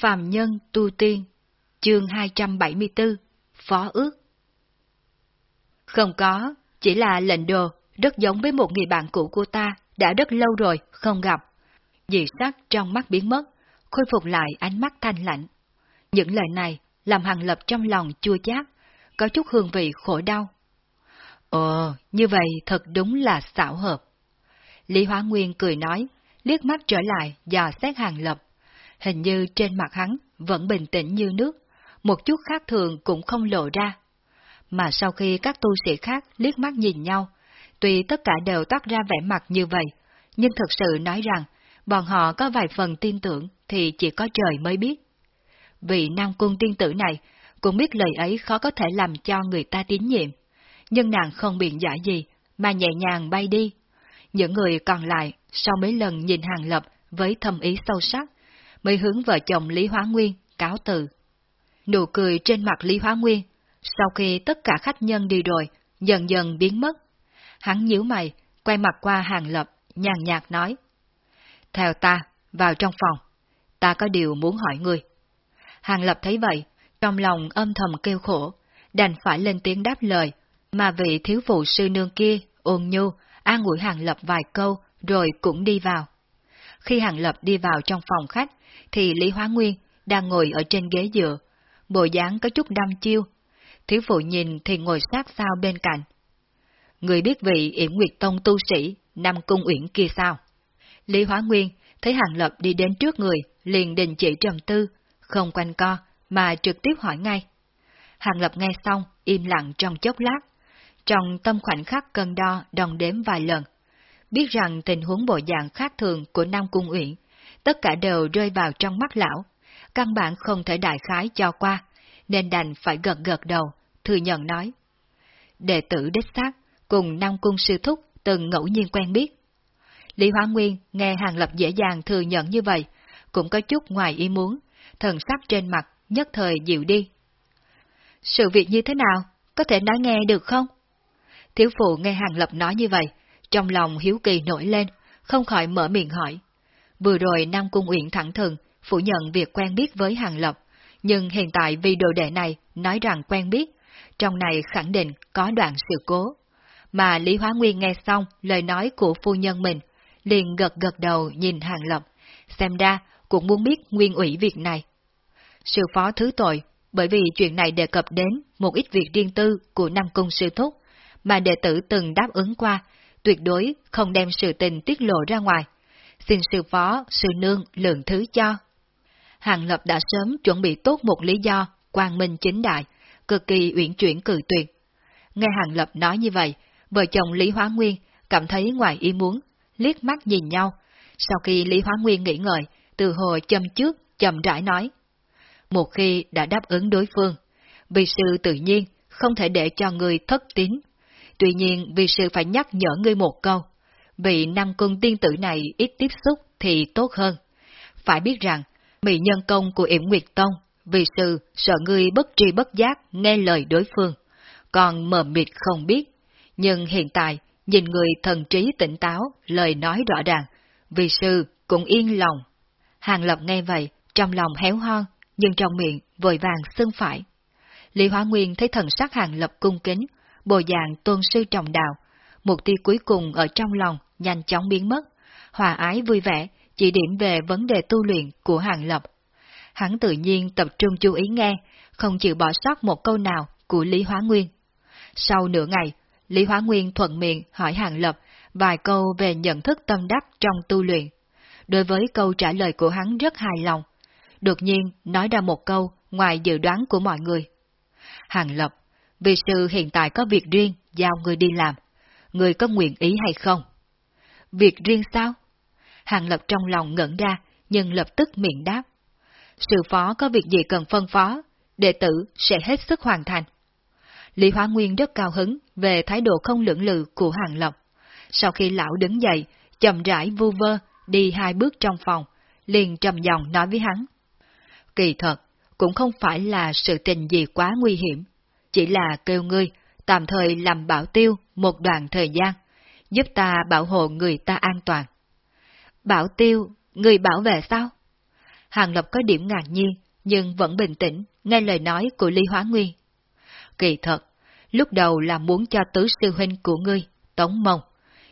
Phàm Nhân Tu Tiên Chương 274 Phó ước Không có, chỉ là lệnh đồ, rất giống với một người bạn cũ của ta, đã rất lâu rồi, không gặp. Dị sắc trong mắt biến mất, khôi phục lại ánh mắt thanh lạnh. Những lời này làm Hàng Lập trong lòng chua chát, có chút hương vị khổ đau. Ồ, như vậy thật đúng là xảo hợp. Lý Hóa Nguyên cười nói, liếc mắt trở lại dò xét Hàng Lập. Hình như trên mặt hắn vẫn bình tĩnh như nước, một chút khác thường cũng không lộ ra. Mà sau khi các tu sĩ khác liếc mắt nhìn nhau, tuy tất cả đều toát ra vẻ mặt như vậy, nhưng thật sự nói rằng, bọn họ có vài phần tin tưởng thì chỉ có trời mới biết. Vị Nam Cung tiên tử này cũng biết lời ấy khó có thể làm cho người ta tín nhiệm, nhưng nàng không biện giải gì, mà nhẹ nhàng bay đi. Những người còn lại, sau mấy lần nhìn Hàng Lập với thâm ý sâu sắc, mới hướng vợ chồng Lý Hóa Nguyên cáo từ. Nụ cười trên mặt Lý Hóa Nguyên, sau khi tất cả khách nhân đi rồi, dần dần biến mất. Hắn nhíu mày, quay mặt qua Hàng Lập, nhàn nhạt nói. Theo ta, vào trong phòng. Ta có điều muốn hỏi ngươi. Hàng Lập thấy vậy, trong lòng âm thầm kêu khổ, đành phải lên tiếng đáp lời, mà vị thiếu phụ sư nương kia, ôn nhu, an ủi Hàng Lập vài câu, rồi cũng đi vào. Khi Hàng Lập đi vào trong phòng khách, thì Lý Hóa Nguyên đang ngồi ở trên ghế dựa, bộ dáng có chút đăm chiêu. Thiếu phụ nhìn thì ngồi sát sao bên cạnh. Người biết vị Yểm Nguyệt Tông tu sĩ, Nam Cung Uyển kia sao? Lý Hóa Nguyên thấy Hàng Lập đi đến trước người, liền đình chỉ trầm tư, không quanh co, mà trực tiếp hỏi ngay. Hàng Lập nghe xong, im lặng trong chốc lát. Trong tâm khoảnh khắc cân đo, đồng đếm vài lần. Biết rằng tình huống bộ dạng khác thường của Nam Cung Uyển, tất cả đều rơi vào trong mắt lão. Căn bản không thể đại khái cho qua, nên đành phải gật gật đầu, thừa nhận nói. Đệ tử đích xác, cùng Nam Cung Sư Thúc từng ngẫu nhiên quen biết. Lý Hóa Nguyên nghe Hàng Lập dễ dàng thừa nhận như vậy, cũng có chút ngoài ý muốn, thần sắc trên mặt nhất thời dịu đi. Sự việc như thế nào? Có thể nói nghe được không? Thiếu phụ nghe Hàng Lập nói như vậy, trong lòng hiếu kỳ nổi lên, không khỏi mở miệng hỏi. Vừa rồi Nam Cung Uyển thẳng thừng, phủ nhận việc quen biết với Hàng Lập, nhưng hiện tại vì đồ đệ này nói rằng quen biết, trong này khẳng định có đoạn sự cố. Mà Lý Hóa Nguyên nghe xong lời nói của phu nhân mình, liền gật gật đầu nhìn Hàng Lập, xem ra cũng muốn biết nguyên ủy việc này. Sư phó thứ tội, bởi vì chuyện này đề cập đến một ít việc riêng tư của Nam Cung Sư Thúc, mà đệ tử từng đáp ứng qua, tuyệt đối không đem sự tình tiết lộ ra ngoài. Xin sư phó, sư nương lượng thứ cho. Hàng Lập đã sớm chuẩn bị tốt một lý do, quang minh chính đại, cực kỳ uyển chuyển cử tuyệt. Nghe Hàng Lập nói như vậy, vợ chồng Lý Hóa Nguyên cảm thấy ngoài ý muốn, liếc mắt nhìn nhau. Sau khi Lý Hóa Nguyên nghĩ ngợi, từ hồ châm trước, chậm rãi nói. Một khi đã đáp ứng đối phương, vì sư tự nhiên không thể để cho người thất tín. Tuy nhiên vì sư phải nhắc nhở ngươi một câu, vị năm cung tiên tử này ít tiếp xúc thì tốt hơn. Phải biết rằng, mỹ nhân công của Yểm Nguyệt Tông, vì sư sợ ngươi bất tri bất giác nghe lời đối phương, còn mờ mịt không biết. Nhưng hiện tại, nhìn người thần trí tỉnh táo, lời nói rõ ràng, vì sư cũng yên lòng. Hàng Lập nghe vậy, trong lòng héo hon, nhưng trong miệng vội vàng xưng phải. Lý Hóa Nguyên thấy thần sắc Hàng Lập cung kính, bồ dạng tôn sư trọng đạo, mục tiêu cuối cùng ở trong lòng nhanh chóng biến mất, hòa ái vui vẻ, chỉ điểm về vấn đề tu luyện của Hàng Lập. Hắn tự nhiên tập trung chú ý nghe, không chịu bỏ sót một câu nào của Lý Hóa Nguyên. Sau nửa ngày, Lý Hóa Nguyên thuận miệng hỏi Hàng Lập vài câu về nhận thức tâm đắc trong tu luyện. Đối với câu trả lời của hắn rất hài lòng. Đột nhiên nói ra một câu ngoài dự đoán của mọi người. Hàng Lập, vì sư hiện tại có việc riêng giao người đi làm. Người có nguyện ý hay không? Việc riêng sao? Hàng Lập trong lòng ngẩn ra, nhưng lập tức miệng đáp. sự phó có việc gì cần phân phó, đệ tử sẽ hết sức hoàn thành. Lý Hóa Nguyên rất cao hứng về thái độ không lưỡng lự của Hàng Lập. Sau khi lão đứng dậy, chậm rãi vu vơ, đi hai bước trong phòng, liền trầm giọng nói với hắn. Kỳ thật, cũng không phải là sự tình gì quá nguy hiểm, chỉ là kêu ngươi tạm thời làm bảo tiêu một đoạn thời gian, giúp ta bảo hộ người ta an toàn. Bảo tiêu, người bảo vệ sao? Hàng Lập có điểm ngạc nhiên, nhưng vẫn bình tĩnh, nghe lời nói của Lý Hóa Nguyên. Kỳ thật, lúc đầu là muốn cho tứ sư huynh của ngươi, Tống Mông.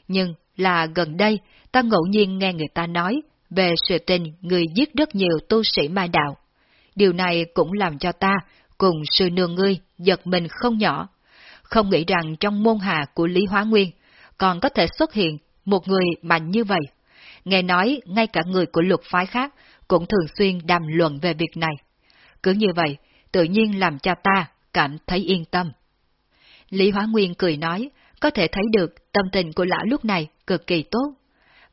Nhưng là gần đây, ta ngẫu nhiên nghe người ta nói về sự tình người giết rất nhiều tu sĩ ma đạo. Điều này cũng làm cho ta cùng sư nương ngươi giật mình không nhỏ. Không nghĩ rằng trong môn hạ của Lý Hóa Nguyên còn có thể xuất hiện một người mạnh như vậy. Nghe nói ngay cả người của luật phái khác cũng thường xuyên đàm luận về việc này. Cứ như vậy, tự nhiên làm cho ta cảm thấy yên tâm. Lý Hóa Nguyên cười nói, có thể thấy được tâm tình của lão lúc này cực kỳ tốt.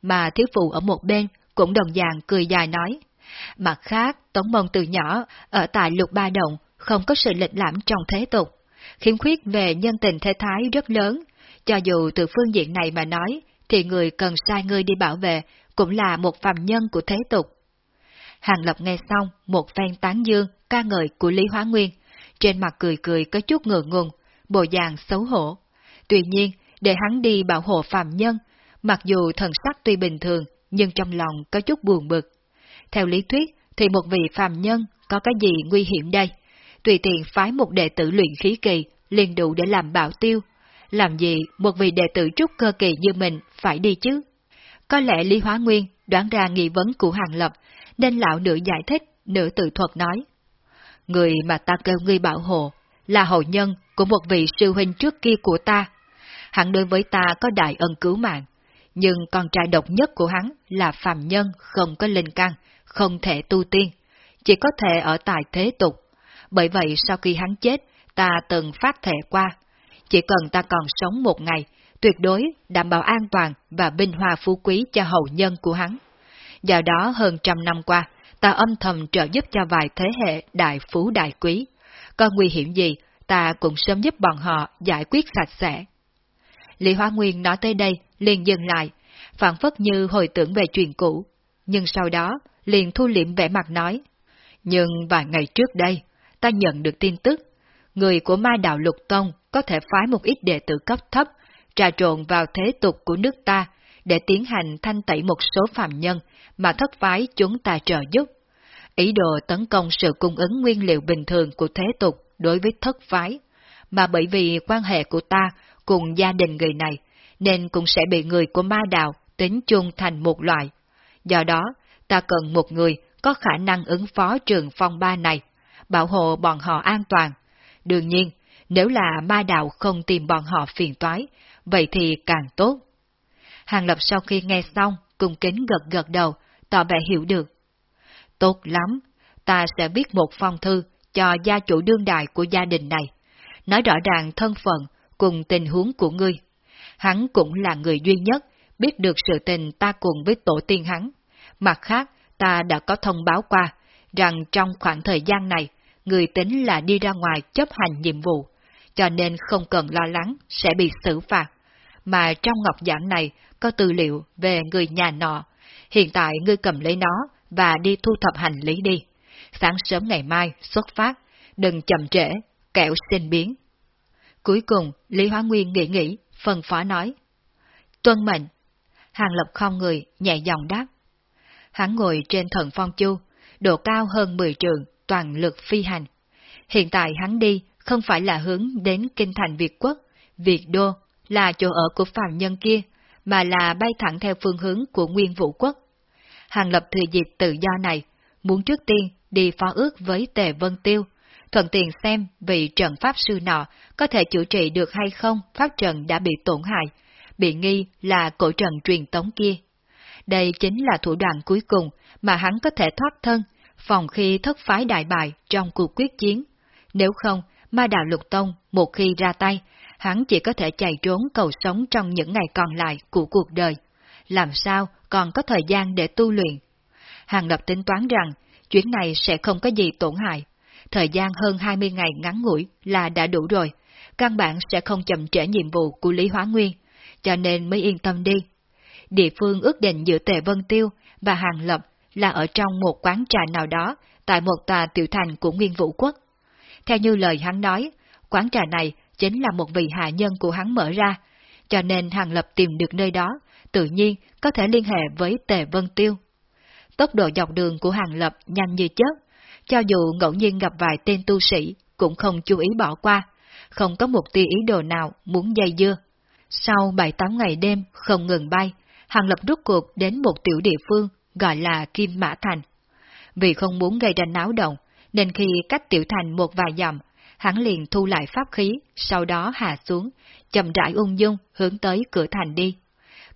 Mà thiếu phụ ở một bên cũng đồng dạng cười dài nói. Mặt khác, Tống Mông từ nhỏ, ở tại lục ba động, không có sự lịch lãm trong thế tục. Khiếm khuyết về nhân tình thế thái rất lớn, cho dù từ phương diện này mà nói, thì người cần sai ngươi đi bảo vệ cũng là một phàm nhân của thế tục. Hàng Lập nghe xong một phen tán dương, ca ngợi của Lý Hóa Nguyên, trên mặt cười cười có chút ngượng ngùng, bộ dạng xấu hổ. Tuy nhiên, để hắn đi bảo hộ phàm nhân, mặc dù thần sắc tuy bình thường, nhưng trong lòng có chút buồn bực. Theo lý thuyết, thì một vị phàm nhân có cái gì nguy hiểm đây? Tùy tiện phái một đệ tử luyện khí kỳ, liền đủ để làm bảo tiêu. Làm gì một vị đệ tử trúc cơ kỳ như mình phải đi chứ? Có lẽ Lý Hóa Nguyên đoán ra nghi vấn của Hàng Lập, nên lão nữ giải thích, nữ tự thuật nói. Người mà ta kêu ngươi bảo hộ là hậu nhân của một vị sư huynh trước kia của ta. Hắn đối với ta có đại ân cứu mạng, nhưng con trai độc nhất của hắn là phàm nhân không có linh căn, không thể tu tiên, chỉ có thể ở tại thế tục. Bởi vậy sau khi hắn chết, ta từng phát thể qua, chỉ cần ta còn sống một ngày, tuyệt đối đảm bảo an toàn và binh hoa phú quý cho hậu nhân của hắn. Do đó hơn trăm năm qua, ta âm thầm trợ giúp cho vài thế hệ đại phú đại quý. Có nguy hiểm gì, ta cũng sớm giúp bọn họ giải quyết sạch sẽ. Lý Hóa Nguyên nói tới đây, liền dừng lại, phản phất như hồi tưởng về chuyện cũ. Nhưng sau đó, liền thu liệm vẻ mặt nói. Nhưng vài ngày trước đây, ta nhận được tin tức, người của ma đạo lục tông có thể phái một ít đệ tử cấp thấp, trà trộn vào thế tục của nước ta, để tiến hành thanh tẩy một số phạm nhân mà thất phái chúng ta trợ giúp. Ý đồ tấn công sự cung ứng nguyên liệu bình thường của thế tục đối với thất phái, mà bởi vì quan hệ của ta cùng gia đình người này, nên cũng sẽ bị người của ma đạo tính chung thành một loại. Do đó, ta cần một người có khả năng ứng phó trường phong ba này, bảo hộ bọn họ an toàn. Đương nhiên, nếu là ma đạo không tìm bọn họ phiền toái, vậy thì càng tốt. Hàng Lập sau khi nghe xong, cùng kính gật gật đầu, tỏ vẻ hiểu được. Tốt lắm, ta sẽ viết một phong thư cho gia chủ đương đại của gia đình này, nói rõ ràng thân phận cùng tình huống của ngươi. Hắn cũng là người duy nhất biết được sự tình ta cùng với tổ tiên hắn. Mặt khác, ta đã có thông báo qua rằng trong khoảng thời gian này, người tính là đi ra ngoài chấp hành nhiệm vụ, cho nên không cần lo lắng sẽ bị xử phạt. Mà trong ngọc giảng này có tư liệu về người nhà nọ, hiện tại ngươi cầm lấy nó và đi thu thập hành lý đi. Sáng sớm ngày mai xuất phát, đừng chậm trễ, kẻo sinh biến. Cuối cùng, Lý Hóa Nguyên nghĩ nghĩ, phần phó nói. Tuân mệnh. Hàng Lập không người, nhẹ giọng đáp. Hắn ngồi trên thần phong chu, độ cao hơn 10 trường, toàn lực phi hành. Hiện tại hắn đi không phải là hướng đến kinh thành Việt Quốc, Việt Đô, là chỗ ở của phàm nhân kia, mà là bay thẳng theo phương hướng của Nguyên Vũ Quốc. Hàng Lập thừa dịp tự do này, muốn trước tiên đi phó ước với Tề Vân Tiêu, thuận tiện xem vị trận pháp sư nọ có thể chữa trị được hay không pháp trận đã bị tổn hại, bị nghi là cổ trận truyền tống kia. Đây chính là thủ đoạn cuối cùng mà hắn có thể thoát thân, phòng khi thất phái đại bại trong cuộc quyết chiến. Nếu không, ma đạo lục tông một khi ra tay, hắn chỉ có thể chạy trốn cầu sống trong những ngày còn lại của cuộc đời. Làm sao còn có thời gian để tu luyện? Hàng Lập tính toán rằng, chuyến này sẽ không có gì tổn hại. Thời gian hơn 20 ngày ngắn ngủi là đã đủ rồi, căn bản sẽ không chậm trễ nhiệm vụ của Lý Hóa Nguyên, cho nên mới yên tâm đi. Địa phương ước định giữa Tề Vân Tiêu và Hàng Lập là ở trong một quán trà nào đó tại một tòa tiểu thành của Nguyên Vũ Quốc. Theo như lời hắn nói, quán trà này chính là một vị hạ nhân của hắn mở ra, cho nên Hàng Lập tìm được nơi đó, tự nhiên có thể liên hệ với Tề Vân Tiêu. tốc độ dọc đường của Hàng Lập nhanh như chớp, cho dù ngẫu nhiên gặp vài tên tu sĩ, cũng không chú ý bỏ qua, không có một tia ý đồ nào muốn dây dưa. Sau 7-8 ngày đêm không ngừng bay, Hàng Lập rút cuộc đến một tiểu địa phương gọi là Kim Mã Thành. Vì không muốn gây ra náo động, nên khi cách tiểu thành một vài dặm, hắn liền thu lại pháp khí, sau đó hạ xuống, chậm rãi ung dung hướng tới cửa thành đi.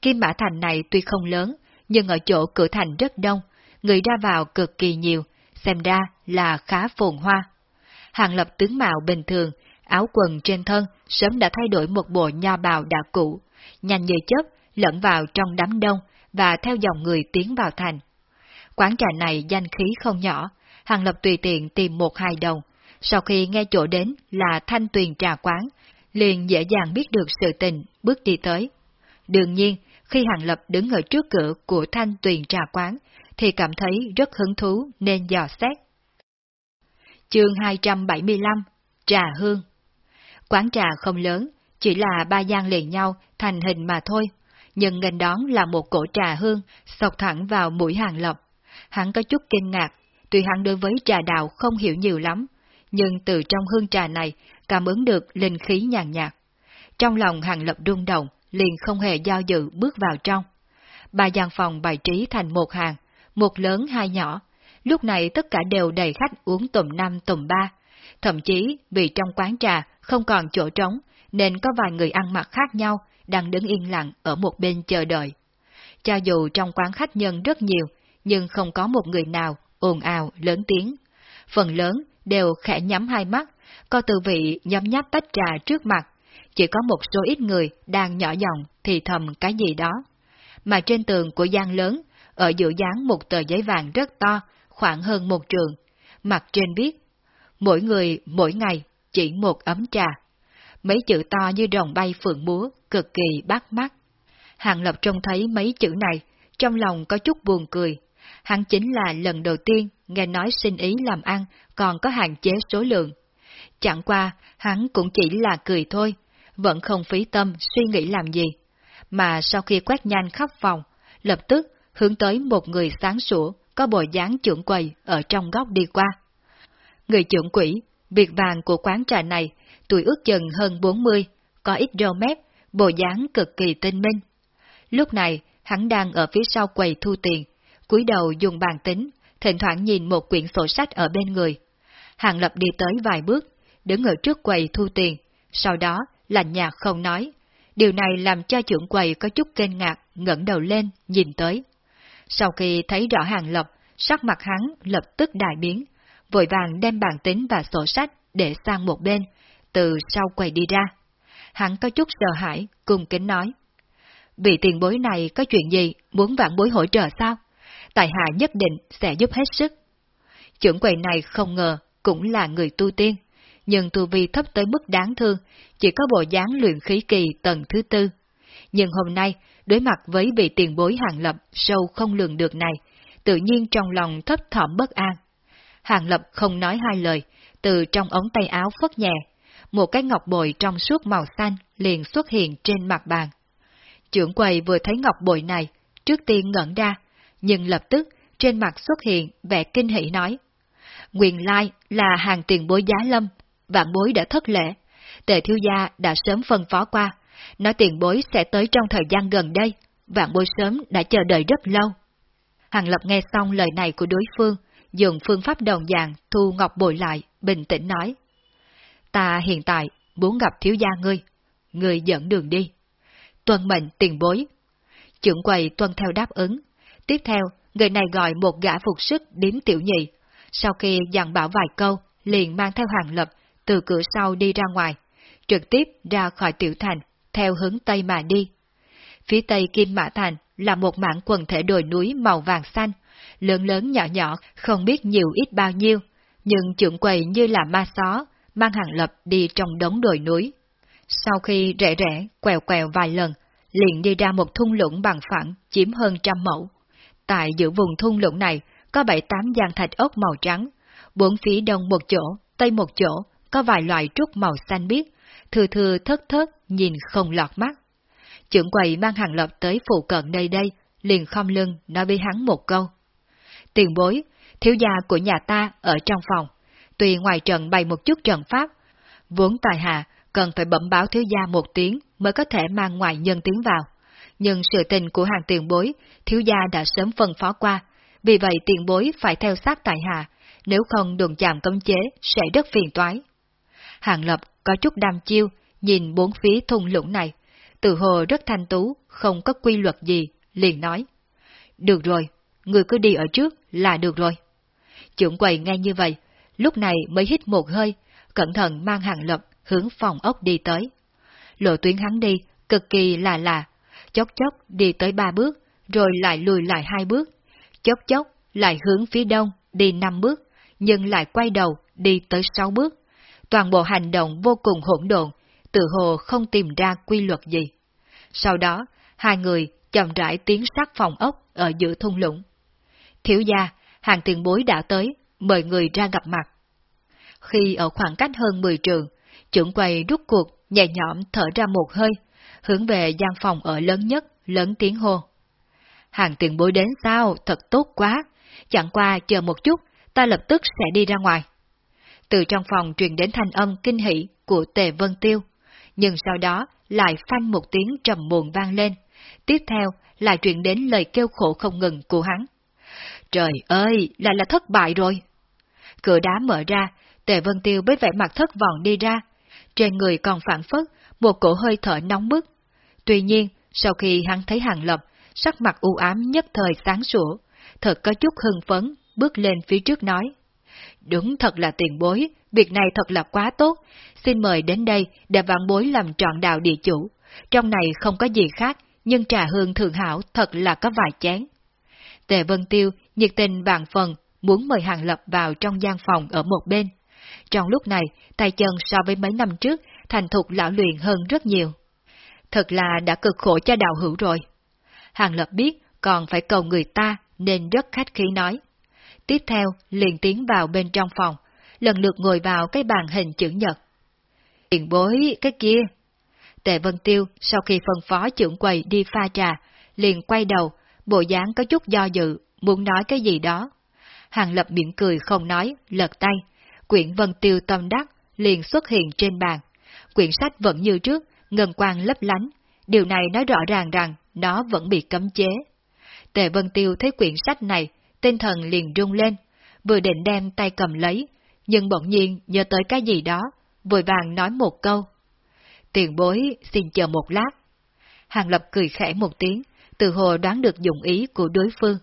Kim Mã Thành này tuy không lớn, nhưng ở chỗ cửa thành rất đông, người ra vào cực kỳ nhiều, xem ra là khá phồn hoa. Hàng lập tướng mạo bình thường, áo quần trên thân sớm đã thay đổi một bộ nho bào đã cũ, nhanh như chớp lẫn vào trong đám đông và theo dòng người tiến vào thành. Quán trà này danh khí không nhỏ, Hàng Lập tùy tiện tìm một hai đồng, sau khi nghe chỗ đến là thanh tuyền trà quán, liền dễ dàng biết được sự tình, bước đi tới. Đương nhiên, khi Hàng Lập đứng ở trước cửa của thanh tuyền trà quán, thì cảm thấy rất hứng thú nên dò xét. Chương 275 Trà Hương Quán trà không lớn, chỉ là ba gian liền nhau thành hình mà thôi, nhưng gần đón là một cổ trà hương sọc thẳng vào mũi hàng lập. Hắn có chút kinh ngạc, tuy hắn đối với trà đạo không hiểu nhiều lắm, nhưng từ trong hương trà này cảm ứng được linh khí nhàn nhạt. Trong lòng hàng lập rung động, liền không hề do dự bước vào trong. Ba gian phòng bài trí thành một hàng, một lớn hai nhỏ. Lúc này tất cả đều đầy khách uống tùm năm tùm ba. Thậm chí vì trong quán trà không còn chỗ trống, nên có vài người ăn mặc khác nhau đang đứng yên lặng ở một bên chờ đợi. Cho dù trong quán khách nhân rất nhiều, nhưng không có một người nào ồn ào lớn tiếng. Phần lớn đều khẽ nhắm hai mắt, có tư vị nhấm nháp tách trà trước mặt. Chỉ có một số ít người đang nhỏ giọng thì thầm cái gì đó. Mà trên tường của gian lớn, ở giữa dáng một tờ giấy vàng rất to, khoảng hơn một trường. Mặt trên viết, mỗi người mỗi ngày chỉ một ấm trà. Mấy chữ to như rồng bay phượng múa, cực kỳ bắt mắt. Hàng Lập trông thấy mấy chữ này, trong lòng có chút buồn cười. Hắn chính là lần đầu tiên nghe nói xin ý làm ăn còn có hạn chế số lượng. Chẳng qua, hắn cũng chỉ là cười thôi, vẫn không phí tâm suy nghĩ làm gì. Mà sau khi quét nhanh khắp phòng, lập tức hướng tới một người sáng sủa, có bộ dáng trưởng quầy ở trong góc đi qua. Người trưởng quỷ, việc vàng của quán trà này, tuổi ước chừng hơn 40, có ít râu mép, bộ dáng cực kỳ tinh minh. Lúc này, hắn đang ở phía sau quầy thu tiền, cúi đầu dùng bàn tính, thỉnh thoảng nhìn một quyển sổ sách ở bên người. Hàng Lập đi tới vài bước, đứng ở trước quầy thu tiền, sau đó lạnh nhạt không nói. Điều này làm cho trưởng quầy có chút kinh ngạc, ngẩng đầu lên, nhìn tới. Sau khi thấy rõ Hàng Lập, sắc mặt hắn lập tức đại biến, vội vàng đem bàn tính và sổ sách để sang một bên, từ sau quầy đi ra. Hắn có chút sợ hãi, cùng kính nói. Vị tiền bối này có chuyện gì, muốn vạn bối hỗ trợ sao? Tài hạ nhất định sẽ giúp hết sức. Trưởng quầy này không ngờ cũng là người tu tiên, nhưng tu vi thấp tới mức đáng thương, chỉ có bộ dáng luyện khí kỳ tầng thứ tư. Nhưng hôm nay, đối mặt với vị tiền bối hàng lập sâu không lường được này, tự nhiên trong lòng thấp thỏm bất an. Hàng lập không nói hai lời, từ trong ống tay áo phất nhẹ, một cái ngọc bội trong suốt màu xanh liền xuất hiện trên mặt bàn. Trưởng quầy vừa thấy ngọc bội này, trước tiên ngẩn ra, nhưng lập tức trên mặt xuất hiện vẻ kinh hỉ nói. Nguyên lai là hàng tiền bối giá lâm, vạn bối đã thất lễ, tề thiếu gia đã sớm phân phó qua, nói tiền bối sẽ tới trong thời gian gần đây, vạn bối sớm đã chờ đợi rất lâu. Hàng Lập nghe xong lời này của đối phương, dùng phương pháp đồng dạng thu ngọc bội lại, bình tĩnh nói. Ta hiện tại muốn gặp thiếu gia ngươi, ngươi dẫn đường đi. Tuân mệnh tiền bối. Trưởng quầy tuân theo đáp ứng. Tiếp theo, người này gọi một gã phục sức đến tiểu nhị. Sau khi dặn bảo vài câu, liền mang theo hàng lập từ cửa sau đi ra ngoài, trực tiếp ra khỏi tiểu thành, theo hướng Tây mà đi. Phía Tây Kim Mã Thành là một mảng quần thể đồi núi màu vàng xanh, lớn lớn nhỏ nhỏ không biết nhiều ít bao nhiêu, nhưng trưởng quầy như là ma xó, mang hàng lập đi trong đống đồi núi. Sau khi rẽ rẽ, quẹo quẹo vài lần, liền đi ra một thung lũng bằng phẳng, chiếm hơn trăm mẫu. Tại giữa vùng thung lũng này, có bảy tám gian thạch ốc màu trắng, bốn phía đông một chỗ, tây một chỗ, có vài loại trúc màu xanh biếc, thừa thừa thất thất, nhìn không lọt mắt. Trưởng quầy mang hàng lập tới phụ cận nơi đây, liền không lưng nói với hắn một câu. Tiền bối, thiếu gia của nhà ta ở trong phòng. Tuy ngoài trận bày một chút trận pháp, vốn tài hạ cần phải bẩm báo thiếu gia một tiếng mới có thể mang ngoại nhân tiếng vào. Nhưng sự tình của hàng tiền bối, thiếu gia đã sớm phân phó qua, vì vậy tiền bối phải theo sát tại hạ, nếu không đụng chạm cấm chế sẽ rất phiền toái. Hàng Lập có chút đam chiêu, nhìn bốn phía thung lũng này, từ hồ rất thanh tú, không có quy luật gì, liền nói. Được rồi, người cứ đi ở trước là được rồi. Trưởng quầy nghe như vậy, lúc này mới hít một hơi, cẩn thận mang Hàng Lập hướng phòng ốc đi tới. Lộ tuyến hắn đi, cực kỳ là lạ, chốc chốc đi tới ba bước, rồi lại lùi lại hai bước, chốc chốc lại hướng phía đông, đi năm bước, nhưng lại quay đầu, đi tới sáu bước. Toàn bộ hành động vô cùng hỗn độn, tự hồ không tìm ra quy luật gì. Sau đó, hai người chậm rãi tiến sát phòng ốc ở giữa thung lũng. Thiếu gia, hàng tiền bối đã tới, mời người ra gặp mặt. Khi ở khoảng cách hơn 10 trường, trưởng quầy rút cuộc, nhẹ nhõm thở ra một hơi, hướng về gian phòng ở lớn nhất, lớn tiếng hô. Hàng tiền bối đến sao, thật tốt quá, chẳng qua chờ một chút, ta lập tức sẽ đi ra ngoài. Từ trong phòng truyền đến thanh âm kinh hỷ của Tề Vân Tiêu, nhưng sau đó lại phanh một tiếng trầm muộn vang lên, tiếp theo lại truyền đến lời kêu khổ không ngừng của hắn. Trời ơi, lại là thất bại rồi. Cửa đá mở ra, Tề Vân Tiêu với vẻ mặt thất vọng đi ra, trên người còn phản phất một cổ hơi thở nóng bức. Tuy nhiên, sau khi hắn thấy hàng lập, sắc mặt u ám nhất thời sáng sủa, thật có chút hưng phấn, bước lên phía trước nói. Đúng thật là tiền bối, việc này thật là quá tốt, xin mời đến đây để vạn bối làm trọn đạo địa chủ. Trong này không có gì khác, nhưng trà hương thượng hảo thật là có vài chén. Tề Vân Tiêu nhiệt tình vạn phần, muốn mời Hàng Lập vào trong gian phòng ở một bên. Trong lúc này, tay chân so với mấy năm trước, thành thục lão luyện hơn rất nhiều. Thật là đã cực khổ cho đạo hữu rồi. Hàng Lập biết còn phải cầu người ta nên rất khách khí nói. Tiếp theo liền tiến vào bên trong phòng, lần lượt ngồi vào cái bàn hình chữ nhật. Tiền bối cái kia. Tề Vân Tiêu sau khi phân phó trưởng quầy đi pha trà, liền quay đầu, bộ dáng có chút do dự, muốn nói cái gì đó. Hàng Lập miệng cười không nói, lật tay, quyển Vân Tiêu tâm đắc liền xuất hiện trên bàn. Quyển sách vẫn như trước, ngân quang lấp lánh, điều này nói rõ ràng rằng nó vẫn bị cấm chế. Tề Vân Tiêu thấy quyển sách này, tinh thần liền rung lên, vừa định đem tay cầm lấy, nhưng bỗng nhiên nhớ tới cái gì đó, vội vàng nói một câu. Tiền bối, xin chờ một lát. Hàng Lập cười khẽ một tiếng, từ hồ đoán được dụng ý của đối phương.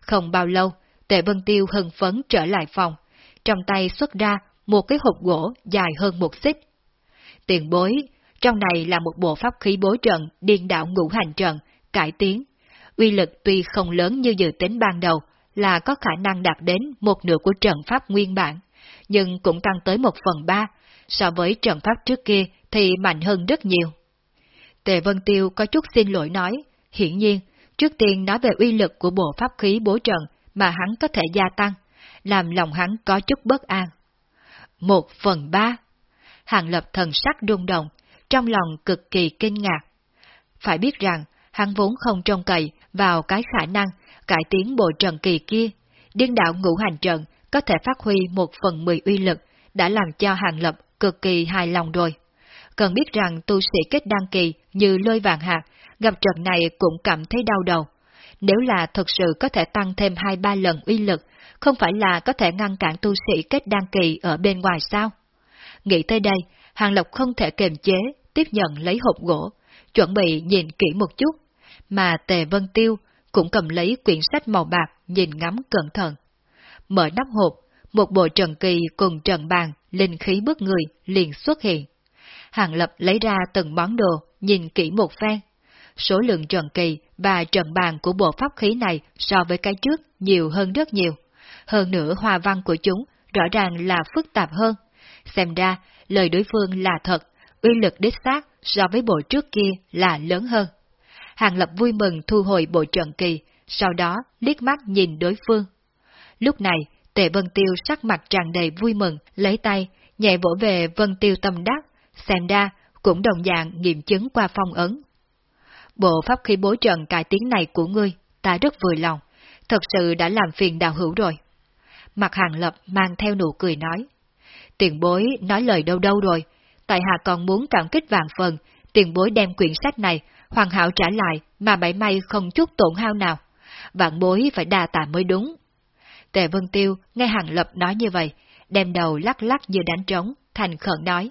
Không bao lâu, Tề Vân Tiêu hưng phấn trở lại phòng, trong tay xuất ra một cái hộp gỗ dài hơn một xích. Tiền bối, trong này là một bộ pháp khí bối trận điên đạo ngũ hành trận, cải tiến. Uy lực tuy không lớn như dự tính ban đầu, là có khả năng đạt đến một nửa của trận pháp nguyên bản, nhưng cũng tăng tới một phần ba, so với trận pháp trước kia thì mạnh hơn rất nhiều. Tề Vân Tiêu có chút xin lỗi nói, hiển nhiên, trước tiên nói về uy lực của bộ pháp khí bố trận mà hắn có thể gia tăng, làm lòng hắn có chút bất an. Một phần ba. Hàng lập thần sắc rung động, trong lòng cực kỳ kinh ngạc. Phải biết rằng, hắn vốn không trông cậy vào cái khả năng cải tiến bộ trận kỳ kia. Điên đạo ngũ hành trận có thể phát huy một phần mười uy lực, đã làm cho hàng lập cực kỳ hài lòng rồi. Cần biết rằng tu sĩ kết đăng kỳ như lôi vàng hạt, gặp trận này cũng cảm thấy đau đầu. Nếu là thực sự có thể tăng thêm hai ba lần uy lực, không phải là có thể ngăn cản tu sĩ kết đăng kỳ ở bên ngoài sao? Nghĩ tới đây, Hàng Lộc không thể kiềm chế, tiếp nhận lấy hộp gỗ, chuẩn bị nhìn kỹ một chút, mà Tề Vân Tiêu cũng cầm lấy quyển sách màu bạc nhìn ngắm cẩn thận. Mở nắp hộp, một bộ trần kỳ cùng trần bàn, linh khí bước người liền xuất hiện. Hàng Lập lấy ra từng món đồ, nhìn kỹ một phen. Số lượng trần kỳ và trần bàn của bộ pháp khí này so với cái trước nhiều hơn rất nhiều. Hơn nữa hoa văn của chúng rõ ràng là phức tạp hơn. Xem ra, lời đối phương là thật, uy lực đích xác so với bộ trước kia là lớn hơn. Hàng Lập vui mừng thu hồi bộ trận kỳ, sau đó liếc mắt nhìn đối phương. Lúc này, Tề Vân Tiêu sắc mặt tràn đầy vui mừng, lấy tay, nhẹ vỗ về Vân Tiêu tâm đắc, xem ra cũng đồng dạng nghiệm chứng qua phong ấn. Bộ pháp khí bố trận cải tiến này của ngươi, ta rất vui lòng, thật sự đã làm phiền đạo hữu rồi. Mặt hàng lập mang theo nụ cười nói. Tiền bối nói lời đâu đâu rồi, tại hạ còn muốn cảm kích vàng phần, tiền bối đem quyển sách này hoàn hảo trả lại mà bảy may không chút tổn hao nào. Vạn bối phải đa tạ mới đúng. Tề Vân Tiêu nghe Hàng Lập nói như vậy, đem đầu lắc lắc như đánh trống, thành khẩn nói.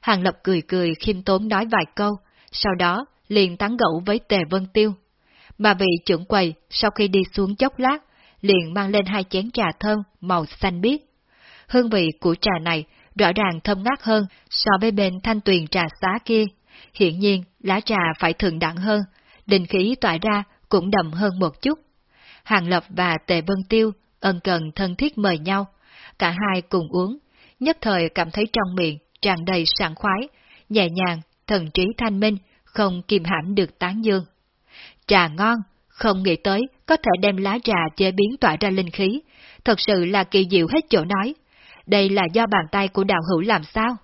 Hàng Lập cười cười khiêm tốn nói vài câu, sau đó liền tán gẫu với Tề Vân Tiêu. Mà vị trưởng quầy sau khi đi xuống chốc lát, liền mang lên hai chén trà thơm màu xanh biếc. Hương vị của trà này rõ ràng thơm ngát hơn so với bên thanh tuyền trà xá kia. Hiện nhiên, lá trà phải thường đẳng hơn, đình khí tỏa ra cũng đậm hơn một chút. Hàng Lập và Tề Vân Tiêu ân cần thân thiết mời nhau, cả hai cùng uống, nhất thời cảm thấy trong miệng tràn đầy sảng khoái, nhẹ nhàng, thần trí thanh minh, không kìm hãm được tán dương. Trà ngon, không nghĩ tới có thể đem lá trà chế biến tỏa ra linh khí, thật sự là kỳ diệu hết chỗ nói. Đây là do bàn tay của đạo hữu làm sao?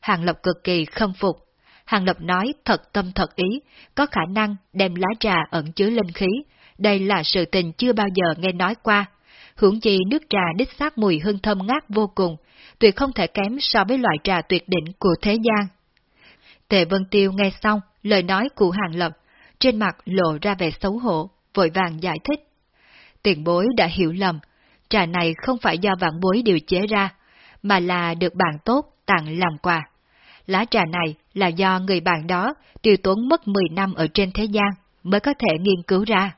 Hàng Lập cực kỳ khâm phục. Hàng Lập nói thật tâm thật ý, có khả năng đem lá trà ẩn chứa linh khí. Đây là sự tình chưa bao giờ nghe nói qua. Hưởng chi nước trà đích xác mùi hương thơm ngát vô cùng, tuyệt không thể kém so với loại trà tuyệt đỉnh của thế gian. Tề Vân Tiêu nghe xong lời nói của Hàng Lập, trên mặt lộ ra vẻ xấu hổ, vội vàng giải thích. Tiền bối đã hiểu lầm, trà này không phải do vạn bối điều chế ra, mà là được bạn tốt tặng làm quà. Lá trà này là do người bạn đó tiêu tốn mất 10 năm ở trên thế gian mới có thể nghiên cứu ra.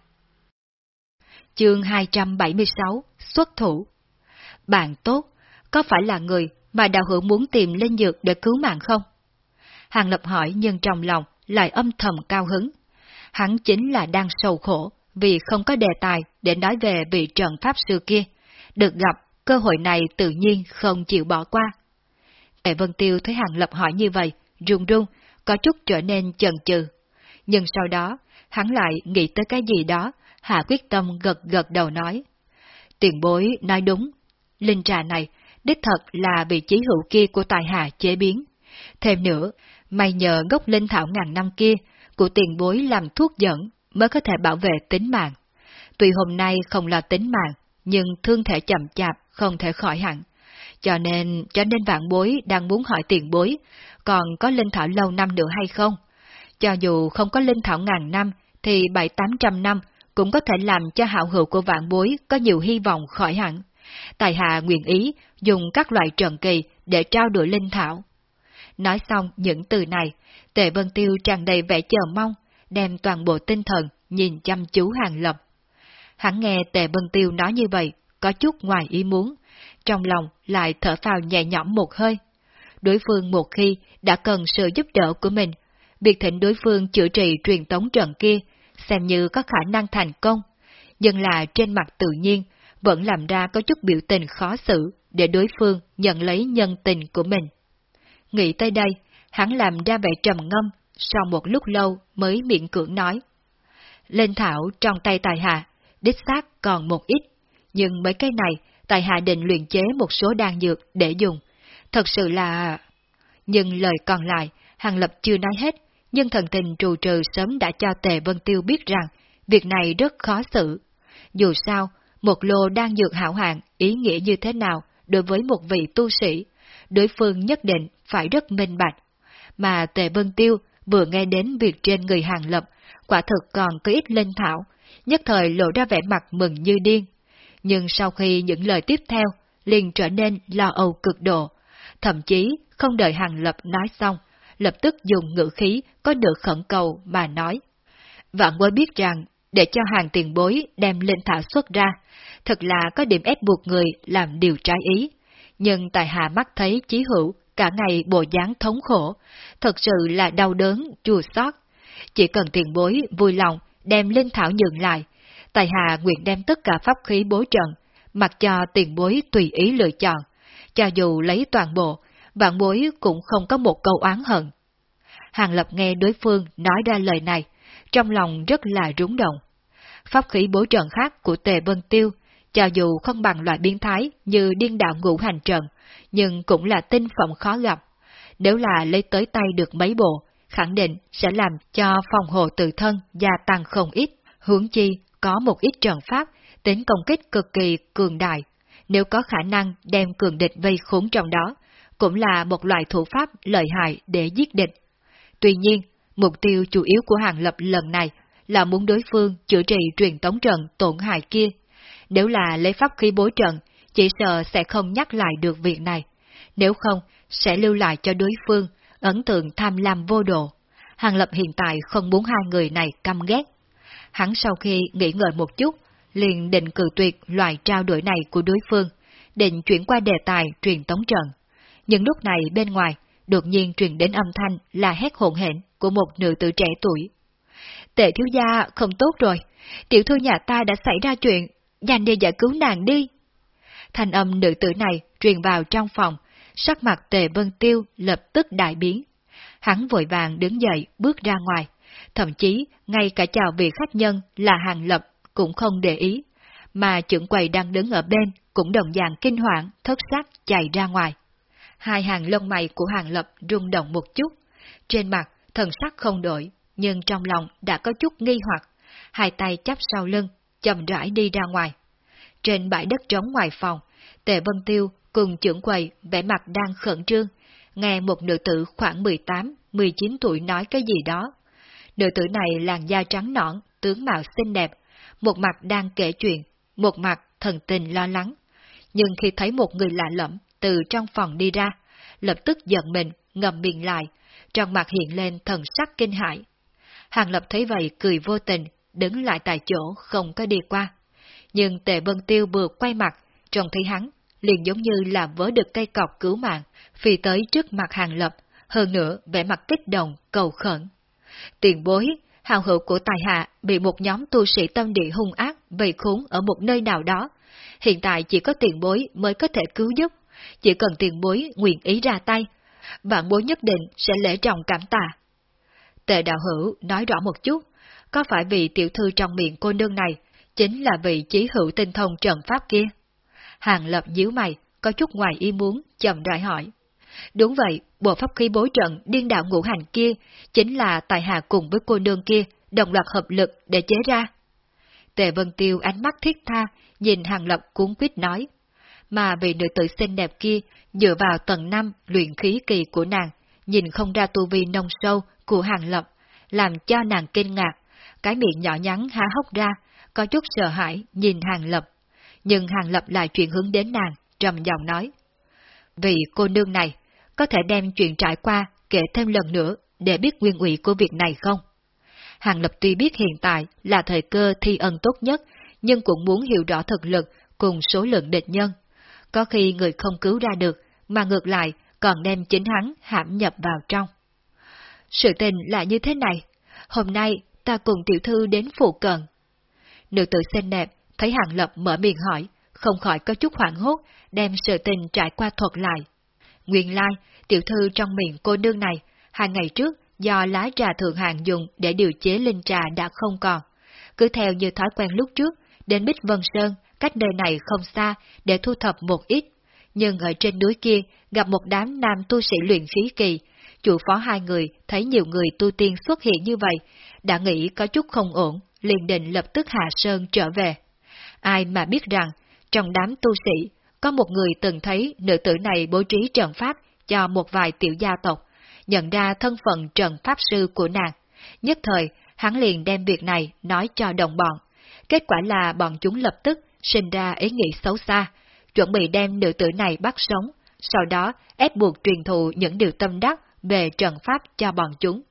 Chương 276 Xuất thủ Bạn tốt, có phải là người mà đạo hữu muốn tìm linh dược để cứu mạng không? Hàng Lập hỏi nhưng trong lòng lại âm thầm cao hứng. Hắn chính là đang sầu khổ vì không có đề tài để nói về vị trận pháp sư kia. Được gặp, cơ hội này tự nhiên không chịu bỏ qua. Tệ Vân Tiêu thấy Hàng Lập hỏi như vậy, run run, có chút trở nên chần chừ. Nhưng sau đó, hắn lại nghĩ tới cái gì đó, hạ quyết tâm gật gật đầu nói. Tiền bối nói đúng, linh trà này đích thật là vị trí hữu kia của tài hạ chế biến. Thêm nữa, may nhờ gốc linh thảo ngàn năm kia của tiền bối làm thuốc dẫn mới có thể bảo vệ tính mạng. Tuy hôm nay không là tính mạng, nhưng thương thể chậm chạp không thể khỏi hẳn. Cho nên, cho nên vạn bối đang muốn hỏi tiền bối, còn có linh thảo lâu năm nữa hay không? Cho dù không có linh thảo ngàn năm, thì bảy tám trăm năm cũng có thể làm cho hạo hữu của vạn bối có nhiều hy vọng khỏi hẳn. Tài hạ nguyện ý dùng các loại trận kỳ để trao đổi linh thảo. Nói xong những từ này, Tề Vân Tiêu tràn đầy vẻ chờ mong, đem toàn bộ tinh thần nhìn chăm chú Hàng Lập. Hắn nghe Tề Vân Tiêu nói như vậy, có chút ngoài ý muốn, trong lòng lại thở phào nhẹ nhõm một hơi. Đối phương một khi đã cần sự giúp đỡ của mình, việc thỉnh đối phương chữa trị truyền tống trận kia xem như có khả năng thành công, nhưng là trên mặt tự nhiên vẫn làm ra có chút biểu tình khó xử để đối phương nhận lấy nhân tình của mình. Nghĩ tới đây, hắn làm ra vẻ trầm ngâm, sau một lúc lâu mới miệng cưỡng nói. Lên thảo trong tay tài hạ, đích xác còn một ít, nhưng mấy cái này tài hạ định luyện chế một số đan dược để dùng. Thật sự là... Nhưng lời còn lại, Hàng Lập chưa nói hết, nhưng thần tình trù trừ sớm đã cho Tề Vân Tiêu biết rằng việc này rất khó xử. Dù sao, một lô đan dược hảo hạng ý nghĩa như thế nào đối với một vị tu sĩ, đối phương nhất định phải rất minh bạch. Mà Tề Vân Tiêu vừa nghe đến việc trên người hàng lập, quả thực còn có ít linh thảo, nhất thời lộ ra vẻ mặt mừng như điên. Nhưng sau khi những lời tiếp theo, liền trở nên lo âu cực độ, thậm chí không đợi hàng lập nói xong, lập tức dùng ngữ khí có được khẩn cầu mà nói. Vạn bối biết rằng, để cho hàng tiền bối đem linh thảo xuất ra, thật là có điểm ép buộc người làm điều trái ý. Nhưng tại hạ mắt thấy chí hữu cả ngày bộ dáng thống khổ, thật sự là đau đớn, chua xót. Chỉ cần tiền bối vui lòng đem linh thảo nhường lại, tài hạ nguyện đem tất cả pháp khí bố trận, mặc cho tiền bối tùy ý lựa chọn, cho dù lấy toàn bộ, vạn bối cũng không có một câu oán hận. Hàng Lập nghe đối phương nói ra lời này, trong lòng rất là rúng động. Pháp khí bố trận khác của Tề Vân Tiêu, cho dù không bằng loại biến thái như điên đạo ngũ hành trận, nhưng cũng là tinh phẩm khó gặp. Nếu là lấy tới tay được mấy bộ, khẳng định sẽ làm cho phòng hộ tự thân gia tăng không ít, hướng chi có một ít trận pháp tính công kích cực kỳ cường đại, nếu có khả năng đem cường địch vây khốn trong đó, cũng là một loại thủ pháp lợi hại để giết địch. Tuy nhiên, mục tiêu chủ yếu của Hàng Lập lần này là muốn đối phương chữa trị truyền tống trận tổn hại kia. Nếu là lấy pháp khí bối trận, chỉ sợ sẽ không nhắc lại được việc này. Nếu không, sẽ lưu lại cho đối phương ấn tượng tham lam vô độ. Hàng Lập hiện tại không muốn hai người này căm ghét. Hắn sau khi nghĩ ngợi một chút, liền định cử tuyệt loại trao đổi này của đối phương, định chuyển qua đề tài truyền tống trận. Nhưng lúc này bên ngoài, đột nhiên truyền đến âm thanh là hét hỗn hển của một nữ tử trẻ tuổi. Tệ thiếu gia không tốt rồi, tiểu thư nhà ta đã xảy ra chuyện, nhanh đi giải cứu nàng đi. Thanh âm nữ tử này truyền vào trong phòng, sắc mặt tề vân tiêu lập tức đại biến. Hắn vội vàng đứng dậy bước ra ngoài, thậm chí ngay cả chào vị khách nhân là hàng lập cũng không để ý, mà trưởng quầy đang đứng ở bên cũng đồng dạng kinh hoảng, thất sắc chạy ra ngoài. Hai hàng lông mày của hàng lập rung động một chút, trên mặt thần sắc không đổi, nhưng trong lòng đã có chút nghi hoặc, hai tay chắp sau lưng, chậm rãi đi ra ngoài. Trên bãi đất trống ngoài phòng, Tề Vân Tiêu cùng trưởng quầy vẻ mặt đang khẩn trương, nghe một nữ tử khoảng 18, 19 tuổi nói cái gì đó. Nữ tử này làn da trắng nõn, tướng mạo xinh đẹp, một mặt đang kể chuyện, một mặt thần tình lo lắng. Nhưng khi thấy một người lạ lẫm từ trong phòng đi ra, lập tức giận mình, ngầm miệng lại, trong mặt hiện lên thần sắc kinh hãi. Hàng Lập thấy vậy cười vô tình, đứng lại tại chỗ không có đi qua. Nhưng Tề Vân Tiêu vừa quay mặt, trông thấy hắn, liền giống như là vớ được cây cọc cứu mạng, phi tới trước mặt Hàng Lập, hơn nữa vẻ mặt kích động, cầu khẩn. Tiền bối, hào hữu của tài hạ bị một nhóm tu sĩ tâm địa hung ác vây khốn ở một nơi nào đó. Hiện tại chỉ có tiền bối mới có thể cứu giúp, chỉ cần tiền bối nguyện ý ra tay, vạn bối nhất định sẽ lễ trọng cảm tạ. Tề đạo hữu nói rõ một chút, có phải vì tiểu thư trong miệng cô nương này chính là vị chí hữu tinh thông trận pháp kia? Hàng lập díu mày, có chút ngoài ý muốn, chậm rãi hỏi. Đúng vậy, bộ pháp khí bối trận điên đạo ngũ hành kia chính là tài hạ cùng với cô nương kia đồng loạt hợp lực để chế ra. Tề Vân Tiêu ánh mắt thiết tha, nhìn Hàng Lập cuốn quýt nói. Mà vị nữ tử xinh đẹp kia dựa vào tầng năm luyện khí kỳ của nàng, nhìn không ra tu vi nông sâu của Hàng Lập, làm cho nàng kinh ngạc, cái miệng nhỏ nhắn há hốc ra, có chút sợ hãi nhìn Hàng Lập. Nhưng Hàng Lập lại chuyển hướng đến nàng, trầm giọng nói. Vì cô nương này, có thể đem chuyện trải qua kể thêm lần nữa để biết nguyên ủy của việc này không? Hàng Lập tuy biết hiện tại là thời cơ thi ân tốt nhất, nhưng cũng muốn hiểu rõ thực lực cùng số lượng địch nhân. Có khi người không cứu ra được, mà ngược lại còn đem chính hắn hãm nhập vào trong. Sự tình là như thế này, hôm nay ta cùng tiểu thư đến phụ cận. Nữ tử xinh đẹp, thấy Hàng Lập mở miệng hỏi, không khỏi có chút hoảng hốt, đem sự tình trải qua thuật lại. Nguyên lai, tiểu thư trong miệng cô nương này, hai ngày trước do lá trà thượng hàng dùng để điều chế linh trà đã không còn. Cứ theo như thói quen lúc trước, đến Bích Vân Sơn, cách nơi này không xa, để thu thập một ít. Nhưng ở trên núi kia, gặp một đám nam tu sĩ luyện khí kỳ, chủ phó hai người thấy nhiều người tu tiên xuất hiện như vậy, đã nghĩ có chút không ổn, liền định lập tức hạ sơn trở về. Ai mà biết rằng, trong đám tu sĩ, có một người từng thấy nữ tử này bố trí trận pháp cho một vài tiểu gia tộc, nhận ra thân phận trận pháp sư của nàng. Nhất thời, hắn liền đem việc này nói cho đồng bọn. Kết quả là bọn chúng lập tức sinh ra ý nghĩ xấu xa, chuẩn bị đem nữ tử này bắt sống, sau đó ép buộc truyền thụ những điều tâm đắc về trận pháp cho bọn chúng.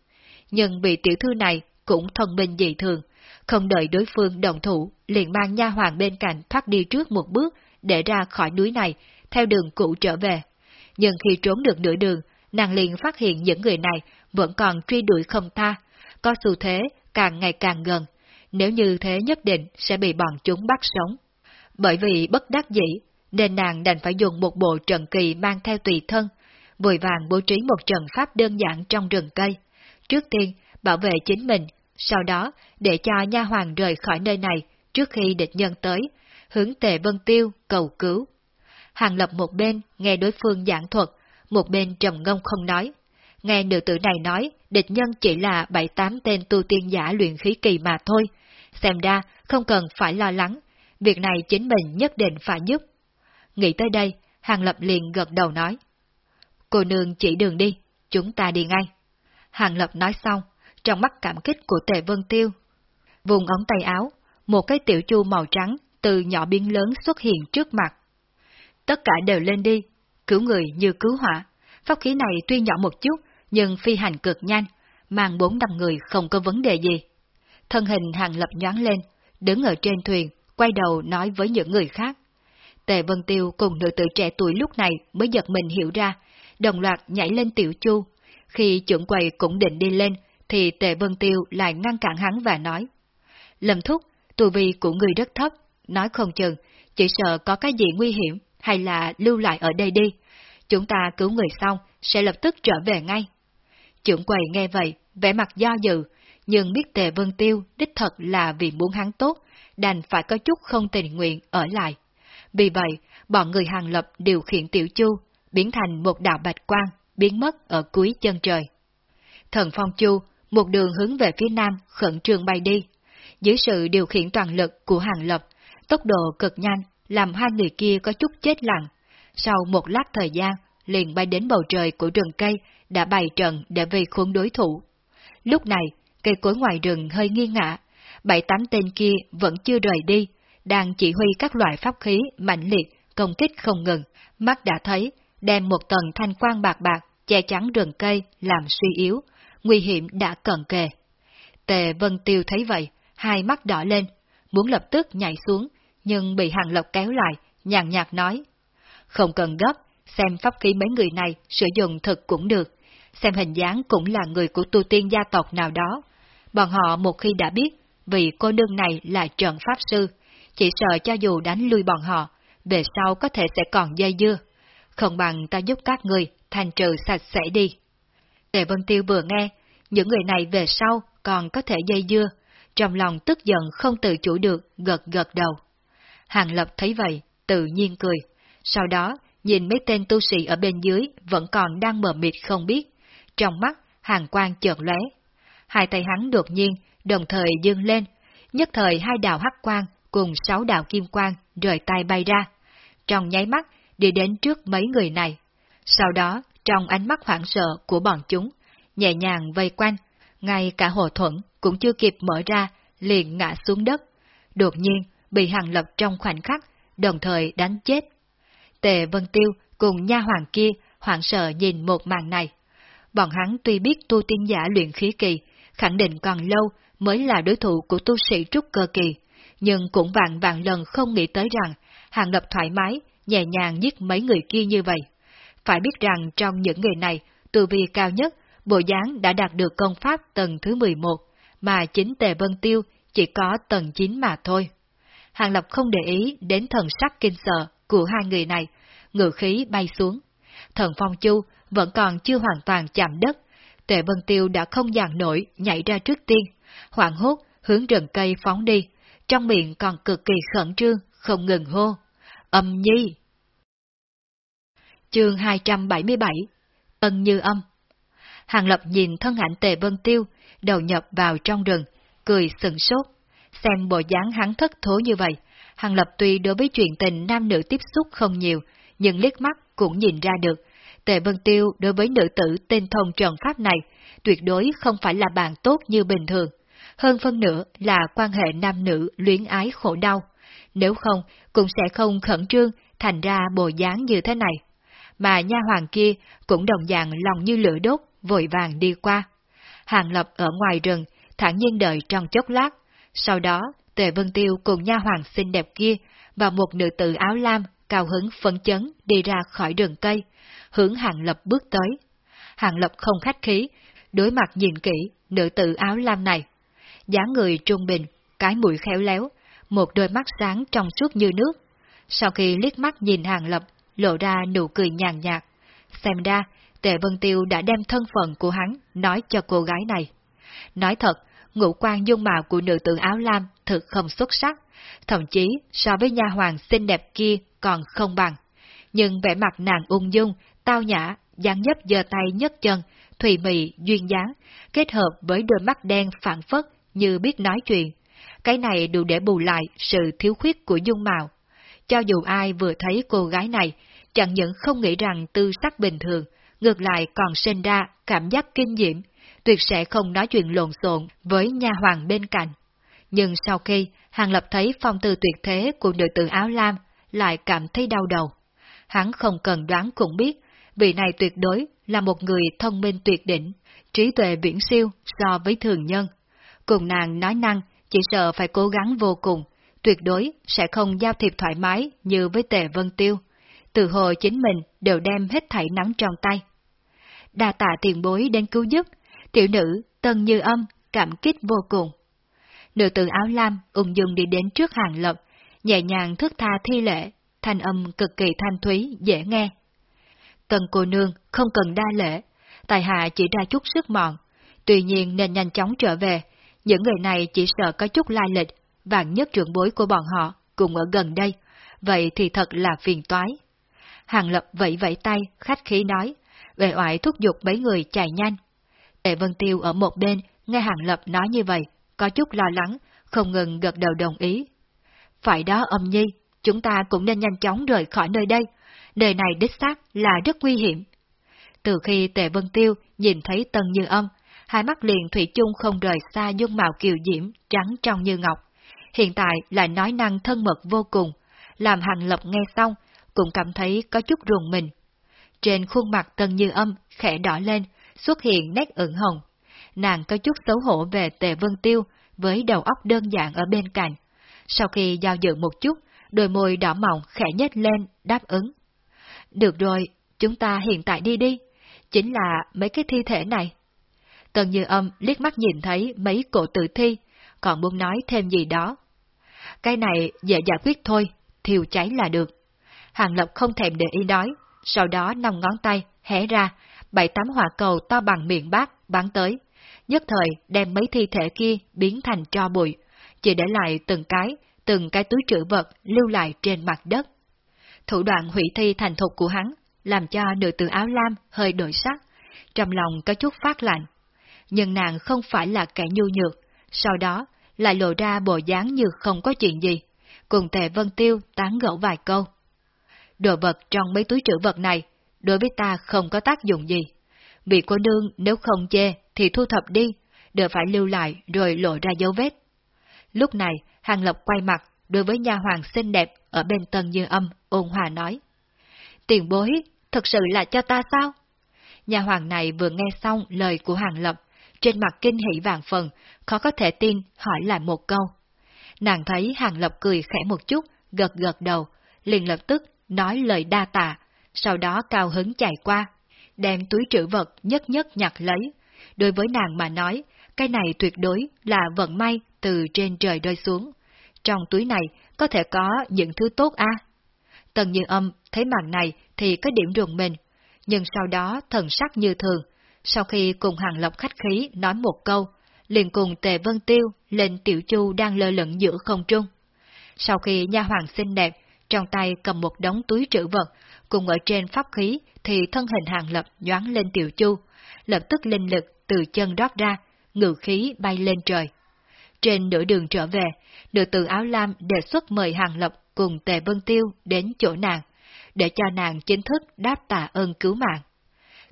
Nhưng vì tiểu thư này cũng thông minh dị thường, không đợi đối phương đồng thủ, liền mang nha hoàng bên cạnh thoát đi trước một bước để ra khỏi núi này, theo đường cũ trở về. Nhưng khi trốn được nửa đường, nàng liền phát hiện những người này vẫn còn truy đuổi không tha, có xu thế càng ngày càng gần, nếu như thế nhất định sẽ bị bọn chúng bắt sống. Bởi vì bất đắc dĩ, nên nàng đành phải dùng một bộ trận kỳ mang theo tùy thân, vội vàng bố trí một trận pháp đơn giản trong rừng cây. Trước tiên, bảo vệ chính mình, sau đó để cho nha hoàng rời khỏi nơi này trước khi địch nhân tới, hướng tề vân tiêu cầu cứu. Hàng lập một bên nghe đối phương giảng thuật, một bên trầm ngông không nói. Nghe nữ tử này nói, địch nhân chỉ là bảy tám tên tu tiên giả luyện khí kỳ mà thôi. Xem ra, không cần phải lo lắng, việc này chính mình nhất định phải giúp. Nghĩ tới đây, Hàng Lập liền gật đầu nói. Cô nương chỉ đường đi, chúng ta đi ngay. Hàng Lập nói xong, trong mắt cảm kích của Tề Vân Tiêu. Vùng ống tay áo, một cái tiểu chu màu trắng từ nhỏ biến lớn xuất hiện trước mặt. Tất cả đều lên đi, cứu người như cứu hỏa. Pháp khí này tuy nhỏ một chút, nhưng phi hành cực nhanh, mang bốn năm người không có vấn đề gì. Thân hình hàng lập nhoáng lên, đứng ở trên thuyền, quay đầu nói với những người khác. Tề Vân Tiêu cùng nữ tử trẻ tuổi lúc này mới giật mình hiểu ra, đồng loạt nhảy lên tiểu chu. Khi trưởng quầy cũng định đi lên, thì Tề Vân Tiêu lại ngăn cản hắn và nói. Lâm thúc, tu vi của người rất thấp, nói không chừng, chỉ sợ có cái gì nguy hiểm, hay là lưu lại ở đây đi. Chúng ta cứu người xong, sẽ lập tức trở về ngay. Trưởng quầy nghe vậy, vẻ mặt do dự, nhưng biết Tề Vân Tiêu đích thật là vì muốn hắn tốt, đành phải có chút không tình nguyện ở lại. Vì vậy, bọn người hàng lập điều khiển tiểu chu, biến thành một đạo bạch quang, biến mất ở cuối chân trời. Thần Phong Chu, một đường hướng về phía nam, khẩn trương bay đi. Dưới sự điều khiển toàn lực của hàng lập, tốc độ cực nhanh, làm hai người kia có chút chết lặng. Sau một lát thời gian, liền bay đến bầu trời của rừng cây, đã bày trận để vây khốn đối thủ. Lúc này, cây cối ngoài rừng hơi nghiêng ngã, bảy tám tên kia vẫn chưa rời đi, đang chỉ huy các loại pháp khí mạnh liệt, công kích không ngừng, mắt đã thấy, đem một tầng thanh quang bạc bạc che chắn rừng cây làm suy yếu, nguy hiểm đã cận kề. Tề Vân Tiêu thấy vậy, hai mắt đỏ lên, muốn lập tức nhảy xuống, nhưng bị Hàng Lộc kéo lại, nhàn nhạt nói. Không cần gấp, xem pháp khí mấy người này sử dụng thực cũng được, xem hình dáng cũng là người của tu tiên gia tộc nào đó. Bọn họ một khi đã biết, vì cô nương này là trận pháp sư, chỉ sợ cho dù đánh lui bọn họ, về sau có thể sẽ còn dây dưa. Không bằng ta giúp các người thành trừ sạch sẽ đi. Tề Vân Tiêu vừa nghe, những người này về sau còn có thể dây dưa, trong lòng tức giận không tự chủ được, gật gật đầu. Hàng Lập thấy vậy, tự nhiên cười. Sau đó, nhìn mấy tên tu sĩ ở bên dưới vẫn còn đang mờ mịt không biết. Trong mắt, hàng quang chợt lóe. Hai tay hắn đột nhiên, đồng thời dương lên. Nhất thời hai đạo hắc quang cùng sáu đạo kim quang rời tay bay ra. Trong nháy mắt, đi đến trước mấy người này. Sau đó, trong ánh mắt hoảng sợ của bọn chúng, nhẹ nhàng vây quanh, ngay cả hồ thuẫn cũng chưa kịp mở ra, liền ngã xuống đất. Đột nhiên, bị hàng lập trong khoảnh khắc, đồng thời đánh chết. Tề Vân Tiêu cùng nha hoàng kia hoảng sợ nhìn một màn này. Bọn hắn tuy biết tu tiên giả luyện khí kỳ, khẳng định còn lâu mới là đối thủ của tu sĩ trúc cơ kỳ, nhưng cũng vạn vạn lần không nghĩ tới rằng hàng lập thoải mái, nhẹ nhàng giết mấy người kia như vậy. Phải biết rằng trong những người này, tu vi cao nhất, bộ dáng đã đạt được công pháp tầng thứ 11, mà chính Tề Vân Tiêu chỉ có tầng 9 mà thôi. Hàng Lập không để ý đến thần sắc kinh sợ của hai người này, ngự khí bay xuống. Thần Phong Chu vẫn còn chưa hoàn toàn chạm đất, Tề Vân Tiêu đã không dàn nổi nhảy ra trước tiên, hoảng hốt hướng rừng cây phóng đi, trong miệng còn cực kỳ khẩn trương, không ngừng hô. Âm nhi! Chương 277 Tân Như Âm Hàng Lập nhìn thân ảnh Tề Vân Tiêu, đầu nhập vào trong rừng, cười sừng sốt. Xem bộ dáng hắn thất thố như vậy, Hàng Lập tuy đối với chuyện tình nam nữ tiếp xúc không nhiều, nhưng liếc mắt cũng nhìn ra được, Tề Vân Tiêu đối với nữ tử tên thông trần pháp này, tuyệt đối không phải là bạn tốt như bình thường. Hơn phân nữa là quan hệ nam nữ luyến ái khổ đau. Nếu không, cũng sẽ không khẩn trương thành ra bộ dáng như thế này. Mà nha hoàng kia cũng đồng dạng lòng như lửa đốt, vội vàng đi qua. Hàng Lập ở ngoài rừng, thản nhiên đợi trong chốc lát. Sau đó, Tề Vân Tiêu cùng nha hoàng xinh đẹp kia và một nữ tử áo lam cao hứng phấn chấn đi ra khỏi rừng cây, hướng Hàng Lập bước tới. Hàng Lập không khách khí, đối mặt nhìn kỹ nữ tử áo lam này. dáng người trung bình, cái mũi khéo léo, một đôi mắt sáng trong suốt như nước. Sau khi liếc mắt nhìn Hàng Lập, lộ ra nụ cười nhàn nhạt. Xem ra, Tề Vân Tiêu đã đem thân phận của hắn nói cho cô gái này. Nói thật, ngũ quan dung mạo của nữ tử áo lam thực không xuất sắc, thậm chí so với nha hoàng xinh đẹp kia còn không bằng. Nhưng vẻ mặt nàng ung dung, tao nhã, dáng nhấp giơ tay nhấc chân, thùy mị, duyên dáng, kết hợp với đôi mắt đen phản phất như biết nói chuyện. Cái này đủ để bù lại sự thiếu khuyết của dung mạo. Cho dù ai vừa thấy cô gái này, chẳng những không nghĩ rằng tư sắc bình thường, ngược lại còn sinh ra cảm giác kinh diễm, tuyệt sẽ không nói chuyện lộn xộn với nha hoàng bên cạnh. Nhưng sau khi Hàng Lập thấy phong tư tuyệt thế của nữ tử áo lam, lại cảm thấy đau đầu. Hắn không cần đoán cũng biết, vị này tuyệt đối là một người thông minh tuyệt đỉnh, trí tuệ viễn siêu so với thường nhân. Cùng nàng nói năng, chỉ sợ phải cố gắng vô cùng, tuyệt đối sẽ không giao thiệp thoải mái như với tề vân tiêu. Từ hồi chính mình đều đem hết thảy nắm trong tay. Đa tạ tiền bối đến cứu giúp, tiểu nữ tân như âm, cảm kích vô cùng. Nữ tử áo lam ung dung đi đến trước hàng lập, nhẹ nhàng thức tha thi lễ, thanh âm cực kỳ thanh thúy, dễ nghe. Tần cô nương không cần đa lễ, tài hạ chỉ ra chút sức mọn, tuy nhiên nên nhanh chóng trở về, những người này chỉ sợ có chút lai lịch, vạn nhất trưởng bối của bọn họ cùng ở gần đây, vậy thì thật là phiền toái. Hàng Lập vẫy vẫy tay, khách khí nói, về oải thúc giục mấy người chạy nhanh. Tệ Vân Tiêu ở một bên, nghe Hàng Lập nói như vậy, có chút lo lắng, không ngừng gật đầu đồng ý. Phải đó âm nhi, chúng ta cũng nên nhanh chóng rời khỏi nơi đây, nơi này đích xác là rất nguy hiểm. Từ khi Tề Vân Tiêu nhìn thấy Tần Như Âm, hai mắt liền thủy chung không rời xa dung mạo kiều diễm, trắng trong như ngọc. Hiện tại lại nói năng thân mật vô cùng, làm Hàng Lập nghe xong, cũng cảm thấy có chút ruồng mình. Trên khuôn mặt Tần Như Âm khẽ đỏ lên, xuất hiện nét ửng hồng. Nàng có chút xấu hổ về Tề Vân Tiêu với đầu óc đơn giản ở bên cạnh. Sau khi giao dự một chút, đôi môi đỏ mỏng khẽ nhếch lên, đáp ứng. Được rồi, chúng ta hiện tại đi đi. Chính là mấy cái thi thể này. Tần Như Âm liếc mắt nhìn thấy mấy cổ tử thi, còn muốn nói thêm gì đó. Cái này dễ giải quyết thôi, thiêu cháy là được. Hàng Lập không thèm để ý nói, sau đó năm ngón tay hé ra, bảy tám hỏa cầu to bằng miệng bát bắn tới. Nhất thời đem mấy thi thể kia biến thành tro bụi, chỉ để lại từng cái, từng cái túi trữ vật lưu lại trên mặt đất. Thủ đoạn hủy thi thành thục của hắn, làm cho nữ tử áo lam hơi đổi sắc, trong lòng có chút phát lạnh. Nhưng nàng không phải là kẻ nhu nhược, sau đó lại lộ ra bộ dáng như không có chuyện gì, cùng tề vân tiêu tán gẫu vài câu. Đồ vật trong mấy túi trữ vật này, đối với ta không có tác dụng gì. Vị cô nương nếu không chê thì thu thập đi, đều phải lưu lại rồi lộ ra dấu vết. Lúc này, Hàng Lập quay mặt, đối với nha hoàng xinh đẹp ở bên tân như âm, ôn hòa nói. Tiền bối, thật sự là cho ta sao? Nhà hoàng này vừa nghe xong lời của Hàng Lập, trên mặt kinh hỉ vàng phần, khó có thể tin hỏi lại một câu. Nàng thấy Hàng Lập cười khẽ một chút, gật gật đầu, liền lập tức nói lời đa tạ, sau đó cao hứng chạy qua, đem túi trữ vật nhất nhất nhặt lấy. Đối với nàng mà nói, cái này tuyệt đối là vận may từ trên trời rơi xuống. Trong túi này có thể có những thứ tốt a. Tần Như Âm thấy màn này thì có điểm rùng mình, nhưng sau đó thần sắc như thường, sau khi cùng Hàng Lộc khách khí nói một câu, liền cùng Tề Vân Tiêu lên Tiểu Chu đang lơ lửng giữa không trung. Sau khi nha hoàng xinh đẹp, trong tay cầm một đống túi trữ vật, cùng ở trên pháp khí thì thân hình Hàng Lập nhoáng lên Tiểu Chu, lập tức linh lực từ chân rót ra, ngự khí bay lên trời. Trên nửa đường trở về, nữ tử áo lam đề xuất mời Hàng Lập cùng Tề Vân Tiêu đến chỗ nàng, để cho nàng chính thức đáp tạ ơn cứu mạng.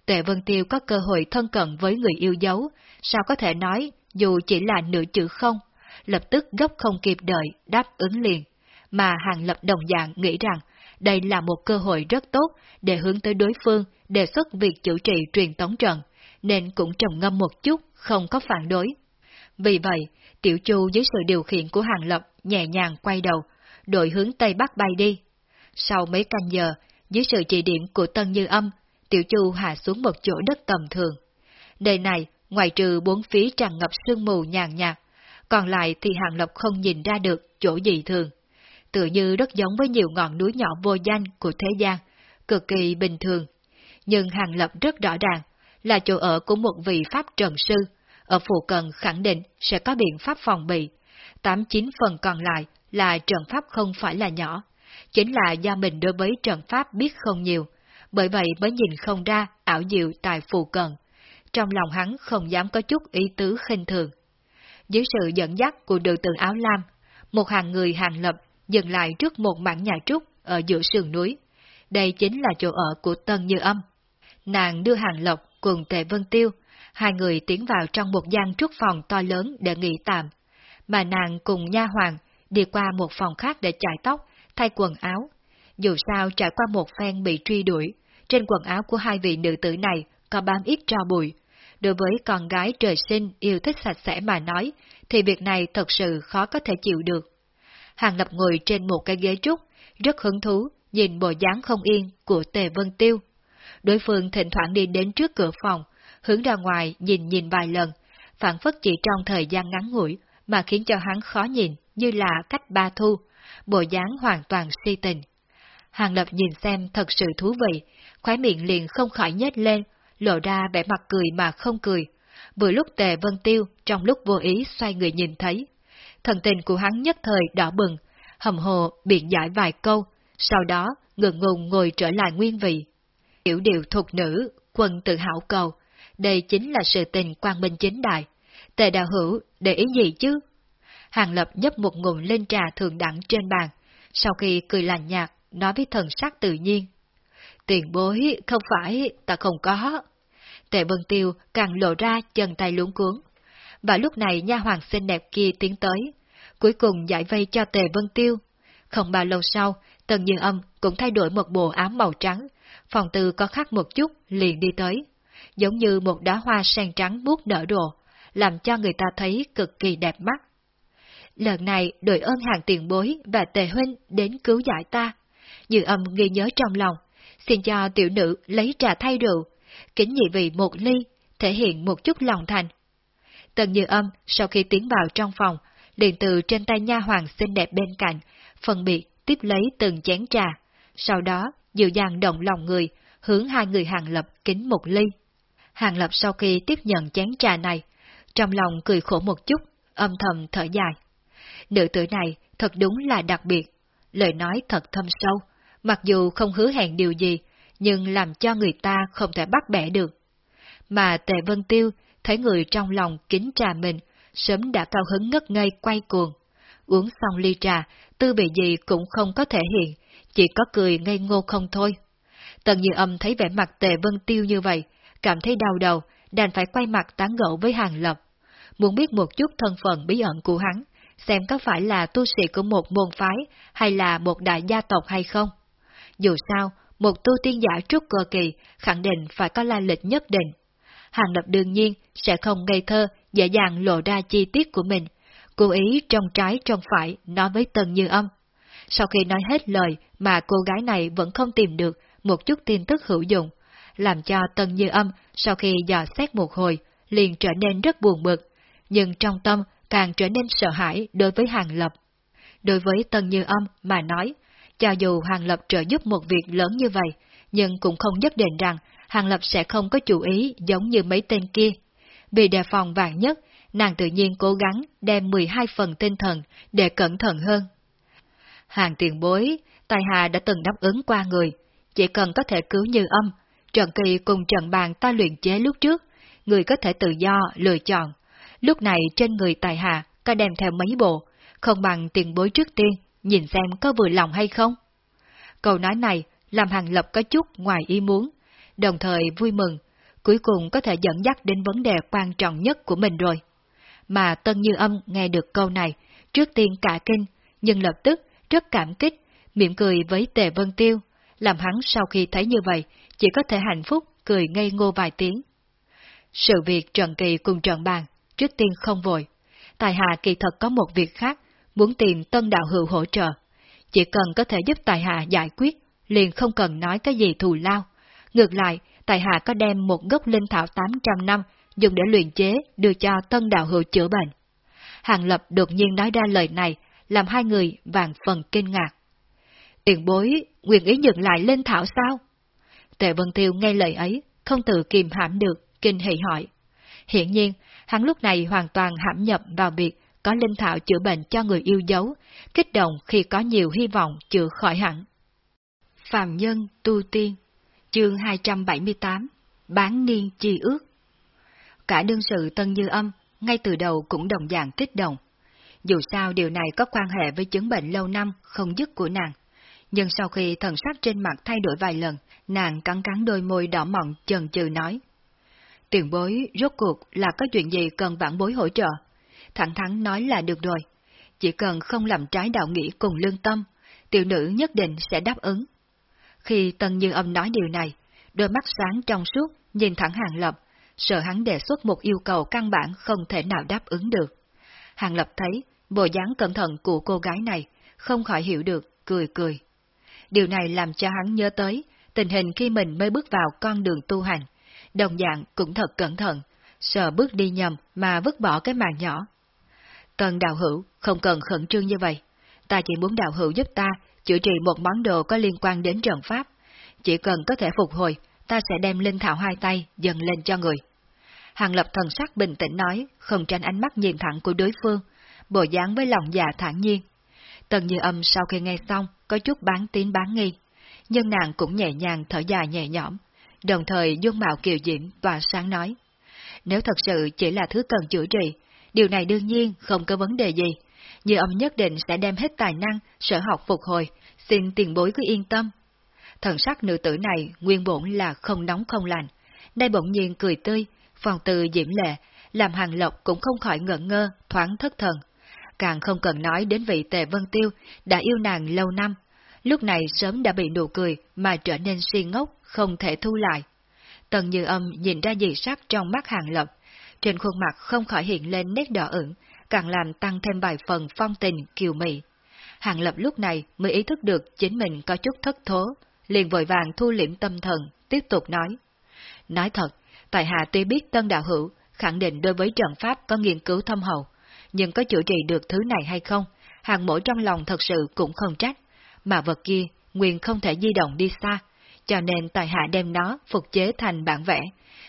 Tề Vân Tiêu có cơ hội thân cận với người yêu dấu, sao có thể nói dù chỉ là nửa chữ không, lập tức gấp không kịp đợi đáp ứng liền, mà Hàng Lập đồng dạng nghĩ rằng đây là một cơ hội rất tốt để hướng tới đối phương đề xuất việc chủ trì truyền tống trận, nên cũng trầm ngâm một chút, không có phản đối. Vì vậy, Tiểu Chu dưới sự điều khiển của Hàng Lập nhẹ nhàng quay đầu, đội hướng Tây Bắc bay đi. Sau mấy canh giờ, dưới sự chỉ điểm của Tân Như Âm, Tiểu Chu hạ xuống một chỗ đất tầm thường. Nơi này, ngoài trừ bốn phía tràn ngập sương mù nhàn nhạt, còn lại thì Hàng Lập không nhìn ra được chỗ gì thường. Tự như rất giống với nhiều ngọn núi nhỏ vô danh của thế gian, cực kỳ bình thường. Nhưng Hàng Lập rất rõ ràng là chỗ ở của một vị Pháp Trần Sư, ở phụ cận khẳng định sẽ có biện pháp phòng bị. Tám chín phần còn lại là trận pháp không phải là nhỏ, chính là do mình đối với trận pháp biết không nhiều, bởi vậy mới nhìn không ra ảo diệu tại phù cận. Trong lòng hắn không dám có chút ý tứ khinh thường. dưới sự dẫn dắt của đội tượng áo lam, một hàng người hàng lập dừng lại trước một mảng nhà trúc ở giữa sườn núi. Đây chính là chỗ ở của Tân Như Âm. Nàng đưa hàng lộc cùng Tề Vân Tiêu, hai người tiến vào trong một gian trúc phòng to lớn để nghỉ tạm, mà nàng cùng nha hoàng đi qua một phòng khác để chải tóc, thay quần áo. Dù sao trải qua một phen bị truy đuổi, trên quần áo của hai vị nữ tử này có bám ít tro bụi. Đối với con gái trời sinh yêu thích sạch sẽ mà nói, thì việc này thật sự khó có thể chịu được. Hàng Lập ngồi trên một cái ghế trúc, rất hứng thú, nhìn bộ dáng không yên của Tề Vân Tiêu. Đối phương thỉnh thoảng đi đến trước cửa phòng, hướng ra ngoài nhìn nhìn vài lần, phản phất chỉ trong thời gian ngắn ngủi mà khiến cho hắn khó nhìn như là cách ba thu, bộ dáng hoàn toàn si tình. Hàng Lập nhìn xem thật sự thú vị, khóe miệng liền không khỏi nhếch lên, lộ ra vẻ mặt cười mà không cười. Vừa lúc Tề Vân Tiêu trong lúc vô ý xoay người nhìn thấy, thần tình của hắn nhất thời đỏ bừng, hầm hồ biện giải vài câu, sau đó ngượng ngùng ngồi trở lại nguyên vị. Hiểu điều thuộc nữ, quân tự hảo cầu, đây chính là sự tình quang minh chính đại. Tề đạo hữu, để ý gì chứ? Hàng Lập nhấp một ngụm lên trà thường đẳng trên bàn, sau khi cười lành nhạt, nói với thần sắc tự nhiên. Tiền bối, không phải, ta không có. Tề Vân Tiêu càng lộ ra chân tay luống cuốn. Và lúc này nha hoàng xinh đẹp kia tiến tới, cuối cùng giải vây cho Tề Vân Tiêu. Không bao lâu sau, Tần Như Âm cũng thay đổi một bộ áo màu trắng, phòng tư có khác một chút liền đi tới, giống như một đóa hoa sen trắng buốt nở rộ, làm cho người ta thấy cực kỳ đẹp mắt. Lần này đội ơn hàng tiền bối và tề huynh đến cứu giải ta. Như âm ghi nhớ trong lòng, xin cho tiểu nữ lấy trà thay rượu, kính nhị vị một ly, thể hiện một chút lòng thành. Tần như âm sau khi tiến vào trong phòng, liền từ trên tay nha hoàng xinh đẹp bên cạnh, phân biệt tiếp lấy từng chén trà, sau đó dịu dàng động lòng người, hướng hai người hàng lập kính một ly. Hàng lập sau khi tiếp nhận chén trà này, trong lòng cười khổ một chút, âm thầm thở dài. Nữ tử này thật đúng là đặc biệt, lời nói thật thâm sâu, mặc dù không hứa hẹn điều gì, nhưng làm cho người ta không thể bắt bẻ được. Mà Tề Vân Tiêu thấy người trong lòng kính trà mình, sớm đã cao hứng ngất ngây quay cuồng. Uống xong ly trà, tư vị gì cũng không có thể hiện, chỉ có cười ngây ngô không thôi. Tần Như Âm thấy vẻ mặt Tề Vân Tiêu như vậy, cảm thấy đau đầu, đành phải quay mặt tán gẫu với Hàng Lập. Muốn biết một chút thân phận bí ẩn của hắn, xem có phải là tu sĩ của một môn phái hay là một đại gia tộc hay không. Dù sao, một tu tiên giả trúc cơ kỳ khẳng định phải có la lịch nhất định. Hàng Lập đương nhiên sẽ không ngây thơ, dễ dàng lộ ra chi tiết của mình, cố ý trong trái trong phải nói với Tần Như Âm. Sau khi nói hết lời mà cô gái này vẫn không tìm được một chút tin tức hữu dụng, làm cho Tần Như Âm sau khi dò xét một hồi liền trở nên rất buồn bực, nhưng trong tâm càng trở nên sợ hãi đối với Hàng Lập. Đối với Tần Như Âm mà nói, cho dù Hàng Lập trợ giúp một việc lớn như vậy, nhưng cũng không nhất định rằng Hàng Lập sẽ không có chủ ý giống như mấy tên kia. Vì đề phòng vạn nhất, nàng tự nhiên cố gắng đem 12 phần tinh thần để cẩn thận hơn. Hàng tiền bối, Tài Hà đã từng đáp ứng qua người, chỉ cần có thể cứu như âm, Trần Kỳ cùng Trần Bàn ta luyện chế lúc trước, người có thể tự do lựa chọn. Lúc này trên người Tài Hà có đem theo mấy bộ, không bằng tiền bối trước tiên, nhìn xem có vừa lòng hay không. Câu nói này làm Hàng Lập có chút ngoài ý muốn, đồng thời vui mừng, cuối cùng có thể dẫn dắt đến vấn đề quan trọng nhất của mình rồi. Mà Tân Như Âm nghe được câu này, trước tiên cả kinh, nhưng lập tức rất cảm kích, mỉm cười với Tề Vân Tiêu, làm hắn sau khi thấy như vậy, chỉ có thể hạnh phúc, cười ngây ngô vài tiếng. Sự việc Trần Kỳ cùng Trần Bàn, trước tiên không vội. Tài Hạ kỳ thật có một việc khác, muốn tìm tân đạo hữu hỗ trợ. Chỉ cần có thể giúp Tài Hạ giải quyết, liền không cần nói cái gì thù lao. Ngược lại, Tại Hạ có đem một gốc linh thảo 800 năm dùng để luyện chế đưa cho tân đạo hữu chữa bệnh. Hàng Lập đột nhiên nói ra lời này, làm hai người vàng phần kinh ngạc. Tiền bối, nguyện ý nhận lại linh thảo sao? Tề Vân Tiêu nghe lời ấy, không tự kìm hãm được, kinh hỉ hỏi. Hiện nhiên, hắn lúc này hoàn toàn hãm nhập vào việc có linh thảo chữa bệnh cho người yêu dấu, kích động khi có nhiều hy vọng chữa khỏi hẳn. Phạm Nhân Tu Tiên Chương 278 Bán niên chi ước Cả đương sự Tân Như Âm ngay từ đầu cũng đồng dạng kích động. Dù sao điều này có quan hệ với chứng bệnh lâu năm không dứt của nàng. Nhưng sau khi thần sắc trên mặt thay đổi vài lần, nàng cắn cắn đôi môi đỏ mọng chần chừ nói. Tiền bối rốt cuộc là có chuyện gì cần vãn bối hỗ trợ? Thẳng thắn nói là được rồi. Chỉ cần không làm trái đạo nghĩa cùng lương tâm, tiểu nữ nhất định sẽ đáp ứng. Khi Tân Như Âm nói điều này, đôi mắt sáng trong suốt nhìn thẳng Hàng Lập, sợ hắn đề xuất một yêu cầu căn bản không thể nào đáp ứng được. Hàng Lập thấy bộ dáng cẩn thận của cô gái này, không khỏi hiểu được, cười cười. Điều này làm cho hắn nhớ tới tình hình khi mình mới bước vào con đường tu hành, đồng dạng cũng thật cẩn thận, sợ bước đi nhầm mà vứt bỏ cái màn nhỏ. Cần đạo hữu, không cần khẩn trương như vậy. Ta chỉ muốn đạo hữu giúp ta chữa trị một món đồ có liên quan đến trận pháp. Chỉ cần có thể phục hồi, ta sẽ đem linh thảo hai tay dần lên cho người. Hàng lập thần sắc bình tĩnh nói, không tránh ánh mắt nhìn thẳng của đối phương, bộ dáng với lòng già thản nhiên. Tần như âm sau khi nghe xong, có chút bán tín bán nghi, nhưng nàng cũng nhẹ nhàng thở dài nhẹ nhõm, đồng thời dung mạo kiều diễm tỏa sáng nói. Nếu thật sự chỉ là thứ cần chữa trị, điều này đương nhiên không có vấn đề gì. Như âm nhất định sẽ đem hết tài năng, sở học phục hồi, xin tiền bối cứ yên tâm. Thần sắc nữ tử này nguyên bổn là không nóng không lạnh, đây bỗng nhiên cười tươi, phòng từ diễm lệ, làm hàng lộc cũng không khỏi ngẩn ngơ, thoáng thất thần. Càng không cần nói đến vị tề vân tiêu đã yêu nàng lâu năm, lúc này sớm đã bị nụ cười mà trở nên si ngốc, không thể thu lại. Tần Như Âm nhìn ra dị sắc trong mắt Hàng Lập, trên khuôn mặt không khỏi hiện lên nét đỏ ửng, càng làm tăng thêm vài phần phong tình kiều mị. Hàng Lập lúc này mới ý thức được chính mình có chút thất thố, liền vội vàng thu liễm tâm thần, tiếp tục nói. Nói thật, tại hạ tuy biết tân đạo hữu, khẳng định đối với trận pháp có nghiên cứu thâm hậu, nhưng có chữa trị được thứ này hay không, hàng mỗi trong lòng thật sự cũng không trách, mà vật kia nguyên không thể di động đi xa, cho nên tài hạ đem nó phục chế thành bản vẽ.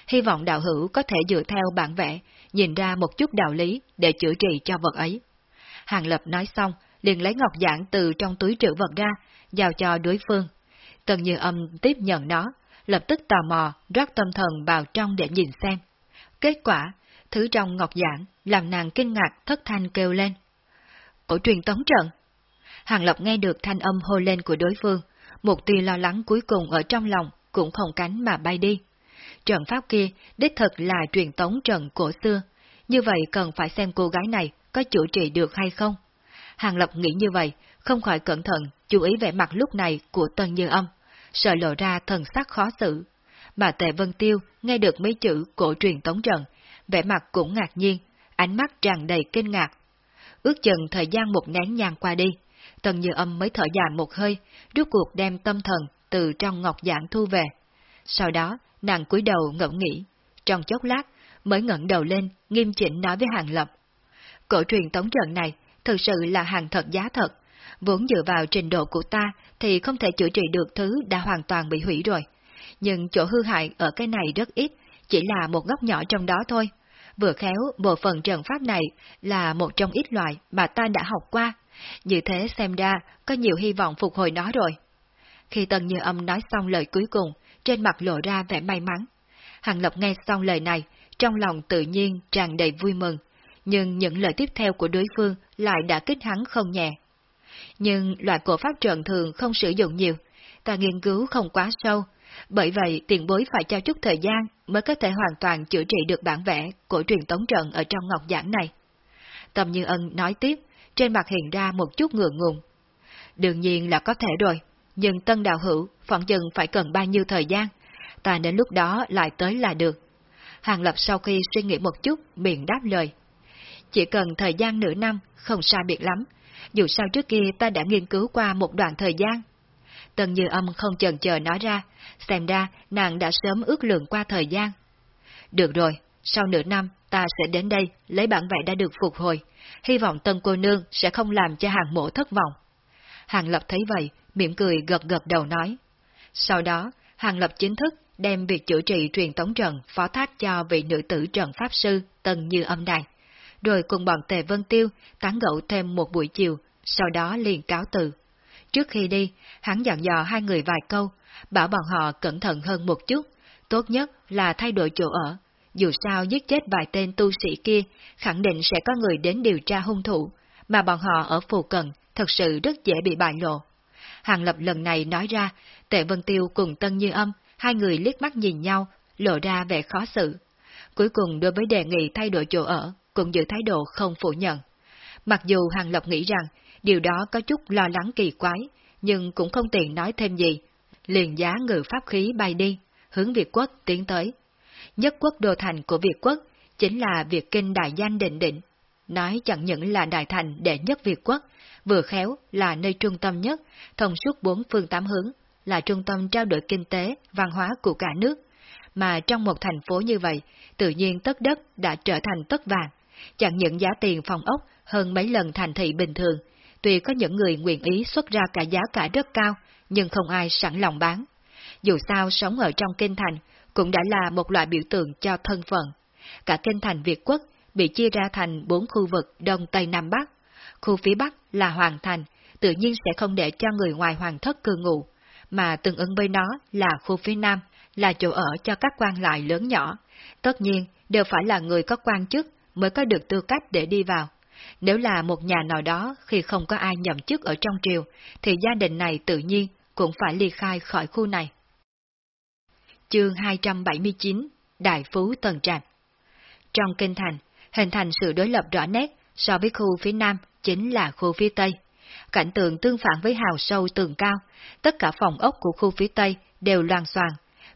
Hy vọng đạo hữu có thể dựa theo bản vẽ, nhìn ra một chút đạo lý để chữa trị cho vật ấy. Hàng Lập nói xong, liền lấy ngọc giản từ trong túi trữ vật ra, giao cho đối phương. Tần Như Âm tiếp nhận nó, lập tức tò mò rót tâm thần vào trong để nhìn xem. Kết quả, thứ trong ngọc giản làm nàng kinh ngạc thất thanh kêu lên. Cổ truyền tống trận. Hàng Lập nghe được thanh âm hô lên của đối phương, một tia lo lắng cuối cùng ở trong lòng cũng không cánh mà bay đi. Trận pháp kia đích thực là truyền tống trận cổ xưa, như vậy cần phải xem cô gái này có chủ trì được hay không. Hàng Lập nghĩ như vậy, không khỏi cẩn thận, chú ý vẻ mặt lúc này của Tân Như Âm, sợ lộ ra thần sắc khó xử. Mà Tề Vân Tiêu nghe được mấy chữ cổ truyền tống trận, vẻ mặt cũng ngạc nhiên, ánh mắt tràn đầy kinh ngạc. Ước chừng thời gian một nén nhang qua đi, Tần Như Âm mới thở dài một hơi, rút cuộc đem tâm thần từ trong ngọc giảng thu về. Sau đó, nàng cúi đầu ngẫm nghĩ, trong chốc lát mới ngẩng đầu lên, nghiêm chỉnh nói với Hàng Lập. Cổ truyền tống trận này thực sự là hàng thật giá thật, vốn dựa vào trình độ của ta thì không thể chữa trị được thứ đã hoàn toàn bị hủy rồi. Nhưng chỗ hư hại ở cái này rất ít, chỉ là một góc nhỏ trong đó thôi. Vừa khéo, bộ phận trận pháp này là một trong ít loại mà ta đã học qua. Như thế xem ra, có nhiều hy vọng phục hồi nó rồi. Khi Tần Như Âm nói xong lời cuối cùng, trên mặt lộ ra vẻ may mắn. Hàng Lộc nghe xong lời này, trong lòng tự nhiên tràn đầy vui mừng, nhưng những lời tiếp theo của đối phương lại đã kích hắn không nhẹ. Nhưng loại cổ pháp trận thường không sử dụng nhiều, ta nghiên cứu không quá sâu, bởi vậy tiền bối phải cho chút thời gian mới có thể hoàn toàn chữa trị được bản vẽ của truyền tống trận ở trong ngọc giảng này. Tầm Như Ân nói tiếp, trên mặt hiện ra một chút ngượng ngùng. Đương nhiên là có thể rồi, nhưng tân đạo hữu phỏng chừng phải cần bao nhiêu thời gian, ta đến lúc đó lại tới là được. Hàng Lập sau khi suy nghĩ một chút, miệng đáp lời. Chỉ cần thời gian nửa năm, không sai biệt lắm, dù sao trước kia ta đã nghiên cứu qua một đoạn thời gian. Tần Như Âm không chần chờ nói ra, xem ra nàng đã sớm ước lượng qua thời gian. Được rồi, sau nửa năm ta sẽ đến đây lấy bản vẽ đã được phục hồi, hy vọng tân cô nương sẽ không làm cho hàng mộ thất vọng. Hàng Lập thấy vậy, mỉm cười gật gật đầu nói. Sau đó, Hàng Lập chính thức đem việc chữa trị truyền tống trận phó thác cho vị nữ tử trận pháp sư Tần Như Âm này, rồi cùng bọn Tề Vân Tiêu tán gẫu thêm một buổi chiều, sau đó liền cáo từ. Trước khi đi, hắn dặn dò hai người vài câu, bảo bọn họ cẩn thận hơn một chút, tốt nhất là thay đổi chỗ ở, Dù sao giết chết vài tên tu sĩ kia, khẳng định sẽ có người đến điều tra hung thủ, mà bọn họ ở phù cận thật sự rất dễ bị bại lộ. Hàng Lập lần này nói ra, Tệ Vân Tiêu cùng Tân Như Âm, hai người liếc mắt nhìn nhau, lộ ra vẻ khó xử. Cuối cùng đối với đề nghị thay đổi chỗ ở, cũng giữ thái độ không phủ nhận. Mặc dù Hàng Lập nghĩ rằng điều đó có chút lo lắng kỳ quái, nhưng cũng không tiện nói thêm gì. Liền giá ngự pháp khí bay đi, hướng Việt quốc tiến tới. Nhất quốc đô thành của Việt quốc chính là Việt Kinh Đại Danh Định Định. Nói chẳng những là đại thành đệ nhất Việt quốc, vừa khéo là nơi trung tâm nhất, thông suốt bốn phương tám hướng, là trung tâm trao đổi kinh tế, văn hóa của cả nước. Mà trong một thành phố như vậy, tự nhiên tất đất đã trở thành tất vàng. Chẳng những giá tiền phòng ốc hơn mấy lần thành thị bình thường, tuy có những người nguyện ý xuất ra cả giá cả rất cao, nhưng không ai sẵn lòng bán. Dù sao sống ở trong kinh thành cũng đã là một loại biểu tượng cho thân phận. Cả kinh thành Việt quốc bị chia ra thành bốn khu vực Đông Tây Nam Bắc. Khu phía Bắc là Hoàng Thành, tự nhiên sẽ không để cho người ngoài hoàng thất cư ngụ, mà tương ứng với nó là khu phía Nam, là chỗ ở cho các quan lại lớn nhỏ. Tất nhiên, đều phải là người có quan chức mới có được tư cách để đi vào. Nếu là một nhà nào đó khi không có ai nhậm chức ở trong triều, thì gia đình này tự nhiên cũng phải ly khai khỏi khu này. Chương 279 Đại Phú Tần Trạch Trong kinh thành, hình thành sự đối lập rõ nét so với khu phía Nam chính là khu phía Tây. Cảnh tượng tương phản với hào sâu tường cao, tất cả phòng ốc của khu phía Tây đều loàn xoàn.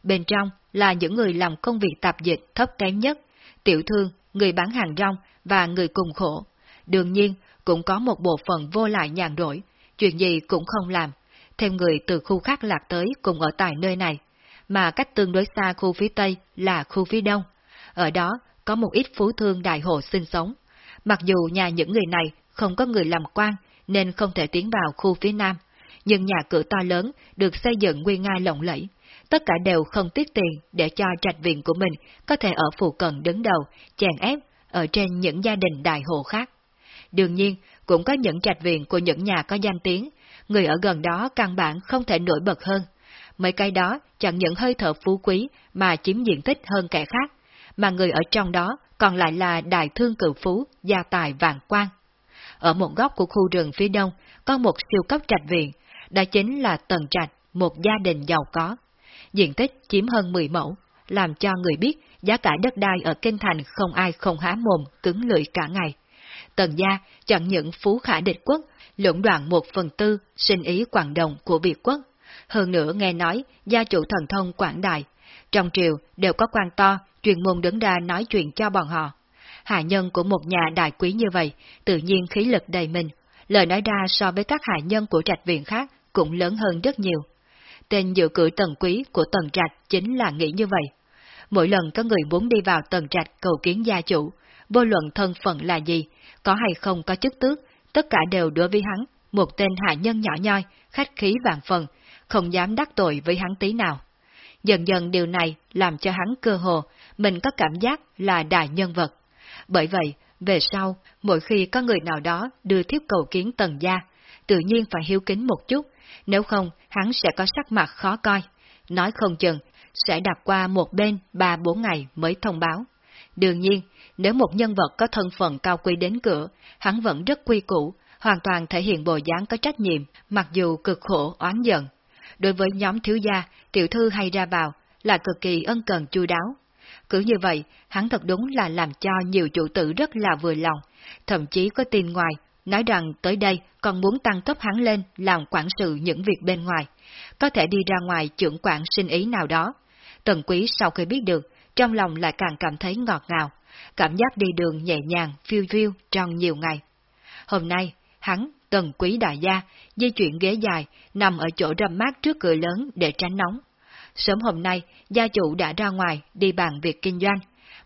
Bên trong là những người làm công việc tạp dịch thấp kém nhất, tiểu thương, người bán hàng rong và người cùng khổ. Đương nhiên, cũng có một bộ phận vô lại nhàn rỗi, chuyện gì cũng không làm, thêm người từ khu khác lạc tới cùng ở tại nơi này, mà cách tương đối xa khu phía Tây là khu phía Đông. Ở đó có một ít phú thương đại hộ sinh sống. Mặc dù nhà những người này không có người làm quan nên không thể tiến vào khu phía Nam, nhưng nhà cửa to lớn được xây dựng nguy nga lộng lẫy, tất cả đều không tiếc tiền để cho trạch viện của mình có thể ở phụ cận đứng đầu, chèn ép ở trên những gia đình đại hộ khác. Đương nhiên, cũng có những trạch viện của những nhà có danh tiếng, người ở gần đó căn bản không thể nổi bật hơn. Mấy cái đó chẳng những hơi thở phú quý mà chiếm diện tích hơn kẻ khác, mà người ở trong đó còn lại là đại thương cự phú, gia tài vàng quan. Ở một góc của khu rừng phía đông có một siêu cấp trạch viện, đó chính là tần trạch, một gia đình giàu có. Diện tích chiếm hơn 10 mẫu, làm cho người biết giá cả đất đai ở Kinh Thành không ai không há mồm, cứng lưỡi cả ngày. Tần gia chẳng những phú khả địch quốc, lũng đoạn một phần tư sinh ý quảng đồng của Việt quốc. Hơn nữa nghe nói gia chủ thần thông quảng đại, trong triều đều có quan to, truyền môn đứng ra nói chuyện cho bọn họ. Hạ nhân của một nhà đại quý như vậy, tự nhiên khí lực đầy mình, lời nói ra so với các hạ nhân của trạch viện khác cũng lớn hơn rất nhiều. Tên dự cử tần quý của tần trạch chính là nghĩ như vậy. Mỗi lần có người muốn đi vào tần trạch cầu kiến gia chủ, vô luận thân phận là gì, có hay không có chức tước, tất cả đều đối với hắn, một tên hạ nhân nhỏ nhoi, khách khí vạn phần, không dám đắc tội với hắn tí nào. Dần dần điều này làm cho hắn cơ hồ, mình có cảm giác là đại nhân vật. Bởi vậy, về sau, mỗi khi có người nào đó đưa thiếp cầu kiến tần gia, tự nhiên phải hiếu kính một chút, nếu không hắn sẽ có sắc mặt khó coi, nói không chừng sẽ đặt qua một bên ba bốn ngày mới thông báo. Đương nhiên, nếu một nhân vật có thân phận cao quý đến cửa, hắn vẫn rất quy củ, hoàn toàn thể hiện bộ dáng có trách nhiệm, mặc dù cực khổ oán giận. Đối với nhóm thiếu gia, tiểu thư hay ra vào, là cực kỳ ân cần chu đáo. Cứ như vậy, hắn thật đúng là làm cho nhiều chủ tử rất là vừa lòng, thậm chí có tin ngoài, nói rằng tới đây còn muốn tăng tốc hắn lên làm quản sự những việc bên ngoài, có thể đi ra ngoài trưởng quản sinh ý nào đó. Tần quý sau khi biết được, trong lòng lại càng cảm thấy ngọt ngào, cảm giác đi đường nhẹ nhàng, phiêu phiêu trong nhiều ngày. Hôm nay, hắn, tần quý đại gia, di chuyển ghế dài, nằm ở chỗ râm mát trước cửa lớn để tránh nóng. Sớm hôm nay, gia chủ đã ra ngoài đi bàn việc kinh doanh.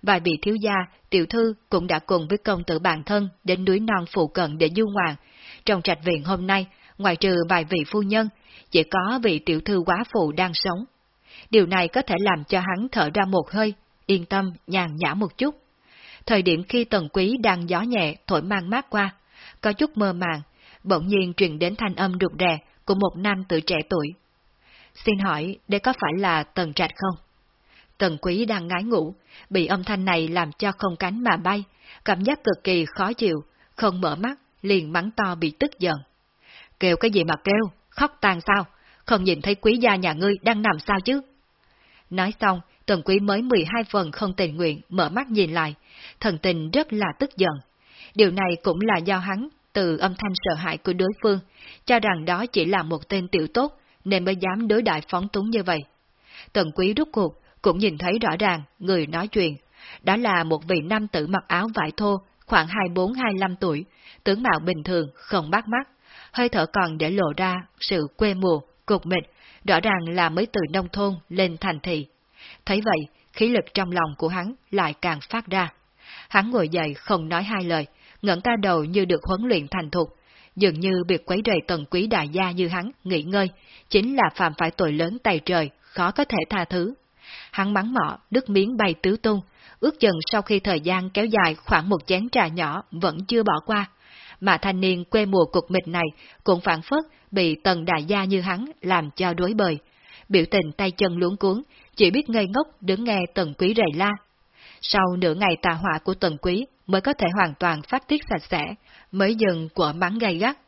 Vài vị thiếu gia, tiểu thư cũng đã cùng với công tử bản thân đến núi non phụ cận để du ngoạn. Trong trạch viện hôm nay, ngoài trừ vài vị phu nhân, chỉ có vị tiểu thư quá phụ đang sống. Điều này có thể làm cho hắn thở ra một hơi, yên tâm, nhàn nhã một chút. Thời điểm khi tần quý đang gió nhẹ thổi mang mát qua, có chút mơ màng, bỗng nhiên truyền đến thanh âm rụt rè của một nam tử trẻ tuổi. Xin hỏi, đây có phải là tần trạch không? Tần quý đang ngái ngủ, bị âm thanh này làm cho không cánh mà bay, cảm giác cực kỳ khó chịu, không mở mắt, liền mắng to bị tức giận. Kêu cái gì mà kêu, khóc tàn sao, không nhìn thấy quý gia nhà ngươi đang nằm sao chứ? Nói xong, tần quý mới 12 phần không tình nguyện mở mắt nhìn lại, thần tình rất là tức giận. Điều này cũng là do hắn từ âm thanh sợ hãi của đối phương, cho rằng đó chỉ là một tên tiểu tốt, nên mới dám đối đại phóng túng như vậy. Tần quý rút cuộc, cũng nhìn thấy rõ ràng người nói chuyện, đó là một vị nam tử mặc áo vải thô, khoảng 24-25 tuổi, tướng mạo bình thường, không bắt mắt, hơi thở còn để lộ ra sự quê mùa, cục mịch, rõ ràng là mới từ nông thôn lên thành thị. Thấy vậy, khí lực trong lòng của hắn lại càng phát ra. Hắn ngồi dậy không nói hai lời, ngẩng cao đầu như được huấn luyện thành thục, dường như việc quấy rầy tần quý đại gia như hắn nghỉ ngơi, chính là phạm phải tội lớn tay trời, khó có thể tha thứ. Hắn mắng mỏ, đứt miếng bay tứ tung, ước chừng sau khi thời gian kéo dài khoảng một chén trà nhỏ vẫn chưa bỏ qua, mà thanh niên quê mùa cục mịch này cũng phản phất bị tần đại gia như hắn làm cho đối bời. Biểu tình tay chân luống cuốn, chỉ biết ngây ngốc đứng nghe tần quý rầy la. Sau nửa ngày tà họa của tần quý mới có thể hoàn toàn phát tiết sạch sẽ, mới dừng của mắng gay gắt.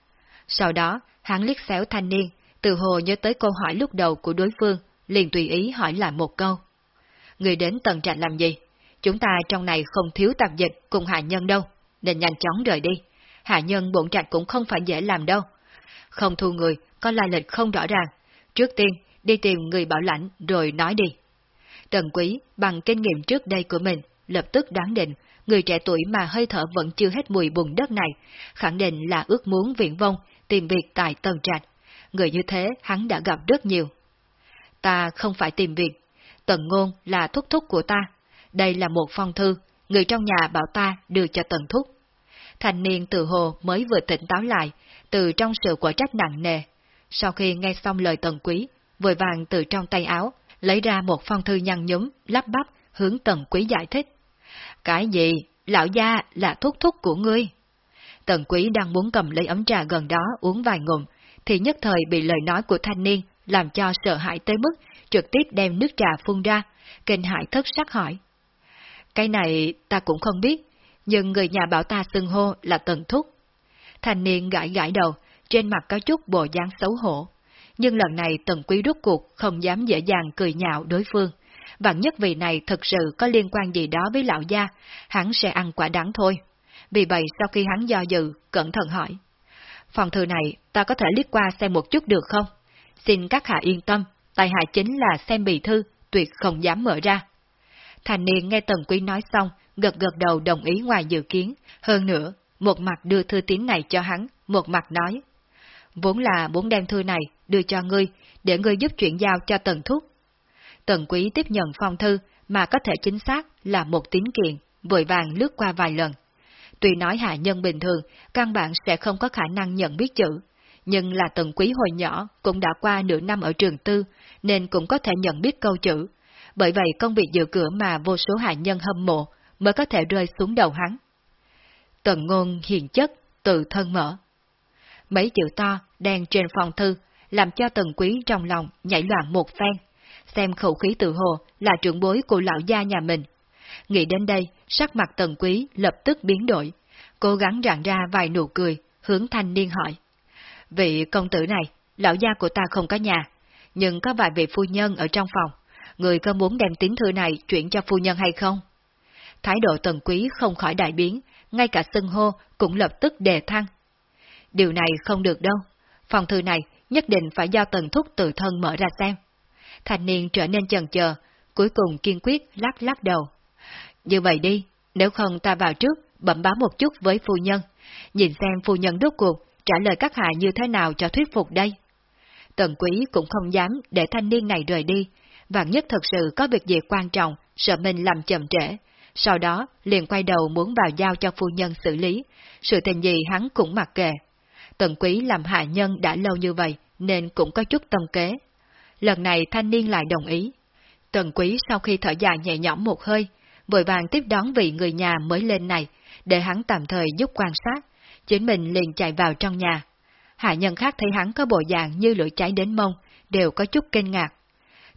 Sau đó, hắn liếc xéo thanh niên, từ hồ nhớ tới câu hỏi lúc đầu của đối phương, liền tùy ý hỏi lại một câu. Người đến tần trạch làm gì? Chúng ta trong này không thiếu tạp dịch cùng hạ nhân đâu, nên nhanh chóng rời đi. Hạ nhân bổn trạch cũng không phải dễ làm đâu. Không thu người, có lai lịch không rõ ràng. Trước tiên, đi tìm người bảo lãnh rồi nói đi. Tần quý, bằng kinh nghiệm trước đây của mình, lập tức đoán định, người trẻ tuổi mà hơi thở vẫn chưa hết mùi bùn đất này, khẳng định là ước muốn viện vong, tìm việc tại tầng trạch. Người như thế hắn đã gặp rất nhiều. Ta không phải tìm việc, tần ngôn là thúc thúc của ta. Đây là một phong thư, người trong nhà bảo ta đưa cho tần thúc. Thành niên từ hồ mới vừa tỉnh táo lại, từ trong sự quả trách nặng nề. Sau khi nghe xong lời tần quý, vội vàng từ trong tay áo, lấy ra một phong thư nhăn nhúm, lắp bắp, hướng tần quý giải thích. Cái gì? Lão gia là thúc thúc của ngươi. Tần quý đang muốn cầm lấy ấm trà gần đó uống vài ngụm, thì nhất thời bị lời nói của thanh niên làm cho sợ hãi tới mức trực tiếp đem nước trà phun ra, kinh hại thất sắc hỏi. Cái này ta cũng không biết, nhưng người nhà bảo ta xưng hô là Tần Thúc. Thanh niên gãi gãi đầu, trên mặt có chút bộ dáng xấu hổ. Nhưng lần này Tần Quý rút cuộc không dám dễ dàng cười nhạo đối phương. Vạn nhất vì này thực sự có liên quan gì đó với lão gia, hắn sẽ ăn quả đắng thôi. Vì vậy sau khi hắn do dự, cẩn thận hỏi. Phòng thư này ta có thể liếc qua xem một chút được không? Xin các hạ yên tâm, tài hạ chính là xem bì thư, tuyệt không dám mở ra. Thành niên nghe Tần Quý nói xong, gật gật đầu đồng ý ngoài dự kiến. Hơn nữa, một mặt đưa thư tín này cho hắn, một mặt nói. Vốn là muốn đem thư này đưa cho ngươi, để ngươi giúp chuyển giao cho Tần Thúc. Tần Quý tiếp nhận phong thư, mà có thể chính xác là một tín kiện, vội vàng lướt qua vài lần. Tuy nói hạ nhân bình thường, căn bản sẽ không có khả năng nhận biết chữ, nhưng là Tần Quý hồi nhỏ cũng đã qua nửa năm ở trường tư, nên cũng có thể nhận biết câu chữ. Bởi vậy công việc dự cửa mà vô số hạ nhân hâm mộ mới có thể rơi xuống đầu hắn. Tần ngôn hiền chất, tự thân mở. Mấy chữ to, đen trên phòng thư, làm cho tần quý trong lòng nhảy loạn một phen, xem khẩu khí tự hồ là trưởng bối của lão gia nhà mình. Nghĩ đến đây, sắc mặt tần quý lập tức biến đổi, cố gắng rạng ra vài nụ cười, hướng thanh niên hỏi. Vị công tử này, lão gia của ta không có nhà, nhưng có vài vị phu nhân ở trong phòng, người có muốn đem tín thư này chuyển cho phu nhân hay không? Thái độ tần quý không khỏi đại biến, ngay cả sưng hô cũng lập tức đề thăng. Điều này không được đâu, phòng thư này nhất định phải do tần thúc tự thân mở ra xem. Thành niên trở nên chần chờ, cuối cùng kiên quyết lắc lắc đầu. Như vậy đi, nếu không ta vào trước, bẩm báo một chút với phu nhân, nhìn xem phu nhân đốt cuộc trả lời các hạ như thế nào cho thuyết phục đây. Tần quý cũng không dám để thanh niên này rời đi, vạn nhất thật sự có việc gì quan trọng, sợ mình làm chậm trễ, sau đó liền quay đầu muốn vào giao cho phu nhân xử lý, sự tình gì hắn cũng mặc kệ. Tần quý làm hạ nhân đã lâu như vậy, nên cũng có chút tâm kế. Lần này thanh niên lại đồng ý. Tần quý sau khi thở dài nhẹ nhõm một hơi, vội vàng tiếp đón vị người nhà mới lên này, để hắn tạm thời giúp quan sát, chính mình liền chạy vào trong nhà. Hạ nhân khác thấy hắn có bộ dạng như lửa cháy đến mông, đều có chút kinh ngạc.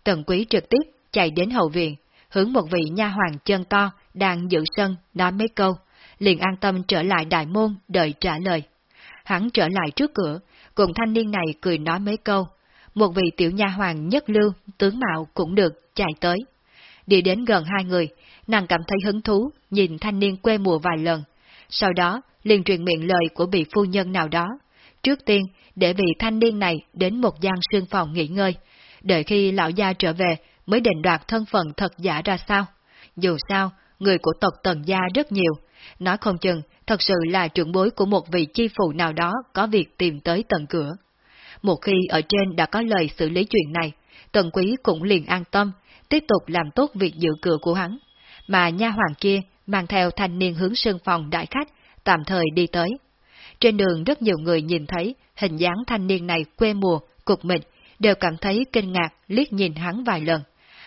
Tần quý trực tiếp chạy đến hậu viện, hướng một vị nha hoàng chân to đang giữ sân nói mấy câu, liền an tâm trở lại đại môn đợi trả lời. Hắn trở lại trước cửa, cùng thanh niên này cười nói mấy câu. Một vị tiểu nha hoàng nhất lưu, tướng mạo cũng được, chạy tới. Đi đến gần hai người, nàng cảm thấy hứng thú, nhìn thanh niên quê mùa vài lần. Sau đó, liền truyền miệng lời của vị phu nhân nào đó. Trước tiên, để vị thanh niên này đến một gian sương phòng nghỉ ngơi, đợi khi lão gia trở về mới định đoạt thân phận thật giả ra sao. Dù sao, người của tộc Tần Gia rất nhiều, nói không chừng thật sự là trưởng bối của một vị chi phụ nào đó có việc tìm tới tận cửa. Một khi ở trên đã có lời xử lý chuyện này, Tần Quý cũng liền an tâm, tiếp tục làm tốt việc giữ cửa của hắn. Mà nha hoàng kia mang theo thanh niên hướng sân phòng đại khách, tạm thời đi tới. Trên đường rất nhiều người nhìn thấy hình dáng thanh niên này quê mùa, cục mịch, đều cảm thấy kinh ngạc liếc nhìn hắn vài lần.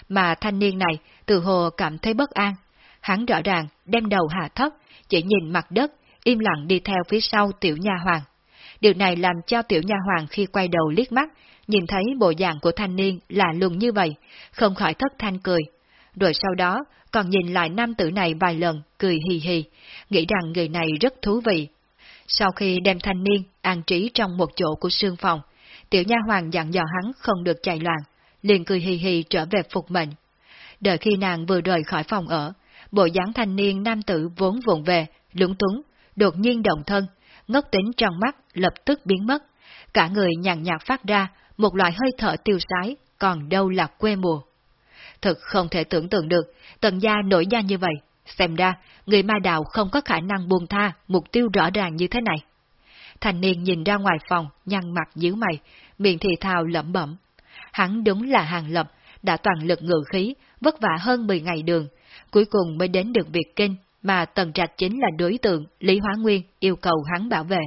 Mà thanh niên này từ hồ cảm thấy bất an. Hắn rõ ràng đem đầu hạ thấp, chỉ nhìn mặt đất, im lặng đi theo phía sau tiểu nha hoàng. Điều này làm cho tiểu nha hoàng khi quay đầu liếc mắt, nhìn thấy bộ dạng của thanh niên là lùng như vậy, không khỏi thất thanh cười. Rồi sau đó, còn nhìn lại nam tử này vài lần, cười hì hì, nghĩ rằng người này rất thú vị. Sau khi đem thanh niên an trí trong một chỗ của sương phòng, tiểu nha hoàng dặn dò hắn không được chạy loạn, liền cười hì hì trở về phục mệnh. Đợi khi nàng vừa rời khỏi phòng ở, bộ dáng thanh niên nam tử vốn vụn về, lúng túng, đột nhiên động thân, ngốc tính trong mắt lập tức biến mất, cả người nhàn nhạt phát ra một loại hơi thở tiêu sái, còn đâu là quê mùa. thật không thể tưởng tượng được, tần gia nổi danh như vậy, xem ra người ma đạo không có khả năng buông tha mục tiêu rõ ràng như thế này. Thành niên nhìn ra ngoài phòng, nhăn mặt dữ mày, miệng thì thào lẩm bẩm. Hắn đúng là hàng lập, đã toàn lực ngự khí, vất vả hơn 10 ngày đường, cuối cùng mới đến được việc kinh mà Tần Trạch chính là đối tượng Lý Hóa Nguyên yêu cầu hắn bảo vệ.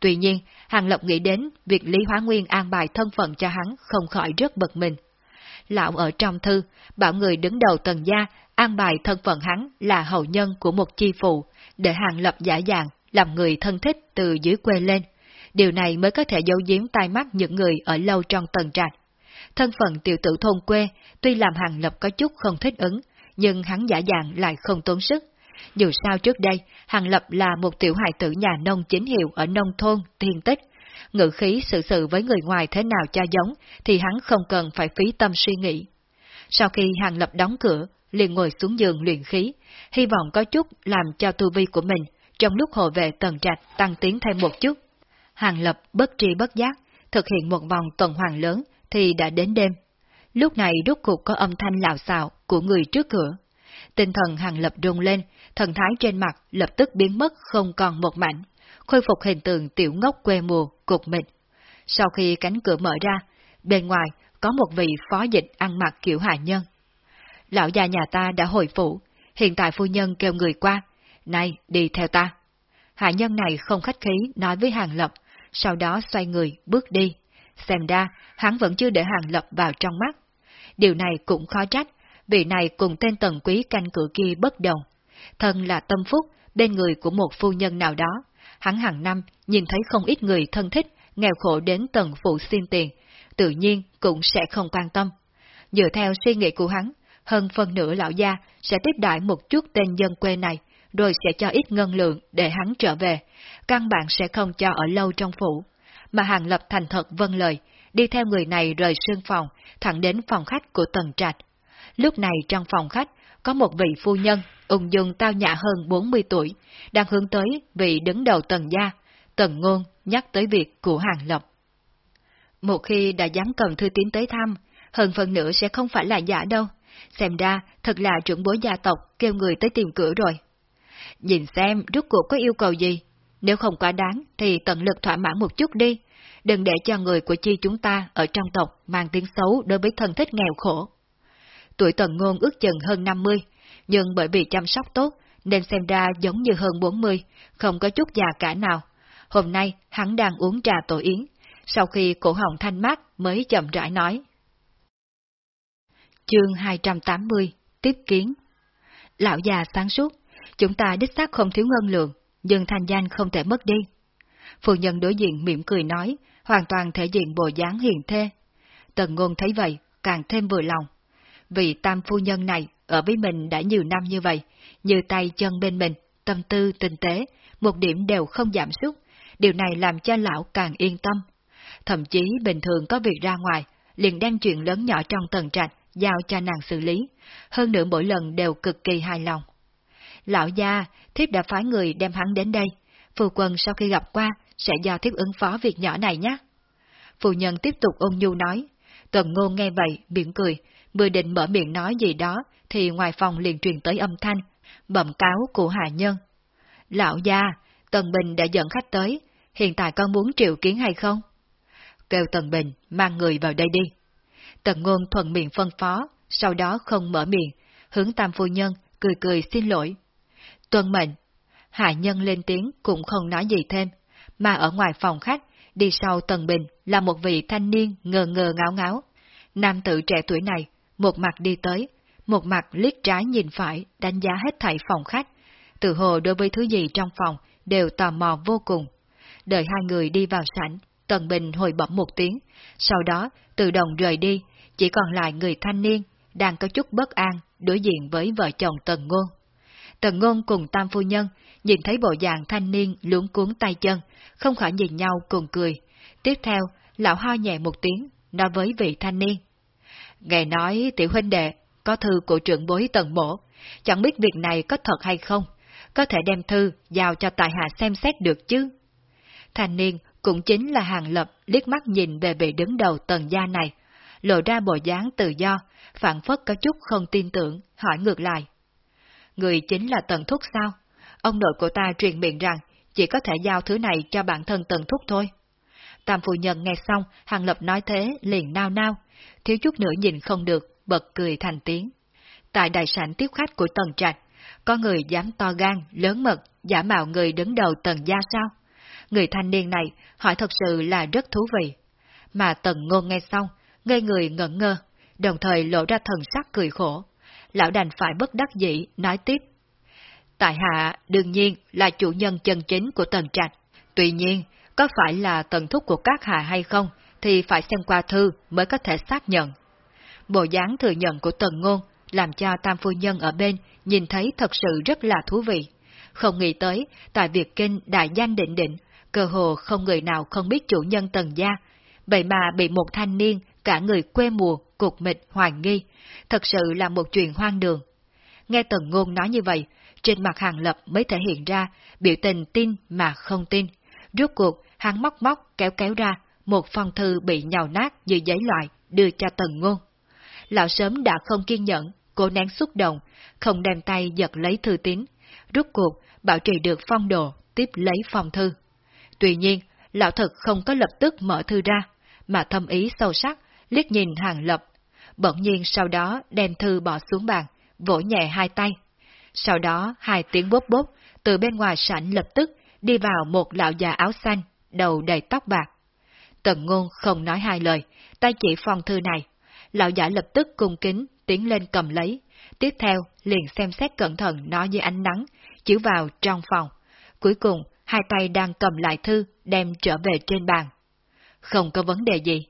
Tuy nhiên, Hàng lộc nghĩ đến việc Lý Hóa Nguyên an bài thân phận cho hắn không khỏi rất bực mình. Lão ở trong thư, bảo người đứng đầu tần gia an bài thân phận hắn là hậu nhân của một chi phụ, để Hàng Lập giả dạng, làm người thân thích từ dưới quê lên. Điều này mới có thể giấu giếm tai mắt những người ở lâu trong tần trạch. Thân phận tiểu tử thôn quê, tuy làm Hàng Lập có chút không thích ứng, nhưng hắn giả dạng lại không tốn sức, dù sao trước đây, Hàng Lập là một tiểu hài tử nhà nông chính hiệu ở nông thôn, thiên tích. Ngự khí sự sự với người ngoài thế nào cho giống, thì hắn không cần phải phí tâm suy nghĩ. Sau khi Hàng Lập đóng cửa, liền ngồi xuống giường luyện khí, hy vọng có chút làm cho tu vi của mình, trong lúc hộ vệ tần trạch tăng tiến thêm một chút. Hàng Lập bất tri bất giác, thực hiện một vòng tuần hoàn lớn, thì đã đến đêm. Lúc này rút cuộc có âm thanh lạo xạo của người trước cửa. Tinh thần Hàng Lập rung lên, thần thái trên mặt lập tức biến mất không còn một mảnh, khôi phục hình tượng tiểu ngốc quê mùa, cục mịch. Sau khi cánh cửa mở ra, bên ngoài có một vị phó dịch ăn mặc kiểu hạ nhân. Lão già nhà ta đã hồi phủ, hiện tại phu nhân kêu người qua, này đi theo ta. Hạ nhân này không khách khí nói với Hàng Lập, sau đó xoay người bước đi. Xem ra, hắn vẫn chưa để Hàng Lập vào trong mắt. Điều này cũng khó trách, vị này cùng tên tần quý canh cửa kia bất đồng. Thân là tâm phúc, bên người của một phu nhân nào đó, hắn hàng năm nhìn thấy không ít người thân thích, nghèo khổ đến tầng phụ xin tiền, tự nhiên cũng sẽ không quan tâm. Dựa theo suy nghĩ của hắn, hơn phần nửa lão gia sẽ tiếp đại một chút tên dân quê này, rồi sẽ cho ít ngân lượng để hắn trở về, căn bản sẽ không cho ở lâu trong phủ. Mà Hàng Lập thành thật vâng lời, đi theo người này rời sương phòng, thẳng đến phòng khách của Tần Trạch, Lúc này trong phòng khách, có một vị phu nhân, ung dung tao nhã hơn 40 tuổi, đang hướng tới vị đứng đầu tần gia, tần ngôn nhắc tới việc của Hàng lộc Một khi đã dám cầm thư tín tới thăm, hơn phần nữa sẽ không phải là giả đâu. Xem ra, thật là trưởng bối gia tộc kêu người tới tìm cửa rồi. Nhìn xem rút cuộc có yêu cầu gì. Nếu không quá đáng thì tận lực thỏa mãn một chút đi. Đừng để cho người của chi chúng ta ở trong tộc mang tiếng xấu đối với thân thích nghèo khổ. Tuổi tần ngôn ước chừng hơn 50, nhưng bởi vì chăm sóc tốt nên xem ra giống như hơn 40, không có chút già cả nào. Hôm nay hắn đang uống trà tổ yến, sau khi cổ họng thanh mát mới chậm rãi nói. Chương 280 Tiếp kiến Lão già sáng suốt, chúng ta đích xác không thiếu ngân lượng, nhưng thanh danh không thể mất đi. Phụ nhân đối diện mỉm cười nói, hoàn toàn thể diện bộ dáng hiền thê. Tần ngôn thấy vậy, càng thêm vừa lòng. Vì tam phu nhân này ở với mình đã nhiều năm như vậy, như tay chân bên mình, tâm tư tinh tế, một điểm đều không giảm sút, điều này làm cho lão càng yên tâm. Thậm chí bình thường có việc ra ngoài, liền đem chuyện lớn nhỏ trong tầng trạch giao cho nàng xử lý, hơn nữa mỗi lần đều cực kỳ hài lòng. Lão gia, thiếp đã phái người đem hắn đến đây, phù quân sau khi gặp qua sẽ do thiếp ứng phó việc nhỏ này nhé. Phu nhân tiếp tục ôn nhu nói, Tần ngôn nghe vậy, miệng cười, vừa định mở miệng nói gì đó, thì ngoài phòng liền truyền tới âm thanh, bẩm cáo của hạ nhân. Lão gia, Tần Bình đã dẫn khách tới, hiện tại con muốn triệu kiến hay không? Kêu Tần Bình mang người vào đây đi. Tần Ngôn thuận miệng phân phó, sau đó không mở miệng, hướng tam phu nhân, cười cười xin lỗi. Tuân mệnh, hạ nhân lên tiếng cũng không nói gì thêm, mà ở ngoài phòng khách, đi sau Tần Bình là một vị thanh niên ngờ ngờ ngáo ngáo. Nam tử trẻ tuổi này, một mặt đi tới, một mặt liếc trái nhìn phải, đánh giá hết thảy phòng khách. Tự hồ đối với thứ gì trong phòng đều tò mò vô cùng. Đợi hai người đi vào sảnh, Tần Bình hồi bẩm một tiếng, sau đó tự động rời đi, chỉ còn lại người thanh niên, đang có chút bất an, đối diện với vợ chồng Tần Ngôn. Tần Ngôn cùng Tam Phu Nhân nhìn thấy bộ dạng thanh niên luống cuốn tay chân, không khỏi nhìn nhau cùng cười. Tiếp theo, lão ho nhẹ một tiếng, nói với vị thanh niên nghe nói tiểu huynh đệ, có thư của trưởng bối Tần Mổ, chẳng biết việc này có thật hay không, có thể đem thư giao cho tài hạ xem xét được chứ. Thanh niên cũng chính là hàng lập liếc mắt nhìn về vị đứng đầu tần gia này, lộ ra bộ dáng tự do, phản phất có chút không tin tưởng, hỏi ngược lại. Người chính là tần thúc sao? Ông nội của ta truyền miệng rằng chỉ có thể giao thứ này cho bản thân tần thúc thôi. Tam phu nhân nghe xong, hàng lập nói thế liền nao nao, thiếu chút nữa nhìn không được, bật cười thành tiếng. Tại đại sảnh tiếp khách của tần trạch, có người dám to gan, lớn mật, giả mạo người đứng đầu tần gia sao? Người thanh niên này hỏi thật sự là rất thú vị. Mà tần ngôn nghe xong, ngây người ngẩn ngơ, đồng thời lộ ra thần sắc cười khổ. Lão đành phải bất đắc dĩ, nói tiếp. Tại hạ đương nhiên là chủ nhân chân chính của tần trạch. Tuy nhiên, có phải là tần thúc của các hạ hay không, thì phải xem qua thư mới có thể xác nhận. Bộ dáng thừa nhận của tần ngôn làm cho tam phu nhân ở bên nhìn thấy thật sự rất là thú vị. Không nghĩ tới, tại Việt Kinh đại danh định định, cơ hồ không người nào không biết chủ nhân tần gia, vậy mà bị một thanh niên, cả người quê mùa, cục mịch, hoài nghi, thật sự là một chuyện hoang đường. Nghe tần ngôn nói như vậy, trên mặt hàng lập mới thể hiện ra biểu tình tin mà không tin. Rốt cuộc, hắn móc móc kéo kéo ra một phong thư bị nhào nát như giấy loại đưa cho tần ngôn. Lão sớm đã không kiên nhẫn, cố nén xúc động, không đem tay giật lấy thư tín. Rốt cuộc, bảo trì được phong độ, tiếp lấy phong thư. Tuy nhiên, lão thật không có lập tức mở thư ra, mà thâm ý sâu sắc, liếc nhìn hàng lập. Bỗng nhiên sau đó đem thư bỏ xuống bàn, vỗ nhẹ hai tay. Sau đó hai tiếng bốp bốp, từ bên ngoài sảnh lập tức đi vào một lão già áo xanh, đầu đầy tóc bạc. Tần ngôn không nói hai lời, tay chỉ phong thư này. Lão giả lập tức cung kính, tiến lên cầm lấy. Tiếp theo, liền xem xét cẩn thận nó như ánh nắng, chiếu vào trong phòng. Cuối cùng, hai tay đang cầm lại thư, đem trở về trên bàn. Không có vấn đề gì.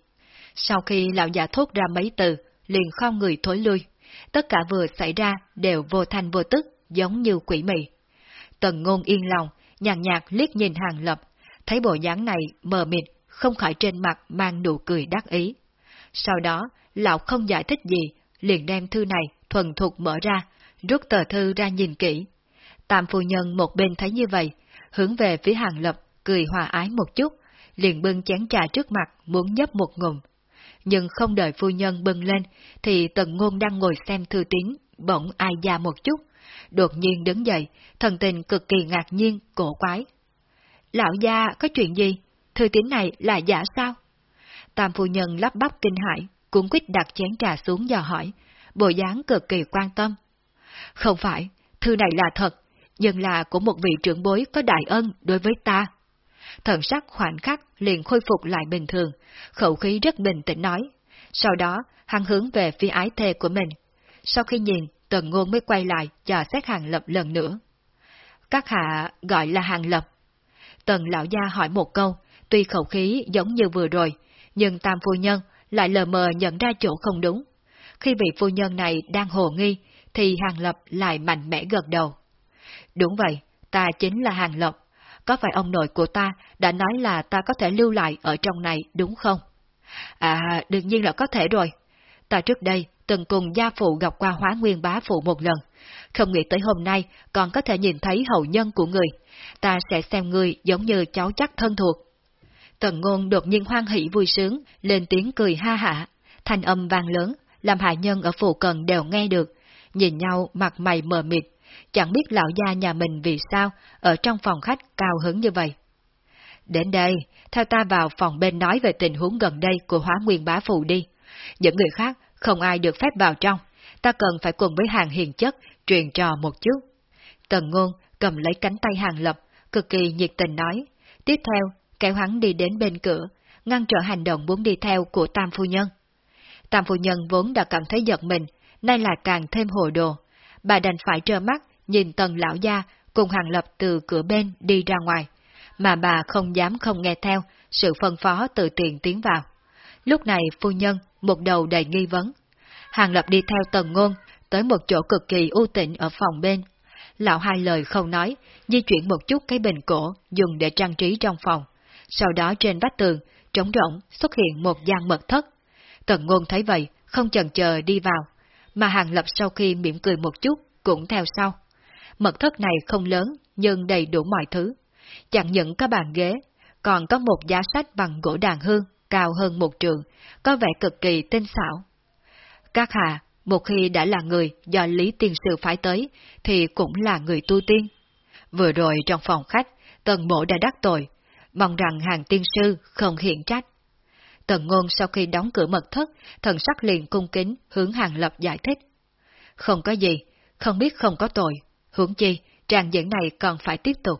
Sau khi lão giả thốt ra mấy từ, liền không người thối lui. Tất cả vừa xảy ra đều vô thanh vô tức, giống như quỷ mị. Tần ngôn yên lòng, nhàn nhạt liếc nhìn hàng lập, thấy bộ dáng này mờ mịt, không khỏi trên mặt mang nụ cười đắc ý. Sau đó, lão không giải thích gì, liền đem thư này thuần thục mở ra, rút tờ thư ra nhìn kỹ. Tam phu nhân một bên thấy như vậy, hướng về phía hàng lập, cười hòa ái một chút, liền bưng chén trà trước mặt muốn nhấp một ngụm. Nhưng không đợi phu nhân bưng lên, thì tần ngôn đang ngồi xem thư tín, bỗng ai ra một chút, đột nhiên đứng dậy, thần tình cực kỳ ngạc nhiên, cổ quái. Lão gia có chuyện gì? Thư tín này là giả sao? Tam phu nhân lắp bắp kinh hãi, cũng quyết đặt chén trà xuống dò hỏi, bộ dáng cực kỳ quan tâm. Không phải, thư này là thật, nhưng là của một vị trưởng bối có đại ân đối với ta. Thần sắc khoảnh khắc liền khôi phục lại bình thường, khẩu khí rất bình tĩnh nói. Sau đó, hắn hướng về phía ái thê của mình. Sau khi nhìn, tần ngôn mới quay lại chờ xét hàng lập lần nữa. Các hạ gọi là hàng lập. Tần lão gia hỏi một câu, tuy khẩu khí giống như vừa rồi, nhưng tam phu nhân lại lờ mờ nhận ra chỗ không đúng. khi vị phu nhân này đang hồ nghi, thì Hàng Lập lại mạnh mẽ gật đầu. Đúng vậy, ta chính là Hàng Lập. Có phải ông nội của ta đã nói là ta có thể lưu lại ở trong này đúng không? À, đương nhiên là có thể rồi. Ta trước đây từng cùng gia phụ gặp qua hóa nguyên bá phụ một lần. Không nghĩ tới hôm nay còn có thể nhìn thấy hậu nhân của người. Ta sẽ xem người giống như cháu chắc thân thuộc. Tần ngôn đột nhiên hoan hỷ vui sướng, lên tiếng cười ha hả. Thanh âm vang lớn, làm hạ nhân ở phụ cận đều nghe được. Nhìn nhau mặt mày mờ mịt, chẳng biết lão gia nhà mình vì sao ở trong phòng khách cao hứng như vậy. Đến đây, theo ta vào phòng bên nói về tình huống gần đây của hóa nguyên bá phụ đi. Những người khác không ai được phép vào trong, ta cần phải cùng với hàng hiền chất truyền trò một chút. Tần ngôn cầm lấy cánh tay hàng lập, cực kỳ nhiệt tình nói. Tiếp theo, kéo hắn đi đến bên cửa, ngăn trở hành động muốn đi theo của Tam Phu Nhân. Tam Phu Nhân vốn đã cảm thấy giật mình, nay là càng thêm hồ đồ. Bà đành phải trơ mắt nhìn tần lão gia cùng hàng lập từ cửa bên đi ra ngoài, mà bà không dám không nghe theo sự phân phó từ tiền tiến vào. Lúc này phu nhân một đầu đầy nghi vấn. Hàng lập đi theo tần ngôn, tới một chỗ cực kỳ ưu tịnh ở phòng bên. Lão hai lời không nói, di chuyển một chút cái bình cổ dùng để trang trí trong phòng. Sau đó trên vách tường, trống rỗng xuất hiện một gian mật thất. Tần ngôn thấy vậy, không chần chờ đi vào, mà hàng lập sau khi mỉm cười một chút, cũng theo sau. Mật thất này không lớn, nhưng đầy đủ mọi thứ. Chẳng những có bàn ghế, còn có một giá sách bằng gỗ đàn hương, cao hơn một trường, có vẻ cực kỳ tinh xảo. Các hạ, một khi đã là người do Lý Tiên Sư phái tới, thì cũng là người tu tiên. Vừa rồi trong phòng khách, tần mộ đã đắc tội, mong rằng hàng tiên sư không hiện trách. Tần ngôn sau khi đóng cửa mật thất, thần sắc liền cung kính hướng hàng lập giải thích. Không có gì, không biết không có tội, hướng chi, tràng diễn này còn phải tiếp tục.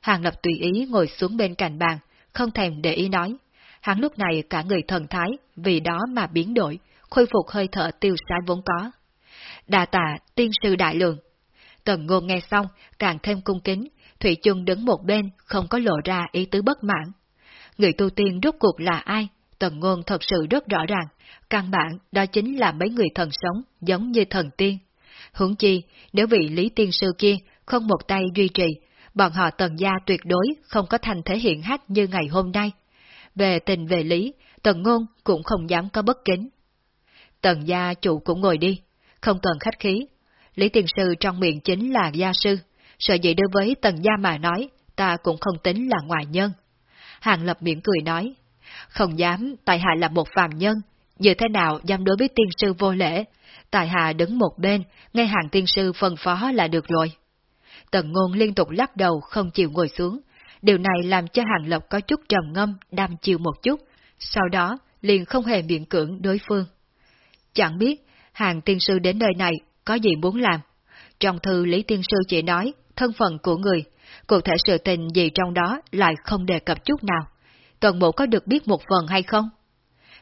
Hàng lập tùy ý ngồi xuống bên cạnh bàn, không thèm để ý nói. Hắn lúc này cả người thần thái, vì đó mà biến đổi, khôi phục hơi thở tiêu sái vốn có. Đà tạ, tiên sư đại lượng. Tần ngôn nghe xong, càng thêm cung kính, Thủy chung đứng một bên, không có lộ ra ý tứ bất mãn. Người tu tiên rốt cuộc là ai? Tần ngôn thật sự rất rõ ràng, căn bản đó chính là mấy người thần sống, giống như thần tiên. Hưởng chi, nếu vị lý tiên sư kia không một tay duy trì, bọn họ tần gia tuyệt đối không có thành thể hiện hách như ngày hôm nay. Về tình về lý, tần ngôn cũng không dám có bất kính. Tần gia chủ cũng ngồi đi, không cần khách khí. Lý tiên sư trong miệng chính là gia sư, sợ dĩ đối với tần gia mà nói, ta cũng không tính là ngoại nhân. Hàng lập miệng cười nói, không dám, tại hạ là một phàm nhân, như thế nào dám đối với tiên sư vô lễ, tại hạ đứng một bên, nghe hàng tiên sư phân phó là được rồi. Tần ngôn liên tục lắc đầu không chịu ngồi xuống, điều này làm cho hàng lập có chút trầm ngâm, đam chiều một chút, sau đó liền không hề miệng cưỡng đối phương. Chẳng biết, hàng tiên sư đến nơi này có gì muốn làm. Trong thư Lý Tiên Sư chỉ nói, thân phận của người, cụ thể sự tình gì trong đó lại không đề cập chút nào. Tần mộ có được biết một phần hay không?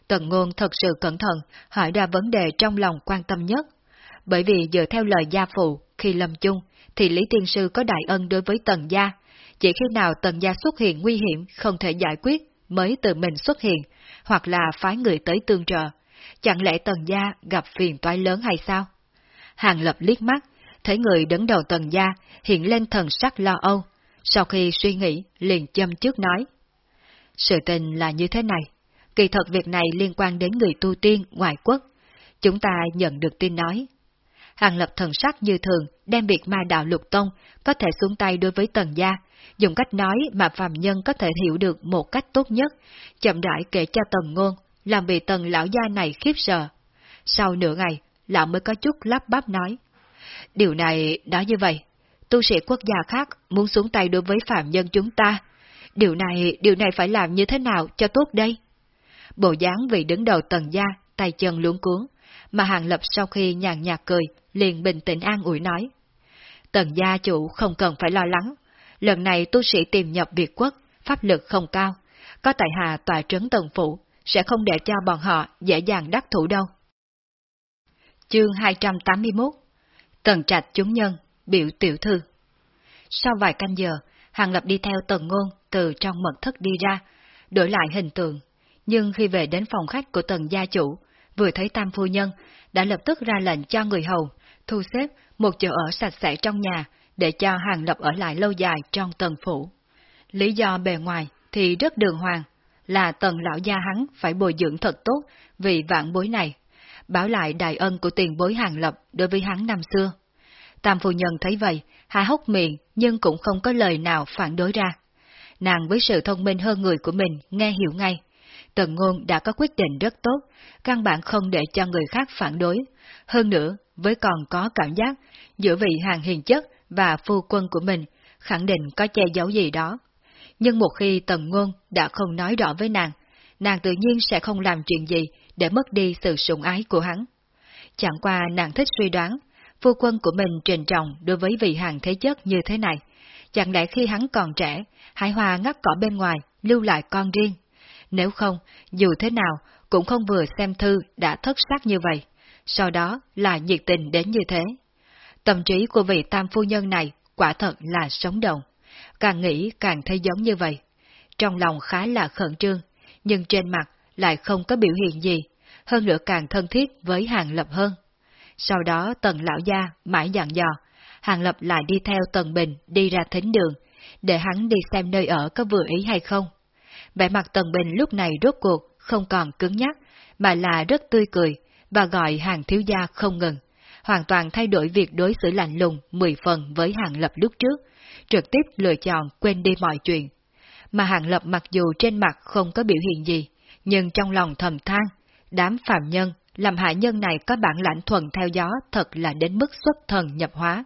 Tần ngôn thật sự cẩn thận, hỏi ra vấn đề trong lòng quan tâm nhất. Bởi vì dựa theo lời gia phụ, khi lâm chung, thì Lý Tiên Sư có đại ân đối với tần gia. Chỉ khi nào tần gia xuất hiện nguy hiểm không thể giải quyết, mới tự mình xuất hiện, hoặc là phái người tới tương trợ. Chẳng lẽ tần gia gặp phiền toái lớn hay sao? Hàng lập liếc mắt, thấy người đứng đầu tần gia hiện lên thần sắc lo âu. Sau khi suy nghĩ, liền châm trước nói. Sự tình là như thế này. Kỳ thật việc này liên quan đến người tu tiên ngoại quốc. Chúng ta nhận được tin nói. Hàng lập thần sắc như thường, đem việc ma đạo lục tông, có thể xuống tay đối với tần gia, dùng cách nói mà phàm nhân có thể hiểu được một cách tốt nhất, chậm rãi kể cho tần ngôn, làm bị tần lão gia này khiếp sợ. Sau nửa ngày, lão mới có chút lắp bắp nói. Điều này nói như vậy, tu sĩ quốc gia khác muốn xuống tay đối với phạm nhân chúng ta. Điều này, điều này phải làm như thế nào cho tốt đây? Bộ dáng vị đứng đầu tần gia, tay chân luống cuốn, mà Hàng Lập sau khi nhàn nhạt cười, liền bình tĩnh an ủi nói. Tần gia chủ không cần phải lo lắng, lần này tu sĩ tìm nhập Việt quốc, pháp lực không cao, có tại hạ tòa trấn tần phủ, sẽ không để cho bọn họ dễ dàng đắc thủ đâu. Chương 281 Tần trạch chúng nhân, biểu tiểu thư. Sau vài canh giờ, Hàng Lập đi theo tần ngôn từ trong mật thất đi ra, đổi lại hình tượng. Nhưng khi về đến phòng khách của tần gia chủ, vừa thấy tam phu nhân, đã lập tức ra lệnh cho người hầu, thu xếp một chỗ ở sạch sẽ trong nhà, để cho hàng lập ở lại lâu dài trong tần phủ. Lý do bề ngoài thì rất đường hoàng, là tần lão gia hắn phải bồi dưỡng thật tốt vì vạn bối này, báo lại đại ân của tiền bối hàng lập đối với hắn năm xưa. Tam phu nhân thấy vậy, há hốc miệng nhưng cũng không có lời nào phản đối ra. Nàng với sự thông minh hơn người của mình nghe hiểu ngay. Tần ngôn đã có quyết định rất tốt, căn bản không để cho người khác phản đối. Hơn nữa, với còn có cảm giác giữa vị hàng hiền chất và phu quân của mình, khẳng định có che giấu gì đó. Nhưng một khi tần ngôn đã không nói rõ với nàng, nàng tự nhiên sẽ không làm chuyện gì để mất đi sự sủng ái của hắn. Chẳng qua nàng thích suy đoán, phu quân của mình trình trọng đối với vị hàng thế chất như thế này. Chẳng lẽ khi hắn còn trẻ, Hải Hòa ngắt cỏ bên ngoài, lưu lại con riêng? Nếu không, dù thế nào, cũng không vừa xem thư đã thất sắc như vậy, sau đó là nhiệt tình đến như thế. Tâm trí của vị tam phu nhân này quả thật là sống động, càng nghĩ càng thấy giống như vậy. Trong lòng khá là khẩn trương, nhưng trên mặt lại không có biểu hiện gì, hơn nữa càng thân thiết với Hàng Lập hơn. Sau đó Tần Lão Gia mãi dặn dò, Hàng Lập lại đi theo Tần Bình đi ra thính đường, để hắn đi xem nơi ở có vừa ý hay không. Vẻ mặt Tần Bình lúc này rốt cuộc không còn cứng nhắc, mà là rất tươi cười, và gọi hàng thiếu gia không ngừng, hoàn toàn thay đổi việc đối xử lạnh lùng mười phần với hàng lập lúc trước, trực tiếp lựa chọn quên đi mọi chuyện. Mà hàng lập mặc dù trên mặt không có biểu hiện gì, nhưng trong lòng thầm than, đám phạm nhân, làm hạ nhân này có bản lãnh thuần theo gió thật là đến mức xuất thần nhập hóa.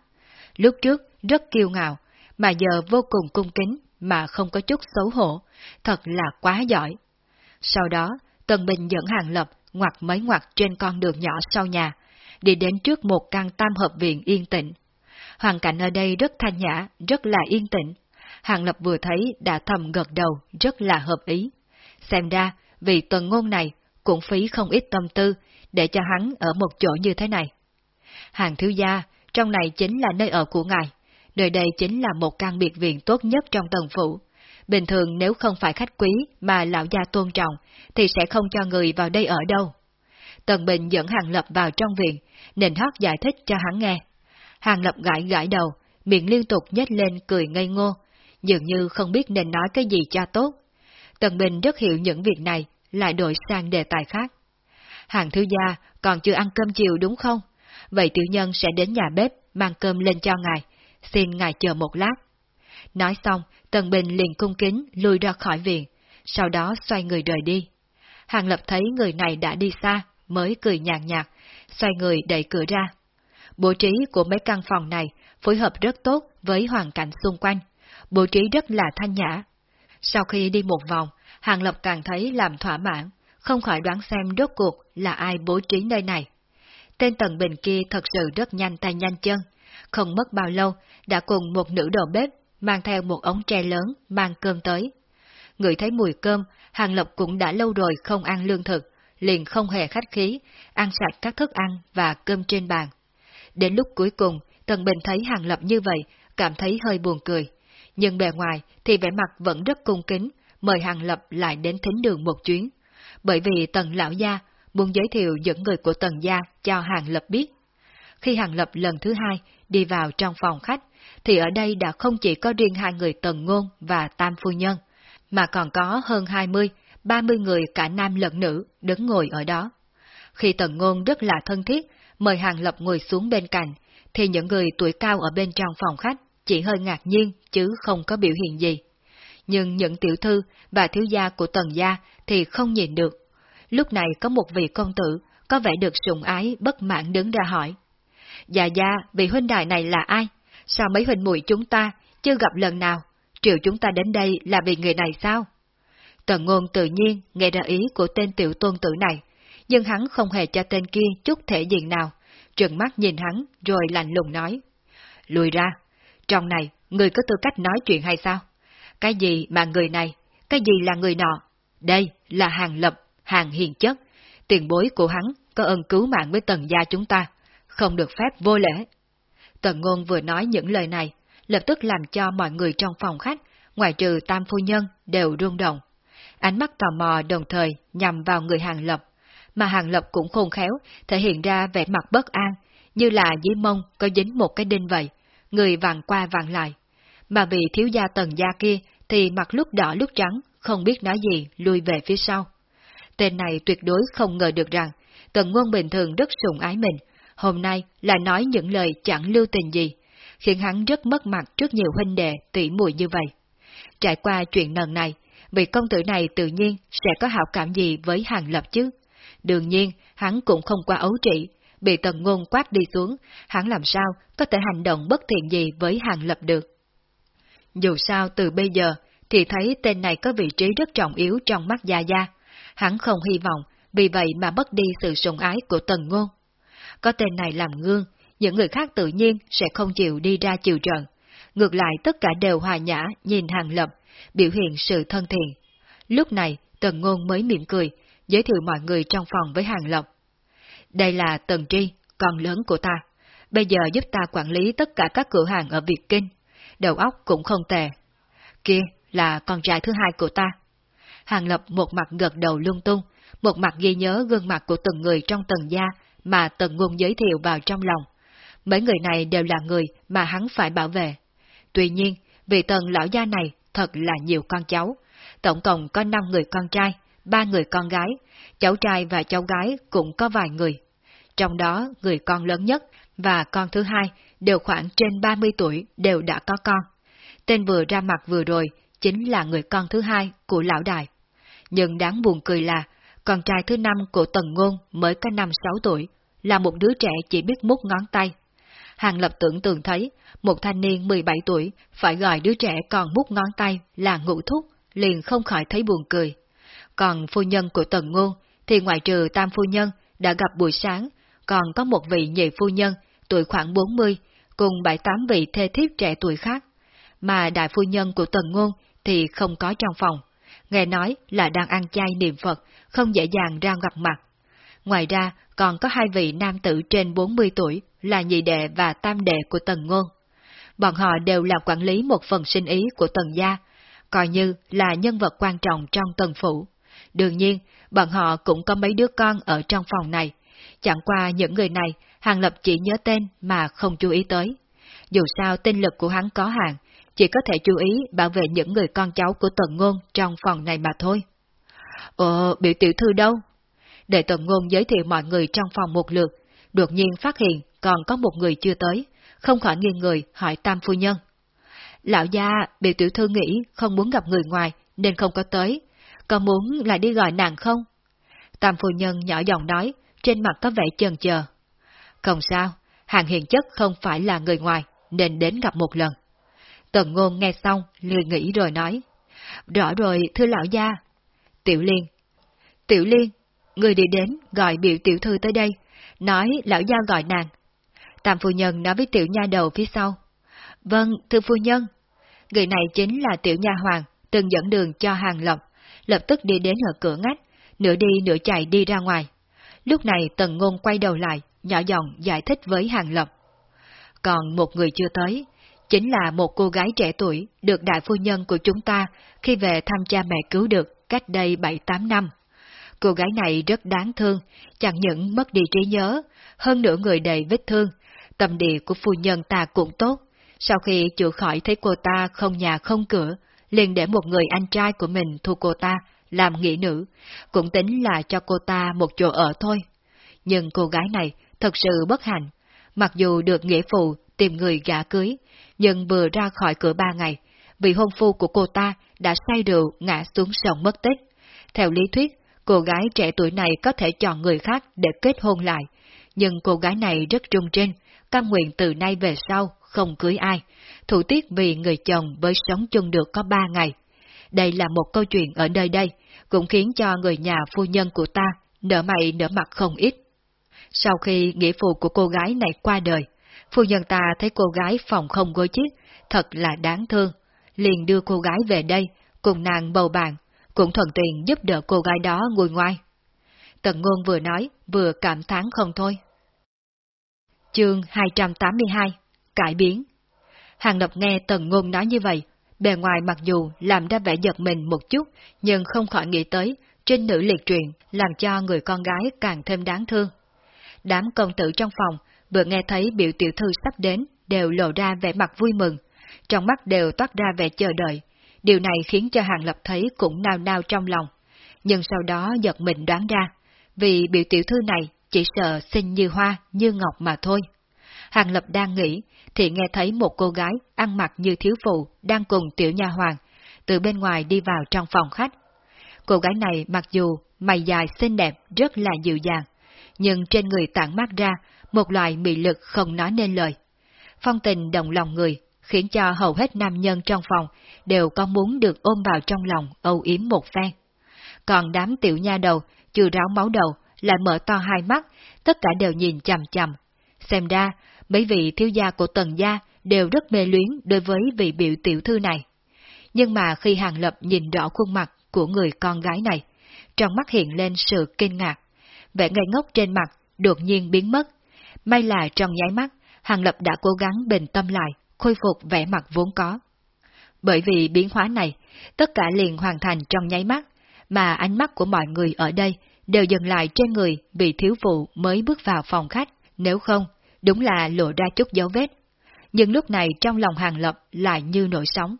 Lúc trước rất kiêu ngạo, mà giờ vô cùng cung kính mà không có chút xấu hổ, thật là quá giỏi. Sau đó, Tần Bình dẫn hàng lập ngoặt mấy ngoặt trên con đường nhỏ sau nhà, đi đến trước một căn tam hợp viện yên tĩnh. Hoàn cảnh ở đây rất thanh nhã, rất là yên tĩnh. Hàng Lập vừa thấy đã thầm gật đầu, rất là hợp ý. Xem ra, vì tuần ngôn này cũng phí không ít tâm tư để cho hắn ở một chỗ như thế này. Hàng thiếu gia, trong này chính là nơi ở của ngài. Nơi đây chính là một căn biệt viện tốt nhất trong tầng phủ. Bình thường nếu không phải khách quý mà lão gia tôn trọng, thì sẽ không cho người vào đây ở đâu. Tần Bình dẫn Hàng Lập vào trong viện, nền hót giải thích cho hắn nghe. Hàng Lập gãi gãi đầu, miệng liên tục nhếch lên cười ngây ngô, dường như không biết nên nói cái gì cho tốt. Tần Bình rất hiểu những việc này, lại đổi sang đề tài khác. Hàng thứ gia còn chưa ăn cơm chiều đúng không? Vậy tiểu nhân sẽ đến nhà bếp mang cơm lên cho ngài, xin ngài chờ một lát. Nói xong, Tần Bình liền cung kính lùi ra khỏi viện, sau đó xoay người rời đi. Hàng Lập thấy người này đã đi xa, mới cười nhàn nhạt, xoay người đẩy cửa ra. Bố trí của mấy căn phòng này phối hợp rất tốt với hoàn cảnh xung quanh, bố trí rất là thanh nhã. Sau khi đi một vòng, Hàng Lập càng thấy làm thỏa mãn, không khỏi đoán xem đốt cuộc là ai bố trí nơi này. Tên Tần Bình kia thật sự rất nhanh tay nhanh chân, không mất bao lâu đã cùng một nữ đầu bếp mang theo một ống tre lớn mang cơm tới. Người thấy mùi cơm, Hàng Lập cũng đã lâu rồi không ăn lương thực, liền không hề khách khí, ăn sạch các thức ăn và cơm trên bàn. Đến lúc cuối cùng, Tần Bình thấy Hàng Lập như vậy, cảm thấy hơi buồn cười. Nhưng bề ngoài thì vẻ mặt vẫn rất cung kính, mời Hàng Lập lại đến thính đường một chuyến. Bởi vì Tần Lão Gia muốn giới thiệu những người của Tần Gia cho Hàng Lập biết. Khi Hàng Lập lần thứ hai đi vào trong phòng khách, thì ở đây đã không chỉ có riêng hai người Tần Ngôn và Tam Phu Nhân, mà còn có hơn 20, 30 người cả nam lẫn nữ đứng ngồi ở đó. Khi Tần Ngôn rất là thân thiết, mời Hàng Lập ngồi xuống bên cạnh, thì những người tuổi cao ở bên trong phòng khách chỉ hơi ngạc nhiên chứ không có biểu hiện gì. Nhưng những tiểu thư và thiếu gia của Tần gia thì không nhìn được. Lúc này có một vị công tử có vẻ được sủng ái bất mãn đứng ra hỏi. Dạ dạ, vị huynh đài này là ai? Sao mấy huynh muội chúng ta chưa gặp lần nào? Triệu chúng ta đến đây là vì người này sao? Tần ngôn tự nhiên nghe ra ý của tên tiểu tôn tử này, nhưng hắn không hề cho tên kia chút thể diện nào, trừng mắt nhìn hắn rồi lạnh lùng nói. Lùi ra, trong này người có tư cách nói chuyện hay sao? Cái gì mà người này, cái gì là người nọ? Đây là hàng lập, hàng hiền chất, tiền bối của hắn có ơn cứu mạng với tần gia chúng ta, không được phép vô lễ. Tần ngôn vừa nói những lời này, lập tức làm cho mọi người trong phòng khách, ngoài trừ tam phu nhân, đều rung động. Ánh mắt tò mò đồng thời nhằm vào người hàng lập, mà Hàng Lập cũng khôn khéo, thể hiện ra vẻ mặt bất an, như là dưới mông có dính một cái đinh vậy, người vặn qua vặn lại. Mà vì thiếu gia tần gia kia thì mặt lúc đỏ lúc trắng, không biết nói gì, lui về phía sau. Tên này tuyệt đối không ngờ được rằng, tần ngôn bình thường rất sùng ái mình, hôm nay là nói những lời chẳng lưu tình gì, khiến hắn rất mất mặt trước nhiều huynh đệ tỉ mùi như vậy. Trải qua chuyện lần này, vị công tử này tự nhiên sẽ có hảo cảm gì với hàng lập chứ? Đương nhiên, hắn cũng không qua ấu trị, bị tần ngôn quát đi xuống, hắn làm sao có thể hành động bất thiện gì với hàng lập được. Dù sao từ bây giờ, thì thấy tên này có vị trí rất trọng yếu trong mắt Gia Gia. Hắn không hy vọng, vì vậy mà mất đi sự sủng ái của tần ngôn. Có tên này làm gương, những người khác tự nhiên sẽ không chịu đi ra chiều trận. Ngược lại tất cả đều hòa nhã nhìn hàng lập, biểu hiện sự thân thiện. Lúc này, tần ngôn mới mỉm cười, giới thiệu mọi người trong phòng với hàng lập. Đây là tần tri, con lớn của ta. Bây giờ giúp ta quản lý tất cả các cửa hàng ở Việt Kinh. Đầu óc cũng không tệ. Kia, là con trai thứ hai của ta. Hàng Lập một mặt gật đầu lung tung, một mặt ghi nhớ gương mặt của từng người trong tầng gia mà tần ngôn giới thiệu vào trong lòng. Mấy người này đều là người mà hắn phải bảo vệ. Tuy nhiên, vì tần lão gia này thật là nhiều con cháu. Tổng cộng có 5 người con trai, 3 người con gái, cháu trai và cháu gái cũng có vài người. Trong đó, người con lớn nhất và con thứ hai đều khoảng trên 30 tuổi đều đã có con. Tên vừa ra mặt vừa rồi chính là người con thứ hai của lão đại. Nhưng đáng buồn cười là, con trai thứ năm của Tần Ngôn mới có năm sáu tuổi, là một đứa trẻ chỉ biết mút ngón tay. Hàng lập tưởng tượng thấy, một thanh niên 17 tuổi phải gọi đứa trẻ còn mút ngón tay là ngũ thúc, liền không khỏi thấy buồn cười. Còn phu nhân của Tần Ngôn thì ngoại trừ tam phu nhân đã gặp buổi sáng, còn có một vị nhị phu nhân tuổi khoảng 40, cùng bảy tám vị thê thiếp trẻ tuổi khác. Mà đại phu nhân của Tần Ngôn thì không có trong phòng. Nghe nói là đang ăn chay niệm Phật, không dễ dàng ra gặp mặt. Ngoài ra, còn có hai vị nam tử trên 40 tuổi là nhị đệ và tam đệ của Tần Ngôn. Bọn họ đều là quản lý một phần sinh ý của Tần Gia, coi như là nhân vật quan trọng trong Tần Phủ. Đương nhiên, bọn họ cũng có mấy đứa con ở trong phòng này. Chẳng qua những người này, Hàng Lập chỉ nhớ tên mà không chú ý tới. Dù sao tinh lực của hắn có hạn, chỉ có thể chú ý bảo vệ những người con cháu của Tần Ngôn trong phòng này mà thôi. Ồ, biểu tiểu thư đâu? Để Tần Ngôn giới thiệu mọi người trong phòng một lượt, đột nhiên phát hiện còn có một người chưa tới, không khỏi nghiêng người hỏi Tam Phu Nhân. Lão gia, biểu tiểu thư nghĩ không muốn gặp người ngoài nên không có tới, có muốn lại đi gọi nàng không? Tam Phu Nhân nhỏ giọng nói, trên mặt có vẻ chần chờ. Không sao, hàng hiền chất không phải là người ngoài, nên đến gặp một lần. Tần ngôn nghe xong, lười nghĩ rồi nói. Rõ rồi, thưa lão gia. Tiểu Liên. Tiểu Liên, người đi đến, gọi biểu tiểu thư tới đây, nói lão gia gọi nàng. Tam phu nhân nói với tiểu nha đầu phía sau. Vâng, thưa phu nhân. Người này chính là tiểu nha hoàng, từng dẫn đường cho hàng lộc, lập tức đi đến ở cửa ngách, nửa đi nửa chạy đi ra ngoài. Lúc này tần ngôn quay đầu lại, nhỏ giọng giải thích với hàng Lập. Còn một người chưa tới, chính là một cô gái trẻ tuổi được đại phu nhân của chúng ta khi về thăm cha mẹ cứu được cách đây 7-8 năm. Cô gái này rất đáng thương, chẳng những mất đi trí nhớ, hơn nữa người đầy vết thương, tâm địa của phu nhân ta cũng tốt. Sau khi chữa khỏi thấy cô ta không nhà không cửa, liền để một người anh trai của mình thu cô ta làm nghĩa nữ, cũng tính là cho cô ta một chỗ ở thôi. Nhưng cô gái này thật sự bất hạnh, mặc dù được nghĩa phụ tìm người gả cưới, nhưng vừa ra khỏi cửa ba ngày, vị hôn phu của cô ta đã say rượu ngã xuống sông mất tích. Theo lý thuyết, cô gái trẻ tuổi này có thể chọn người khác để kết hôn lại, nhưng cô gái này rất trung trinh, cam nguyện từ nay về sau không cưới ai, thủ tiết vì người chồng mới sống chung được có ba ngày. Đây là một câu chuyện ở nơi đây, cũng khiến cho người nhà phu nhân của ta nở mày nở mặt không ít. Sau khi nghĩa phụ của cô gái này qua đời, Phu nhân ta thấy cô gái phòng không gối chiếc, thật là đáng thương, liền đưa cô gái về đây, cùng nàng bầu bạn, cũng thuận tiện giúp đỡ cô gái đó ngồi ngoài. Tần ngôn vừa nói, vừa cảm thán không thôi. Chương 282 Cải biến Hàng Lập nghe Tần Ngôn nói như vậy, bề ngoài mặc dù làm ra vẻ giật mình một chút, nhưng không khỏi nghĩ tới trên nữ liệt truyện làm cho người con gái càng thêm đáng thương. Đám công tử trong phòng vừa nghe thấy biểu tiểu thư sắp đến đều lộ ra vẻ mặt vui mừng, trong mắt đều toát ra vẻ chờ đợi. Điều này khiến cho Hàng Lập thấy cũng nao nao trong lòng, nhưng sau đó giật mình đoán ra, vì biểu tiểu thư này chỉ sợ xinh như hoa, như ngọc mà thôi. Hàng Lập đang nghĩ, thì nghe thấy một cô gái ăn mặc như thiếu phụ đang cùng tiểu nha hoàng từ bên ngoài đi vào trong phòng khách. Cô gái này mặc dù mày dài xinh đẹp rất là dịu dàng, nhưng trên người tản mát ra một loại mị lực không nói nên lời. Phong tình động lòng người, khiến cho hầu hết nam nhân trong phòng đều có muốn được ôm vào trong lòng âu yếm một phen. Còn đám tiểu nha đầu, chưa ráo máu đầu, lại mở to hai mắt, tất cả đều nhìn chằm chằm. Xem ra, mấy vị thiếu gia của tần gia đều rất mê luyến đối với vị biểu tiểu thư này. Nhưng mà khi Hàng Lập nhìn rõ khuôn mặt của người con gái này, trong mắt hiện lên sự kinh ngạc. Vẻ ngây ngốc trên mặt đột nhiên biến mất. May là trong nháy mắt, Hàng Lập đã cố gắng bình tâm lại, khôi phục vẻ mặt vốn có. Bởi vì biến hóa này, tất cả liền hoàn thành trong nháy mắt, mà ánh mắt của mọi người ở đây đều dừng lại trên người bị thiếu phụ mới bước vào phòng khách, nếu không, đúng là lộ ra chút dấu vết. Nhưng lúc này trong lòng Hàng Lập lại như nổi sóng.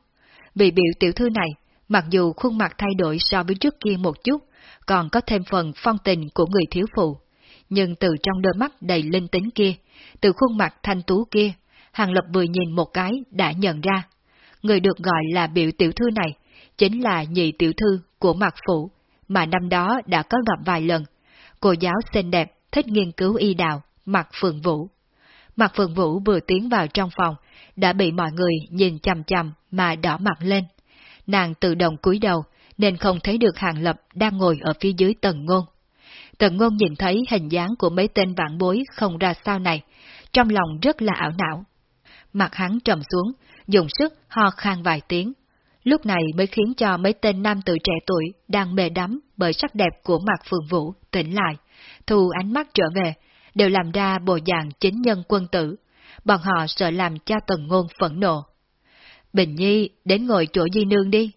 Vì biểu tiểu thư này, mặc dù khuôn mặt thay đổi so với trước kia một chút, còn có thêm phần phong tình của người thiếu phụ. Nhưng từ trong đôi mắt đầy linh tính kia, từ khuôn mặt thanh tú kia, Hàng Lập vừa nhìn một cái đã nhận ra. Người được gọi là biểu tiểu thư này, chính là nhị tiểu thư của Mạc Phủ, mà năm đó đã có gặp vài lần. Cô giáo xinh đẹp, thích nghiên cứu y đạo, Mạc Phượng Vũ. Mạc Phượng Vũ vừa tiến vào trong phòng, đã bị mọi người nhìn chằm chằm mà đỏ mặt lên. Nàng tự động cúi đầu, nên không thấy được Hàng Lập đang ngồi ở phía dưới tầng ngôn. Tần ngôn nhìn thấy hình dáng của mấy tên vạn bối không ra sao này, trong lòng rất là ảo não. Mặt hắn trầm xuống, dùng sức ho khan vài tiếng. Lúc này mới khiến cho mấy tên nam tử trẻ tuổi đang mê đắm bởi sắc đẹp của mặt phường vũ tỉnh lại, thu ánh mắt trở về, đều làm ra bộ dạng chính nhân quân tử. Bọn họ sợ làm cho tần ngôn phẫn nộ. Bình Nhi, đến ngồi chỗ Di Nương đi.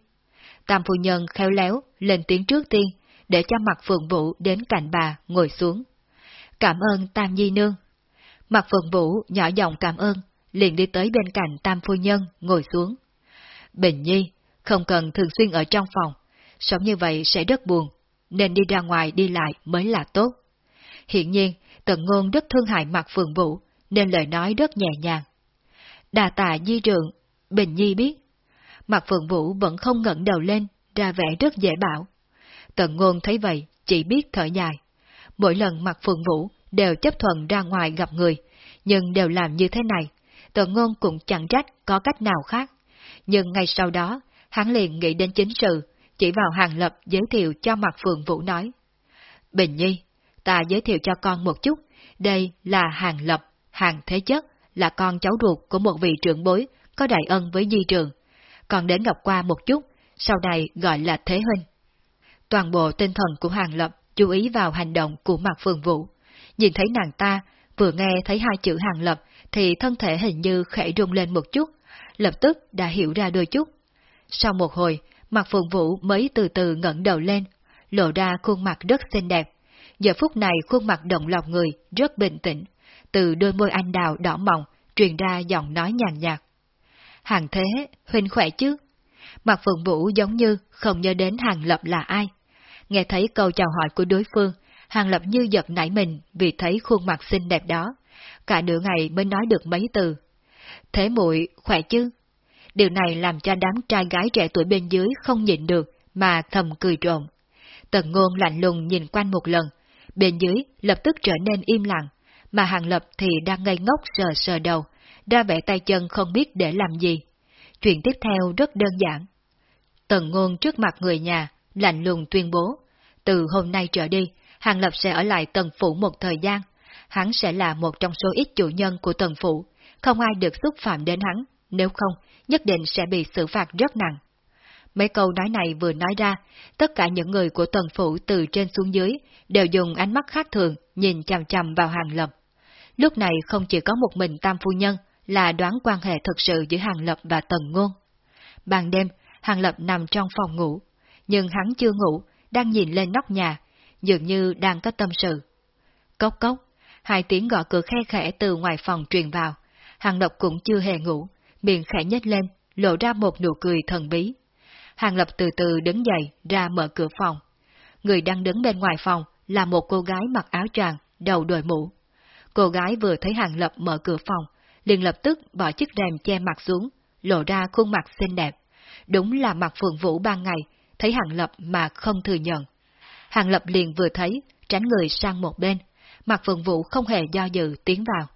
Tam phu nhân khéo léo, lên tiếng trước tiên, để cho mặt Phượng Vũ đến cạnh bà, ngồi xuống. Cảm ơn Tam di Nương. Mặt Phượng Vũ nhỏ giọng cảm ơn, liền đi tới bên cạnh Tam phu nhân, ngồi xuống. Bình Nhi, không cần thường xuyên ở trong phòng, sống như vậy sẽ rất buồn, nên đi ra ngoài đi lại mới là tốt. Hiện nhiên, Tần Ngôn rất thương hại mặt Phượng Vũ, nên lời nói rất nhẹ nhàng. Đà tạ di trượng, Bình Nhi biết. Mặt Phượng Vũ vẫn không ngẩng đầu lên, ra vẻ rất dễ bảo. Tần Ngôn thấy vậy, chỉ biết thở dài. Mỗi lần mặt Phượng Vũ đều chấp thuận ra ngoài gặp người, nhưng đều làm như thế này. Tần Ngôn cũng chẳng trách có cách nào khác. Nhưng ngay sau đó, hắn liền nghĩ đến chính sự, chỉ vào hàng lập giới thiệu cho mặt Phượng Vũ nói. Bình Nhi, ta giới thiệu cho con một chút, đây là hàng lập, hàng thế chất, là con cháu ruột của một vị trưởng bối có đại ân với di trường, còn đến gặp qua một chút, sau này gọi là Thế Huynh. Toàn bộ tinh thần của Hàng Lập chú ý vào hành động của Mạc Phường Vũ. Nhìn thấy nàng ta, vừa nghe thấy hai chữ Hàng Lập thì thân thể hình như khẽ rung lên một chút, lập tức đã hiểu ra đôi chút. Sau một hồi, Mạc Phượng Vũ mới từ từ ngẩng đầu lên, lộ ra khuôn mặt rất xinh đẹp. Giờ phút này khuôn mặt động lòng người, rất bình tĩnh. Từ đôi môi anh đào đỏ mọng, truyền ra giọng nói nhàn nhạt. Hàng thế, huynh khỏe chứ? Mặt Phượng Vũ giống như không nhớ đến Hàng Lập là ai. Nghe thấy câu chào hỏi của đối phương, Hàng Lập như giật nảy mình vì thấy khuôn mặt xinh đẹp đó. Cả nửa ngày mới nói được mấy từ. Thế muội khỏe chứ? Điều này làm cho đám trai gái trẻ tuổi bên dưới không nhịn được, mà thầm cười trộn Tần ngôn lạnh lùng nhìn quanh một lần, bên dưới lập tức trở nên im lặng, mà Hàng Lập thì đang ngây ngốc sờ sờ đầu, ra vẻ tay chân không biết để làm gì. Chuyện tiếp theo rất đơn giản. Tần ngôn trước mặt người nhà, lạnh lùng tuyên bố, từ hôm nay trở đi, Hàng Lập sẽ ở lại tần phủ một thời gian. Hắn sẽ là một trong số ít chủ nhân của tần phủ, không ai được xúc phạm đến hắn, nếu không, nhất định sẽ bị xử phạt rất nặng. Mấy câu nói này vừa nói ra, tất cả những người của tần phủ từ trên xuống dưới đều dùng ánh mắt khác thường nhìn chằm chằm vào Hàng Lập. Lúc này không chỉ có một mình Tam Phu Nhân, là đoán quan hệ thực sự giữa Hàng Lập và Tần Ngôn. Ban đêm, Hàng Lập nằm trong phòng ngủ, nhưng hắn chưa ngủ, đang nhìn lên nóc nhà, dường như đang có tâm sự. Cốc cốc, hai tiếng gõ cửa khe khẽ từ ngoài phòng truyền vào. Hàng Lập cũng chưa hề ngủ, miệng khẽ nhếch lên, lộ ra một nụ cười thần bí. Hàng Lập từ từ đứng dậy ra mở cửa phòng. Người đang đứng bên ngoài phòng là một cô gái mặc áo tràng, đầu đội mũ. Cô gái vừa thấy Hàng Lập mở cửa phòng, liền lập tức bỏ chiếc rèm che mặt xuống, lộ ra khuôn mặt xinh đẹp. Đúng là mặt phượng vũ ban ngày, thấy Hàng Lập mà không thừa nhận. Hàng Lập liền vừa thấy, tránh người sang một bên, mặt phượng vũ không hề do dự tiến vào.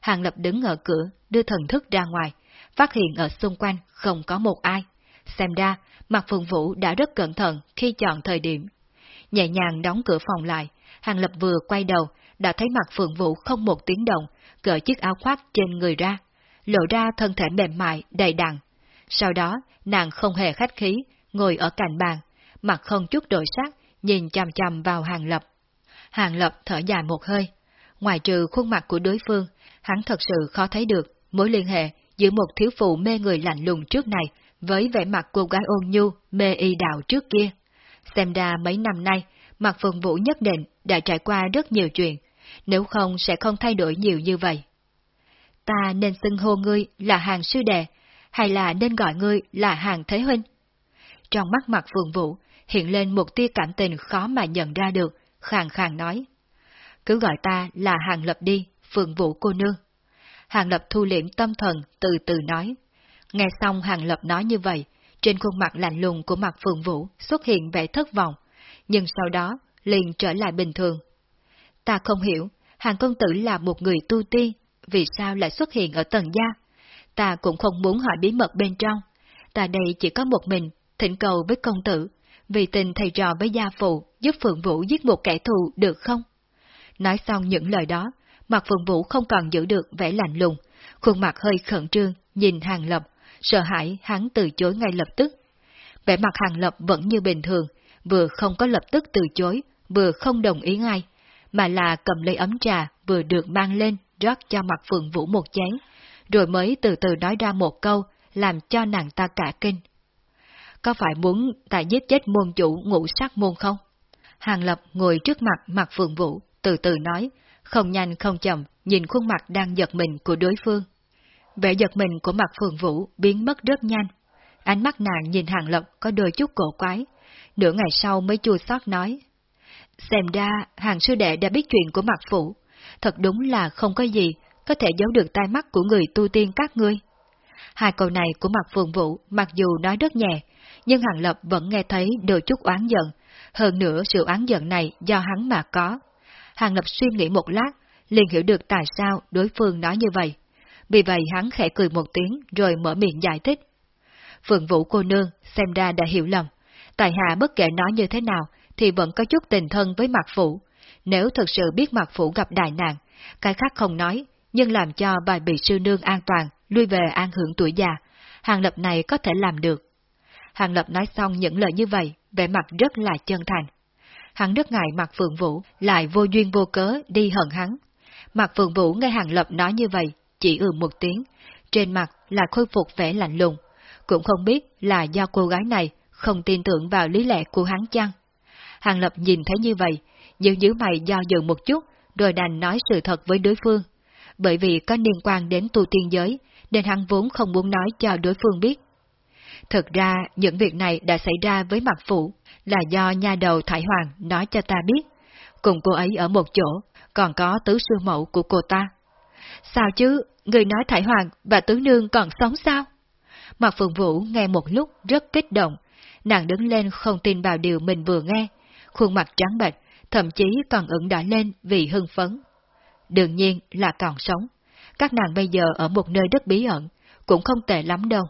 Hàng Lập đứng ở cửa, đưa thần thức ra ngoài, phát hiện ở xung quanh không có một ai. Xem ra, mặt phượng vũ đã rất cẩn thận khi chọn thời điểm. Nhẹ nhàng đóng cửa phòng lại, Hàng Lập vừa quay đầu, đã thấy mặt phượng vũ không một tiếng động, cởi chiếc áo khoác trên người ra, lộ ra thân thể mềm mại, đầy đặn. Sau đó, nàng không hề khách khí, ngồi ở cạnh bàn, mặt không chút đổi sắc, nhìn chằm chằm vào Hàng Lập. Hàng Lập thở dài một hơi. Ngoài trừ khuôn mặt của đối phương, hắn thật sự khó thấy được mối liên hệ giữa một thiếu phụ mê người lạnh lùng trước này với vẻ mặt cô gái ôn nhu, mê y đạo trước kia. Xem ra mấy năm nay, mặt phường vũ nhất định đã trải qua rất nhiều chuyện, nếu không sẽ không thay đổi nhiều như vậy. Ta nên xưng hô ngươi là hàng sư đệ, hay là nên gọi ngươi là hàng thế huynh? Trong mắt mặt phượng vũ hiện lên một tia cảm tình khó mà nhận ra được, khàng khàng nói. Cứ gọi ta là hàng lập đi, phượng vũ cô nương. Hàng lập thu liễm tâm thần, từ từ nói. Nghe xong hàng lập nói như vậy, trên khuôn mặt lạnh lùng của mặt phượng vũ xuất hiện vẻ thất vọng, nhưng sau đó liền trở lại bình thường. Ta không hiểu, hàng công tử là một người tu tiên, vì sao lại xuất hiện ở tầng gia? Ta cũng không muốn hỏi bí mật bên trong. Ta đây chỉ có một mình, thỉnh cầu với công tử, vì tình thầy trò với gia phụ giúp Phượng Vũ giết một kẻ thù được không? Nói xong những lời đó, mặt Phượng Vũ không còn giữ được vẻ lạnh lùng, khuôn mặt hơi khẩn trương, nhìn Hàng Lập, sợ hãi hắn từ chối ngay lập tức. Vẻ mặt Hàng Lập vẫn như bình thường, vừa không có lập tức từ chối, vừa không đồng ý ngay, mà là cầm lấy ấm trà vừa được mang lên rót cho mặt Phượng Vũ một chén, rồi mới từ từ nói ra một câu, làm cho nàng ta cả kinh. Có phải muốn ta giết chết môn chủ ngũ sắc môn không? Hàng Lập ngồi trước mặt mặt Phượng Vũ, từ từ nói, không nhanh không chậm, nhìn khuôn mặt đang giật mình của đối phương. Vẻ giật mình của mặt Phượng Vũ biến mất rất nhanh. Ánh mắt nàng nhìn Hàng Lập có đôi chút cổ quái. Nửa ngày sau mới chua xót nói. Xem ra, hàng sư đệ đã biết chuyện của mặt phủ. Thật đúng là không có gì có thể giấu được tai mắt của người tu tiên các ngươi. Hai câu này của mặt phượng vũ mặc dù nói rất nhẹ, nhưng Hàng Lập vẫn nghe thấy đôi chút oán giận. Hơn nữa sự oán giận này do hắn mà có. Hàng Lập suy nghĩ một lát, liền hiểu được tại sao đối phương nói như vậy. Vì vậy hắn khẽ cười một tiếng rồi mở miệng giải thích. Phượng Vũ cô nương xem ra đã hiểu lầm. Tài hạ bất kể nói như thế nào thì vẫn có chút tình thân với mặt phủ. Nếu thật sự biết mặt phủ gặp đại nạn, cái khác không nói, nhưng làm cho vài bị sư nương an toàn, lui về an hưởng tuổi già, Hàng Lập này có thể làm được. Hàng Lập nói xong những lời như vậy, vẻ mặt rất là chân thành. Hắn rất ngại mặt Phượng Vũ lại vô duyên vô cớ đi hận hắn. Mặt Phượng Vũ nghe Hàng Lập nói như vậy, chỉ ừ một tiếng, trên mặt là khôi phục vẻ lạnh lùng, cũng không biết là do cô gái này không tin tưởng vào lý lẽ của hắn chăng. Hàng Lập nhìn thấy như vậy, nhưng giữ mày do dự một chút, rồi đành nói sự thật với đối phương. Bởi vì có liên quan đến tu tiên giới, nên hắn vốn không muốn nói cho đối phương biết. Thực ra, những việc này đã xảy ra với mặt phụ, là do nha đầu Thải Hoàng nói cho ta biết. Cùng cô ấy ở một chỗ, còn có tứ sư mẫu của cô ta. Sao chứ, người nói Thải Hoàng và tứ nương còn sống sao? Mặt Phượng Vũ nghe một lúc rất kích động, nàng đứng lên không tin vào điều mình vừa nghe, khuôn mặt trắng bệch, thậm chí còn ửng đỏ lên vì hưng phấn. Đương nhiên là còn sống. Các nàng bây giờ ở một nơi rất bí ẩn, cũng không tệ lắm đâu.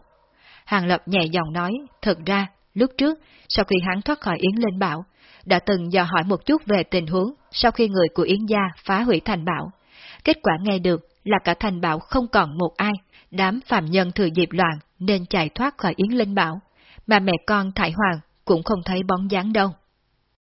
Hàng Lập nhẹ giọng nói, thật ra, lúc trước, sau khi hắn thoát khỏi Yến Linh Bảo, đã từng dò hỏi một chút về tình huống sau khi người của Yến Gia phá hủy thành bảo. Kết quả nghe được là cả thành bảo không còn một ai, đám phạm nhân thừa dịp loạn nên chạy thoát khỏi Yến Linh Bảo, mà mẹ con Thải Hoàng cũng không thấy bóng dáng đâu.